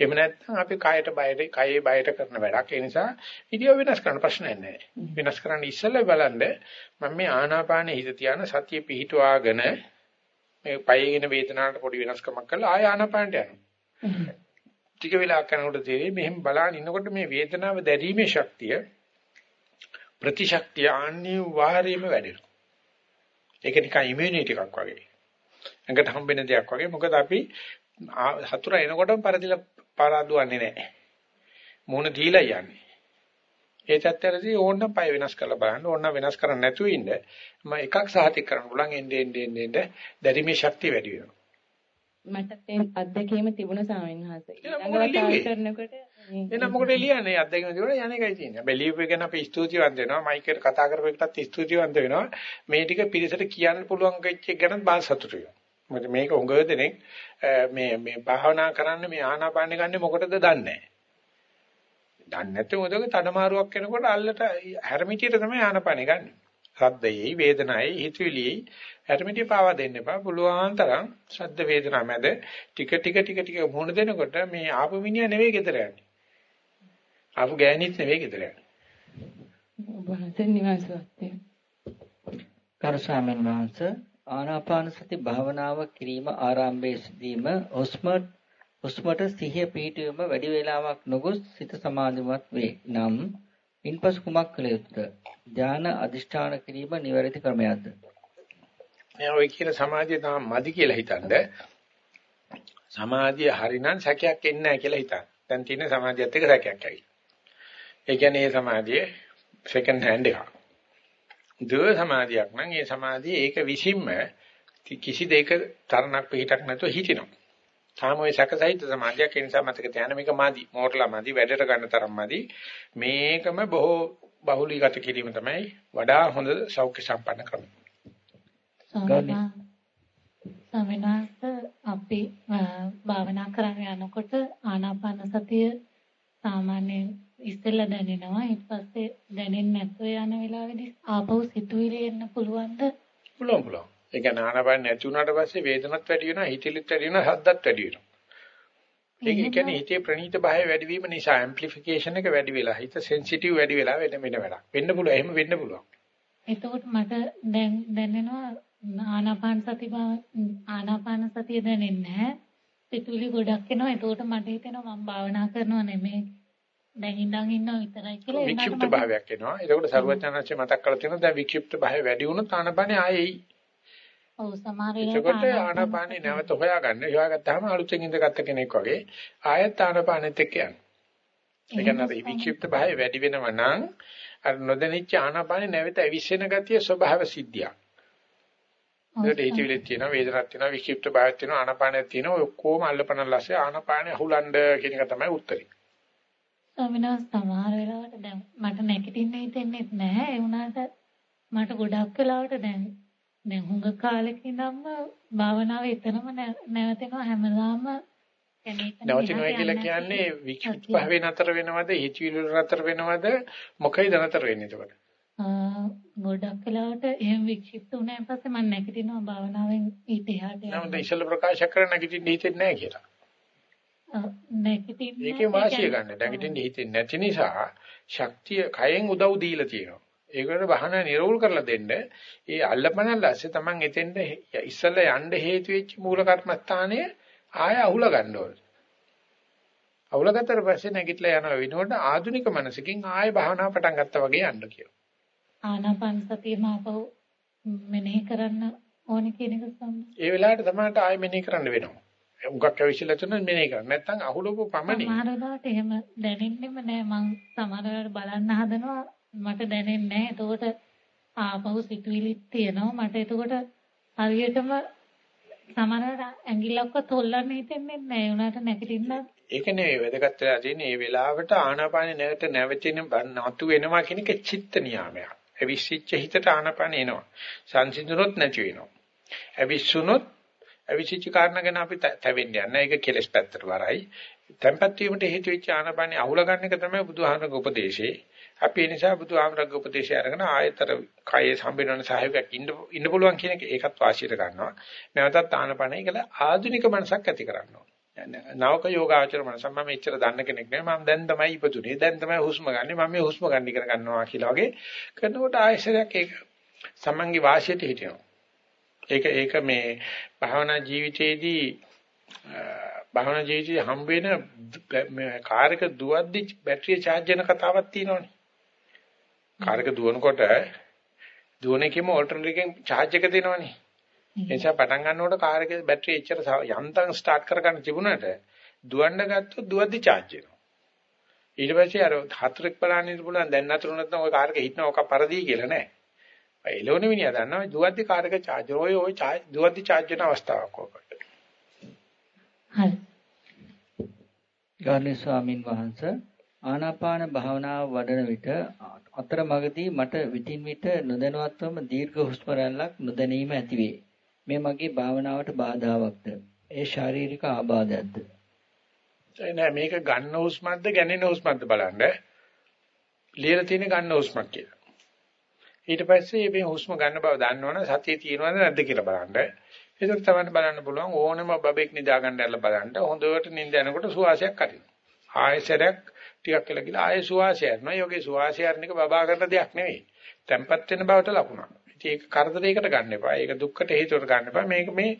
එහෙම නැත්නම් අපි කයට බයට කයේ බයට කරන වැඩක්. ඒ නිසා ඉදියෝ වෙනස් කරන්න ප්‍රශ්නයක් නැහැ. වෙනස් කරන්න ඉස්සෙල්ලා බලන්න මම මේ ආනාපානේ හිත තියාන සතිය පිහිටුවාගෙන මේ පයේන වේදනාවට පොඩි වෙනස්කමක් කරලා ආය ආනාපානට යනවා. ටික වෙලා කරනකොට තේරෙයි මෙහෙම බලන් ඉන්නකොට මේ වේදනාව දැරීමේ ශක්තිය ප්‍රතිශක්තිය අනිවාර්යයෙන්ම වැඩෙනවා. ඒක නිකන් ඉමුනිටි එකක් වගේ. ඇඟට හම්බෙන දෙයක් වගේ. මොකද අපි හතුර එනකොටම පරදිලා පාරාදුවන්නේ නැහැ. මොන දීලා යන්නේ. ඒ තත්ත්වයේදී ඕනනම් පය වෙනස් කරලා බලන්න ඕනනම් වෙනස් කරන්න නැතුව ඉන්න මම එකක් සාහිතික කරන්න පුළුවන් එන්නේ එන්නේ එන්නේ දැරීමේ ශක්තිය වැඩි වෙනවා. මට තේන් අත්දැකීම තිබුණ සාමින්හස. ඊළඟට කරනකොට එන මොකටද ලියන්නේ අත්දැකීම තිබුණා යන්නේ එකයි තියෙන්නේ. හැබැයි ලියුප් ගැන අපි ස්තුතිවන්ත වෙනවා. මයික් එකට කතා කරපු එකටත් ස්තුතිවන්ත වෙනවා. මේ ටික පිරිසට කියන්න පුළුවන් වෙච්ච එක ගැන බාස් සතුටු වෙනවා. මොකද මේක උඟ දෙනෙක් මේ මේ භාවනා කරන්න මේ ආනාපානෙ ගන්න මොකටද දන්නේ. දන්නේ නැත්නම් මොකද තඩමාරුවක් වෙනකොට අල්ලට හැරමිටියට තමයි ආනාපානෙ ගන්න. සද්දයයි වේදනයයි හිතවිලියි හැරමිටිය පාවා දෙන්න එපා. පුළුවන් තරම් ශබ්ද වේදනා මැද ටික ටික ටික ටික මුහුණ දෙනකොට මේ ආපු මිනිහා නෙවෙයි ගෙදර යන්නේ. ආපු ගෑණිත් නෙවෙයි ගෙදර යන්නේ. වහන්සේ නිවාසවත්තේ. කරු ස්වාමීන් වහන්සේ ආනාපාන සති භාවනාව කිරීම ආරම්භයේදීම හුස්මට හුස්මට සිහිය පිහිටීම වැඩි වේලාවක් නොගොස් සිත සමාධිමත් වේ. නම් ඉන්පසු කුමක් කළ යුතුද? ධාන අදිෂ්ඨාන කිරීම නිවැරදි ක්‍රමයක්ද? මම ඔය කියන සමාධිය තමයි මදි කියලා හිතනද සමාධිය හරිනම් සැකයක් එන්නේ නැහැ කියලා හිතන්න. දැන් තියෙන සමාධියත් එක්ක සැකයක් ඇවිල්ලා. ඒ කියන්නේ මේ සමාධිය සෙකන්ඩ් හෑන්ඩ් එකක්. දුව සමාධියක් නම් ඒ සමාධිය ඒක විසින්ම කිසි දෙයක තරණක් පිටක් නැතුව හිටිනවා. තාම ওই සැකසහිත සමාධියක් ඒ නිසා මතක තියාගන්න මේක මාදි. මෝටලා මාදි වැඩට ගන්න තරම් මාදි. මේකම බොහෝ බහුලීගත කිරීම තමයි වඩා හොඳ සෞඛ්‍ය සම්පන්න ක්‍රමය. සමිනාස අපි භාවනා කරගෙන යනකොට ආනාපාන සතිය සාමාන්‍යයෙන් ඉස්සෙල්ලා දැනෙනවා ඊට පස්සේ දැනෙන්නේ නැතුව යන වෙලාවෙදී ආපහු සිතුවිලි එන්න පුළුවන්ද පුළුවන් පුළුවන් ඒ කියන්නේ ආනාපාන නැති වුණාට පස්සේ වේදනත් වැඩි වෙනවා හිතෙලිත් වැඩි වෙනවා හද්දත් වැඩි වෙනවා ඒක කියන්නේ හිතේ ප්‍රනීත භාවය වැඩි වීම නිසා ඇම්ප්ලිෆිකේෂන් එක වැඩි වෙලා හිත සෙන්සිටිව් වැඩි වෙලා වෙන වෙන වැඩක් වෙන්න පුළුවන් එහෙම වෙන්න පුළුවන් එතකොට මට දැන් දැනෙනවා ආනාපාන සති ආනාපාන සතිය දැනෙන්නේ නැහැ. සිතුවිලි ගොඩක් එනවා. එතකොට මට හිතෙනවා මම භාවනා කරනවා නෙමෙයි. දැන් ඉඳන් ඉන්නවා විතරයි කියලා වික්ෂිප්ත භාවයක් එනවා. එතකොට සර්වඥාන්සේ මතක් කරලා තියෙනවා දැන් වික්ෂිප්ත භාවය වැඩි වුණොත් ආනාපානේ ආයෙයි. ඔව් සමහර වෙලාවට එතකොට ආනාපානේ නැවත හොයාගන්න. හොයාගත්තාම අලුතෙන් ඉඳගත්ත කෙනෙක් වගේ ආයෙත් ආනාපානෙත් එක්ක යනවා. ඒ කියන්නේ වික්ෂිප්ත භාවය වැඩි වෙනවා නම් අර නොදැනිච්ච ආනාපානේ නැවත ඇවිස්සෙන ගතිය ස්වභාව සිද්ධියක්. ඒකට හිතවිලිත් තියෙනවා වේදනක් තියෙනවා වික්ෂිප්ත භාවයක් තියෙනවා ආනාපානයක් තියෙනවා ඔක්කොම අල්ලපන ලස්සේ ආනාපානය අහුලන්න කියන එක තමයි උත්තරේ. ස්වාමිනාස් සමහර වෙලාවට දැන් මට නැගිටින්න හිතෙන්නේ නැහැ ඒ වුණාට මට ගොඩක් වෙලාවට දැන් දැන් හුඟ කාලෙක ඉඳන්ම භාවනාව එතනම නැවතෙනවා හැමදාම නැවතිනවා කියලා කියන්නේ වික්ෂිප්ත භාවේ නතර වෙනවද හිතවිලි නතර වෙනවද මොකයිද නතර වෙන්නේ එතකොට? ගොඩක් වෙලාවට එහෙම වික්ෂිප්ත වුණාන් පස්සේ මම නැගිටිනවා භාවනාවෙන් ඊට එහාට යනවා. නමුත් ඉස්සෙල්ලා ප්‍රකාශ කරන නැගිටින්න හිතෙන්නේ නැහැ කියලා. නැගිටින්න ඒකේ වාසිය ගන්න. නැගිටින්න හිතෙන්නේ නැති නිසා ශක්තිය කයෙන් උදව් දීලා තියෙනවා. ඒකට බහන නිරෝල් කරලා දෙන්න ඒ අල්ලපනල්ලාස්සේ Taman එතෙන්ද ඉස්සෙල්ලා යන්න හේතු වෙච්ච මූල කර්මස්ථානය ආය අහුල ගන්න ඕනේ. අවුලගත්තට පස්සේ නැගිටලා යන වෙනකොට ආධුනික මනසකින් ආය භාවනා පටන් ගත්තා වගේ යන්න කියලා. ආනාපාන සතිය මාපව මෙනෙහි කරන්න ඕනේ කියන එක සම්මත. ඒ වෙලාවට තමයි ආයෙ මෙනෙහි කරන්න වෙනවා. උගක් ඇවිස්සලා තුන මෙනේ කරන්නේ. නැත්තම් අහුලපු පමණේ. සමහර වෙලාවට එහෙම දැනෙන්නෙම නෑ මං සමහර වෙලාවට බලන්න හදනවා මට දැනෙන්නේ නෑ. එතකොට ආපහු සිතුවිලිත් තියෙනවා. මට එතකොට හරියටම සමහරවිට ඇඟිල්ලක්වත් හොල්ලන්න හිතෙන්නේ නැහැ. උනාට නැගිටින්න. ඒක නෙවෙයි වැදගත් වෙලා තියෙන්නේ මේ වෙලාවට ආනාපානෙ නැවත නැවතින නතු වෙනවා කියන එක චිත්ත නියාමයක්. අවිශ්චිච්ච හිතට ආනාපානෙ එනවා. සංසිඳුනොත් නැති වෙනවා. අවිස්සුනොත් අවිශ්චිච්ච කාරණා ගැන අපි තැවෙන්න යන්නේ. ඒක කෙලස් පැත්තට වරයි. tempat වීමට හේතු වෙච්ච ආනාපානෙ අහුල ගන්න එක තමයි බුදුහාමරගේ උපදේශේ. අපි ඒ නිසා බුදුහාමරගේ උපදේශය අරගෙන ආයතර කයේ සම්බෙන්නන සහයෝගයක් ඉන්න ඉන්න පුළුවන් කියන එක ඒකත් වාසියට ගන්නවා. නැවතත් ආනාපානෙ ඒකල ආධුනික මනසක් ඇති කරනවා. නවක යෝගාචර මනස මම මෙච්චර දන්න කෙනෙක් නෙවෙයි මම දැන් තමයි ඉපදුනේ දැන් තමයි හුස්ම ගන්නෙ මම මේ හුස්ම ගන්න ඉගෙන ගන්නවා කියලා වගේ කරනකොට ආයශරයක් ඒක සමන්ගේ වාසියට හිටිනවා ඒක ඒක මේ භාවනා ජීවිතයේදී භාවනා ජීවිතයේ හම්බ වෙන කාර් එක දුවද්දි බැටරිය charge වෙන කතාවක් තියෙනවනේ කාර් එක දුවනකොට දුවන එකේම ඕල්ටර්නේටර් එකෙන් charge එක දෙනවනේ ඒ නිසා පටන් ගන්නකොට කාර් එකේ බැටරි එච්චර යන්තම් ස්ටාර්ට් කරගන්න තිබුණාට දුවන්න ගත්තොත් දුවද්දි charge වෙනවා. ඊට පස්සේ අර හතරක් බලන්න ඉන්න පුළුවන් දැන් නතර නැත්නම් ওই කාර් එක හිටනවා ඔක පරදී කියලා නෑ. ඒ එළවණ මිනිහා දන්නවා දුවද්දි කාර් එක charge ඔය ඔය දුවද්දි charge වෙන අවස්ථාවක් ඔකට. හරි. ගාර්ණී ස්වාමින් වහන්සේ ආනාපාන භාවනාව වඩන විට අතරමඟදී මට විටින් විට නොදැනුවත්වම දීර්ඝ හුස්ම රැල්ලක් නොදැනීම ඇතිවේ. මේ මගේ භාවනාවට බාධාවක්ද? ඒ ශාරීරික ආබාධයක්ද? නෑ මේක ගන්න හුස්මක්ද ගැනෙන හුස්මක්ද බලන්න. ලියලා තියෙන ගන්න හුස්මක් කියලා. ඊට පස්සේ මේ හුස්ම ගන්න බව දන්නවනම් සතිය තියෙනවද නැද්ද කියලා බලන්න. ඒක තමයි බලන්න පුළුවන් ඕනම බබෙක් නිදා ගන්න ඇරලා බලන්න. හොඳට නිින්ද යනකොට සුවාසයක් අරිනවා. ආයෙසරයක් ටිකක් කියලා කියලා ආයෙ සුවාසය යනවා. යෝගේ සුවාසය අරන එක බබා කරන දෙයක් නෙවෙයි. tempat වෙන බවට ලකුණක්. ඒක කරදරයකට ගන්න එපා. ඒක දුක්කට හේතුවට ගන්න එපා. මේක මේ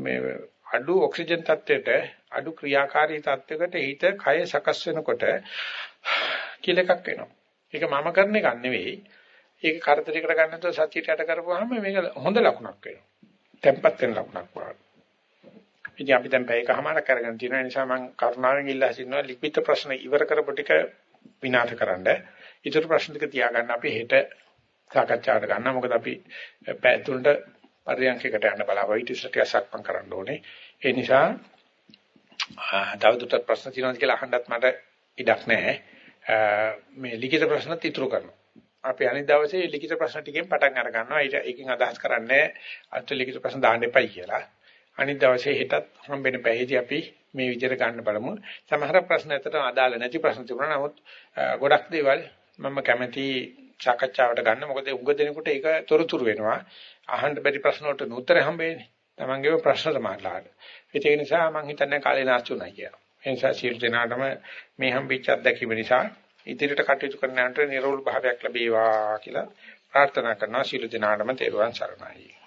මේ අඩු ඔක්සිජන් තත්ත්වයට අඩු ක්‍රියාකාරී තත්ත්වයකට හිත කය සකස් වෙනකොට කියලා එකක් වෙනවා. ඒක මම කරන එකක් නෙවෙයි. ඒක කරදරයකට ගන්න නැතුව සතියට යට කරපුවාම මේක හොඳ ලකුණක් වෙනවා. tempat වෙන ලකුණක් වගේ. ඉතින් අපි දැන් පැයකමාරක් අරගෙන තියෙන නිසා මම කරුණාවෙන් ඉල්ලා සිටිනවා ලිඛිත ප්‍රශ්න ඉවර කරපු ටික විනාශ කරන්න. ඊටු ප්‍රශ්න ටික තියාගන්න අපි හෙට සාකච්ඡාවට ගන්න. මොකද අපි පැය තුනට පරියන්කයකට යන්න බලාපොරොත්තු ඊට ඉස්සෙල්ලා ටිකක් සක්මන් කරන්න ඕනේ. ඒ නිසා තවදුරටත් ප්‍රශ්න තියෙනවද කියලා අහන්නත් මට ඉඩක් නැහැ. මේ ලිඛිත ප්‍රශ්නත් ඉතුරු කරනවා. අපි අනිත් දවසේ ලිඛිත ප්‍රශ්න ටිකෙන් පටන් අර ගන්නවා. ඊට ඒකෙන් අදහස් කරන්නේ අත් ලිඛිත ප්‍රශ්න දාන්න එපයි කියලා. අනිත් දවසේ හෙටත් හම්බෙන පැයේදී අපි මේ විදිහට ගන්න බලමු. සමහර ප්‍රශ්න ඇත්තට අදාළ නැති ප්‍රශ්න තිබුණා. නමුත් ගොඩක් දේවල් මම කැමැති සාකච්ඡාවට ගන්න. මොකද උග දෙනකොට ඒක තොරතුරු වෙනවා. අහන්න බැරි ප්‍රශ්න වලට උත්තර හම්බෙන්නේ. Tamangeම ප්‍රශ්න සමානලාට. ඒක නිසා මම හිතන්නේ කාලේ නාස්ති උනායි කියලා. ඒ නිසා සියලු දෙනාටම මේ හම්බෙච්ච අත්දැකීම නිසා ඉදිරියට කටයුතු කරන්නට නිරෝල් භාවයක් ලැබේවා කියලා ප්‍රාර්ථනා කරනවා සියලු දෙනාටම තෙරුවන් සරණයි.